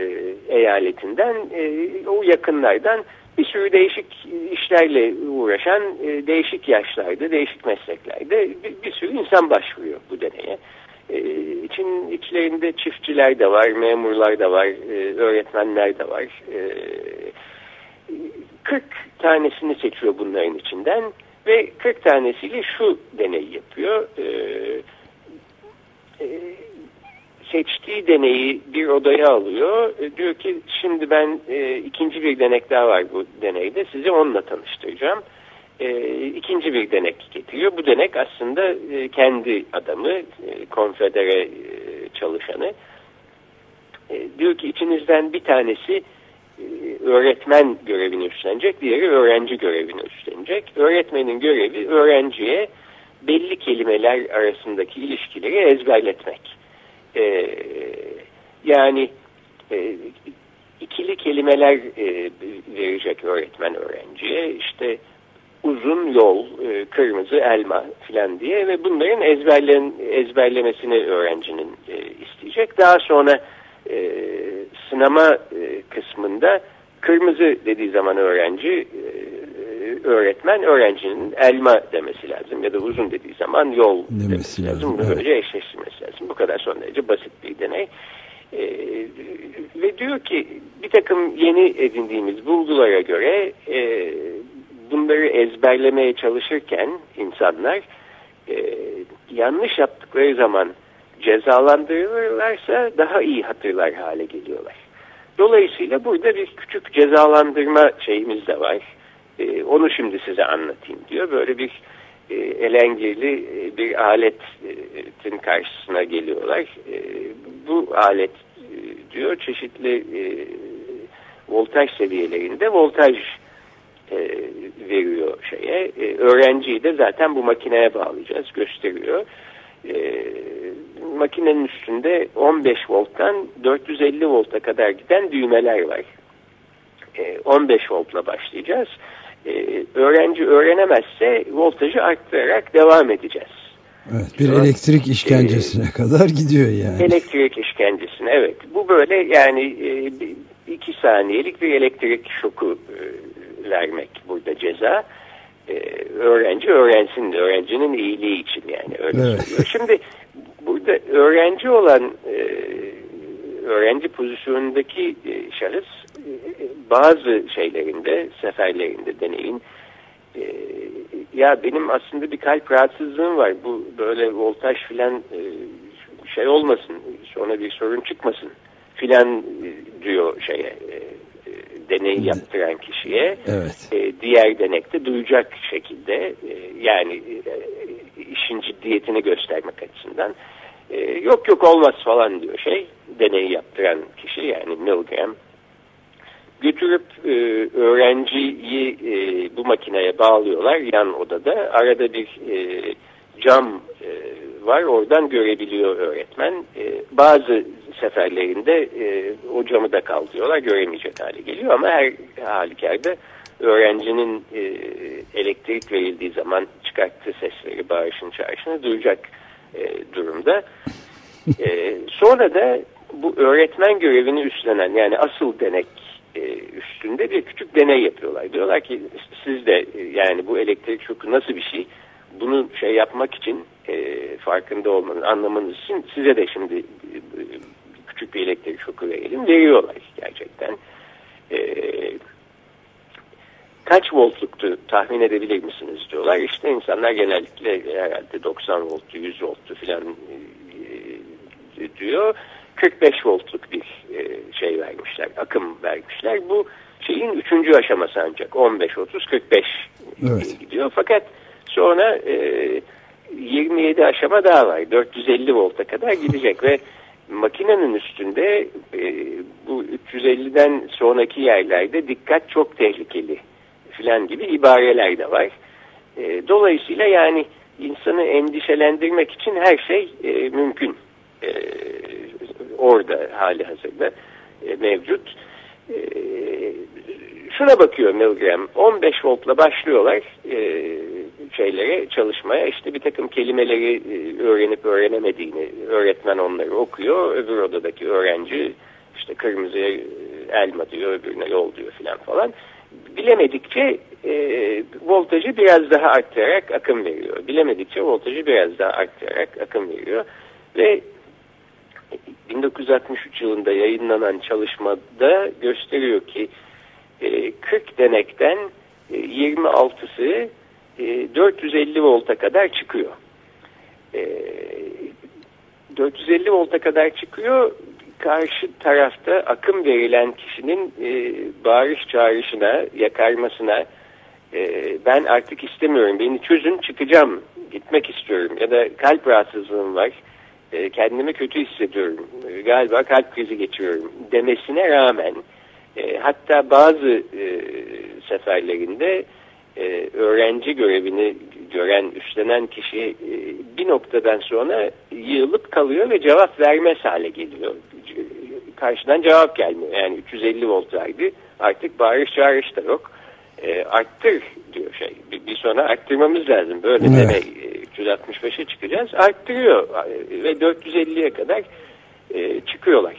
eyaletinden e, o yakınlardan bir sürü değişik işlerle uğraşan e, değişik yaşlarda, değişik mesleklerde bir, bir sürü insan başvuruyor bu deneye. E, için içlerinde çiftçiler de var, memurlar da var, e, öğretmenler de var. E, 40 tanesini seçiyor bunların içinden ve 40 tanesiyle şu deneyi yapıyor. E, e, seçtiği deneyi bir odaya alıyor. E, diyor ki şimdi ben e, ikinci bir denek daha var bu deneyde. Sizi onunla tanıştıracağım. E, ikinci bir denek getiriyor. Bu denek aslında e, kendi adamı, e, konfedere e, çalışanı. E, diyor ki içinizden bir tanesi e, öğretmen görevini üstlenecek, diğeri öğrenci görevini üstlenecek. Öğretmenin görevi öğrenciye belli kelimeler arasındaki ilişkileri ezberletmek. E, yani e, ikili kelimeler e, verecek öğretmen öğrenciye. İşte uzun yol, e, kırmızı elma filan diye ve bunların ezberlen, ezberlemesini öğrencinin e, isteyecek. Daha sonra e, sınama e, kısmında kırmızı dediği zaman öğrenci e, öğretmen öğrencinin elma demesi lazım ya da uzun dediği zaman yol demesi, demesi lazım. lazım. Bunu evet. böylece eşleştirmesi lazım. Bu kadar son derece basit bir deney. E, ve diyor ki bir takım yeni edindiğimiz bulgulara göre e, bunları ezberlemeye çalışırken insanlar e, yanlış yaptıkları zaman cezalandırılırlarsa daha iyi hatırlar hale geliyorlar. Dolayısıyla burada bir küçük cezalandırma şeyimiz de var. E, onu şimdi size anlatayım diyor. Böyle bir e, elengirli e, bir aletin karşısına geliyorlar. E, bu alet e, diyor çeşitli e, voltaj seviyelerinde voltaj e, veriyor şeye. E, öğrenciyi de zaten bu makineye bağlayacağız gösteriyor. E, makinenin üstünde 15 volttan 450 volta kadar giden düğmeler var. E, 15 voltla başlayacağız. E, öğrenci öğrenemezse voltajı arttırarak devam edeceğiz. Evet, bir Sonra, elektrik işkencesine e, kadar gidiyor yani. Elektrik işkencesine evet. Bu böyle yani e, iki saniyelik bir elektrik şoku e, vermek burada ceza. Öğrenci öğrensin, öğrencinin iyiliği için yani öyle evet. söylüyor. Şimdi burada öğrenci olan e, öğrenci pozisyonundaki e, şahıs e, bazı şeylerinde, seferlerinde deneyin e, ya benim aslında bir kalp rahatsızlığım var. Bu böyle voltaj filan e, şey olmasın. Sonra bir sorun çıkmasın filan e, diyor şeye e, deneyi yaptıran kişiye. Evet. E, diğer denekte duyacak şekilde e, yani e, işin ciddiyetini göstermek açısından e, yok yok olmaz falan diyor şey deneyi yaptıran kişi yani Milgram götürüp e, öğrenciyi e, bu makineye bağlıyorlar yan odada. Arada bir e, cam e, var oradan görebiliyor öğretmen. E, bazı seferlerinde e, o camı da kaldırıyorlar göremeyecek hale geliyor ama her halükarda öğrencinin e, elektrik verildiği zaman çıkarttığı sesleri bağırışın çağrışını duyacak e, durumda. E, sonra da bu öğretmen görevini üstlenen yani asıl denek e, üstünde bir küçük deney yapıyorlar. Diyorlar ki siz de e, yani bu elektrik şoku nasıl bir şey? Bunu şey yapmak için e, farkında olmanız, anlamanız için size de şimdi e, küçük bir elektrik şoku verelim. Veriyorlar gerçekten. E, kaç voltluktu tahmin edebilir misiniz diyorlar. İşte insanlar genellikle herhalde 90 volttu, 100 volttu filan e, diyor. 45 voltluk bir e, şey vermişler, akım vermişler. Bu şeyin üçüncü aşaması ancak 15, 30, 45 Evet. gidiyor. Fakat sonra e, 27 aşama daha var. 450 volta kadar gidecek ve makinenin üstünde e, bu 350'den sonraki yerlerde dikkat çok tehlikeli filan gibi ibareler de var. E, dolayısıyla yani insanı endişelendirmek için her şey e, mümkün. E, orada hali hazırda e, mevcut. E, şuna bakıyor Milgram 15 voltla başlıyorlar e, şeylere çalışmaya işte bir takım kelimeleri e, öğrenip öğrenemediğini öğretmen onları okuyor öbür odadaki öğrenci işte kırmızıya e, elma diyor öbürüne yol diyor filan falan bilemedikçe e, voltajı biraz daha arttırarak akım veriyor bilemedikçe voltajı biraz daha arttırarak akım veriyor ve 1963 yılında yayınlanan çalışmada gösteriyor ki e, 40 denekten e, 26'sı e, 450 volta kadar çıkıyor. E, 450 volta kadar çıkıyor. Karşı tarafta akım verilen kişinin e, bağırış çağrışına, yakarmasına e, ben artık istemiyorum, beni çözün çıkacağım, gitmek istiyorum ya da kalp rahatsızlığım var e, kendimi kötü hissediyorum, e, galiba kalp krizi geçiriyorum demesine rağmen e, hatta bazı e, seferlerinde e, öğrenci görevini gören, üstlenen kişi e, bir noktadan sonra yığılıp kalıyor ve cevap vermez hale geliyor. Karşıdan cevap gelmiyor. Yani 350 volt verdi. Artık bağırış çağırış da yok. E, arttır diyor şey. Bir, bir sonra arttırmamız lazım. Böyle Evet. demek. E, 365'e çıkacağız. Arttırıyor. E, Ve 450'ye kadar e, çıkıyorlar.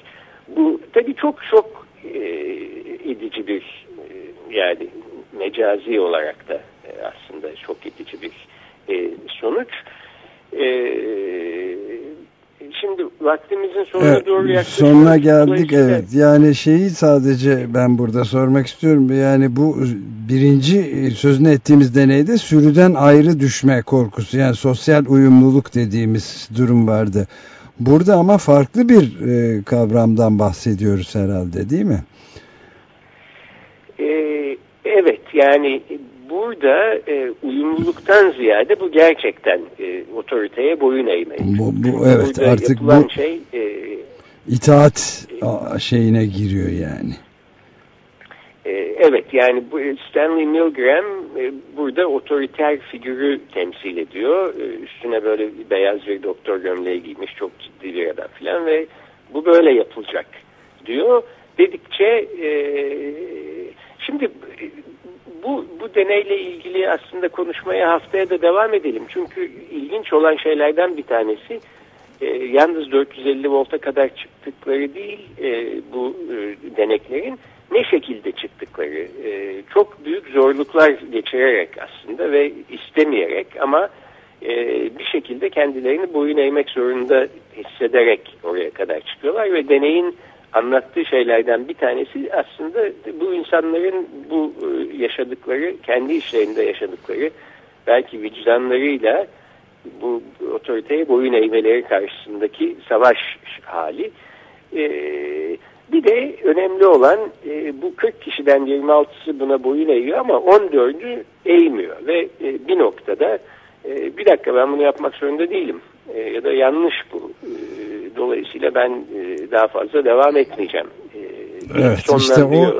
Bu tabii çok şok e, edici bir e, yani mecazi olarak da e, aslında şok edici bir e, sonuç. E, şimdi vaktimizin sonuna Evet, doğru yaklaşıyoruz. sonuna geldik evet. Yani şeyi sadece ben burada sormak istiyorum. Yani bu birinci e, sözünü ettiğimiz deneyde sürüden ayrı düşme korkusu yani sosyal uyumluluk dediğimiz durum vardı. Burada ama farklı bir e, kavramdan bahsediyoruz herhalde değil mi? Ee, evet yani burada e, uyumluluktan ziyade bu gerçekten e, otoriteye boyun eğmek. Bu, bu evet Burada artık bu şey e, itaat a, şeyine giriyor yani. e, evet yani bu Stanley Milgram e, burada otoriter figürü temsil ediyor. E, üstüne böyle beyaz bir doktor gömleği giymiş çok ciddi bir adam falan ve bu böyle yapılacak diyor. Dedikçe e, şimdi e, bu, bu deneyle ilgili aslında konuşmaya haftaya da devam edelim. Çünkü ilginç olan şeylerden bir tanesi e, yalnız 450 volta kadar çıktıkları değil e, bu e, deneklerin ne şekilde çıktıkları. E, çok büyük zorluklar geçirerek aslında ve istemeyerek ama e, bir şekilde kendilerini boyun eğmek zorunda hissederek oraya kadar çıkıyorlar ve deneyin anlattığı şeylerden bir tanesi aslında bu insanların bu e, yaşadıkları, kendi işlerinde yaşadıkları belki vicdanlarıyla bu otoriteye boyun eğmeleri karşısındaki savaş hali. E, bir de önemli olan e, bu 40 kişiden 26'sı buna boyun eğiyor ama 14'ü eğmiyor ve bir noktada bir dakika ben bunu yapmak zorunda değilim e, ya da yanlış bu. E, dolayısıyla ben e, daha fazla devam etmeyeceğim. E, evet işte o,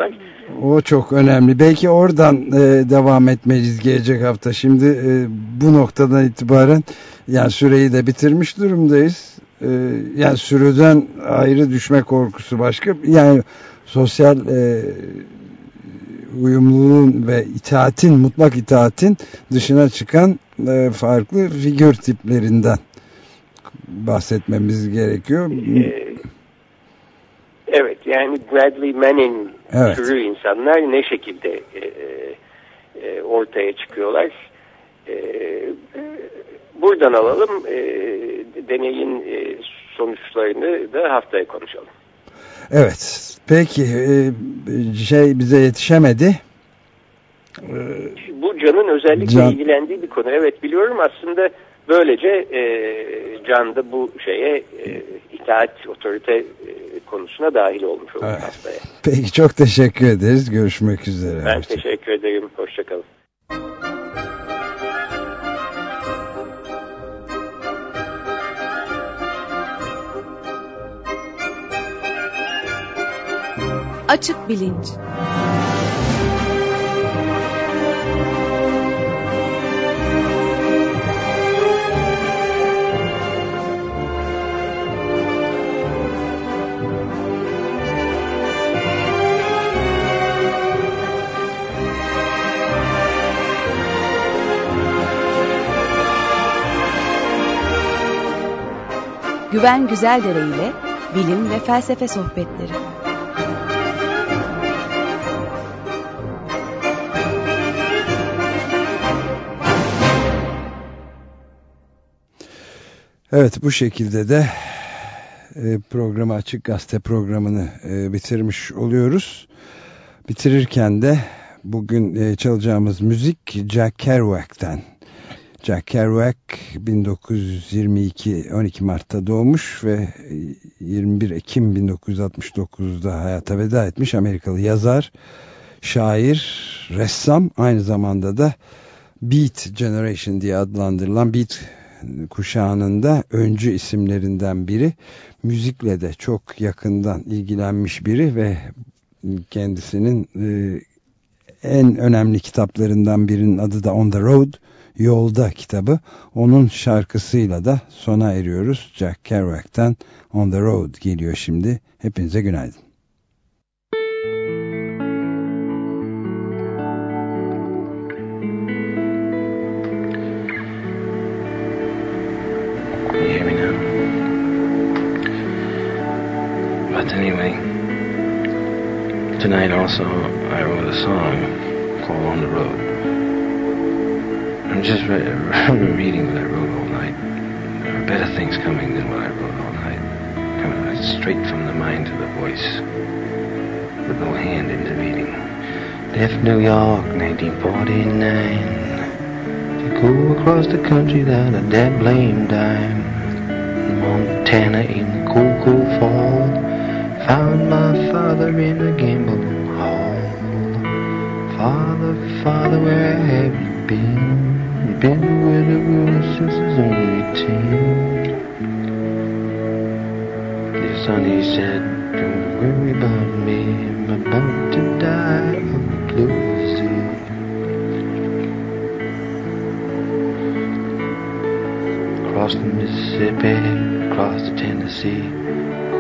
o çok önemli. Belki oradan e, devam etmeliyiz gelecek hafta. Şimdi e, bu noktadan itibaren yani süreyi de bitirmiş durumdayız. E, yani sürüden ayrı düşme korkusu başka. Yani sosyal e, uyumluluğun ve itaatin, mutlak itaatin dışına çıkan e, farklı figür tiplerinden bahsetmemiz gerekiyor. Ee, evet yani Bradley Manning evet. türü insanlar ne şekilde e, e, ortaya çıkıyorlar? E, buradan alalım. E, deneyin e, sonuçlarını da haftaya konuşalım. Evet. Peki şey bize yetişemedi. Bu Can'ın özellikle Can... ilgilendiği bir konu. Evet biliyorum aslında böylece e, Can da bu şeye e, itaat otorite e, konusuna dahil olmuş olur evet. haftaya. Peki çok teşekkür ederiz. Görüşmek üzere. Ben Hoşça. teşekkür ederim. Hoşçakalın. Açık Bilinç Güven Güzeldere ile bilim ve felsefe sohbetleri. Evet bu şekilde de e, programı Açık Gazete programını e, bitirmiş oluyoruz. Bitirirken de bugün e, çalacağımız müzik Jack Kerouac'ten Jack Kerouac 1922 12 Mart'ta doğmuş ve 21 Ekim 1969'da hayata veda etmiş Amerikalı yazar, şair, ressam aynı zamanda da Beat Generation diye adlandırılan Beat kuşağının da öncü isimlerinden biri. Müzikle de çok yakından ilgilenmiş biri ve kendisinin e, en önemli kitaplarından birinin adı da On the Road Yolda kitabı. Onun şarkısıyla da sona eriyoruz. Jack Kerouac'ten On the Road geliyor şimdi. Hepinize günaydın. tonight also I wrote a song called On the Road. I'm just re reading what I wrote all night. There are better things coming than what I wrote all night. Coming straight from the mind to the voice, with no hand intervening. Left New York, 1949. To go across the country without a dead blame dime. Montana in the cool fall. Found my father in a gambling hall. Father, father, where have you been? Been with a girl since I was. The son, he said, don't worry about me, I'm about to die of the. Across the Mississippi, across the Tennessee,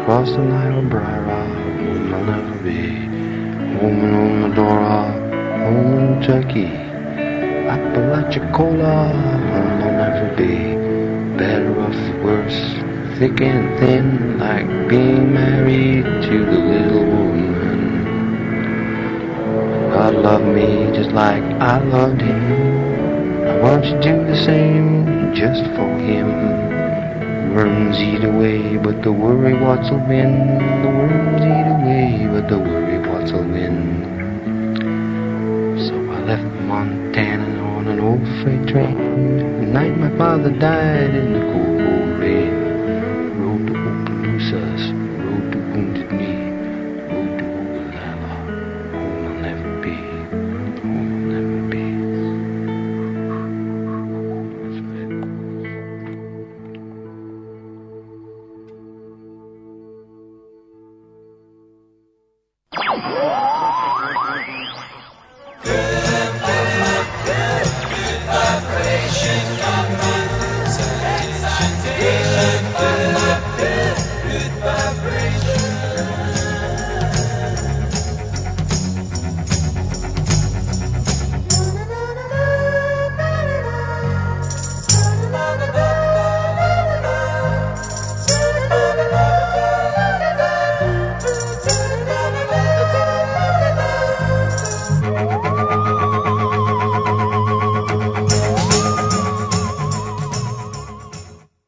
across the Nile, Niobrara, woman I'll never be. Woman on the door, home in Apalachicola will never be better or worse, thick and thin, like being married to the little woman. God loved me just like I loved him. I want you to do the same just for him. Worms eat away, but the worry what's will win. The worms eat away, but the worry what's will win. So I left Montana on an old freight train. The night my father died in the cold,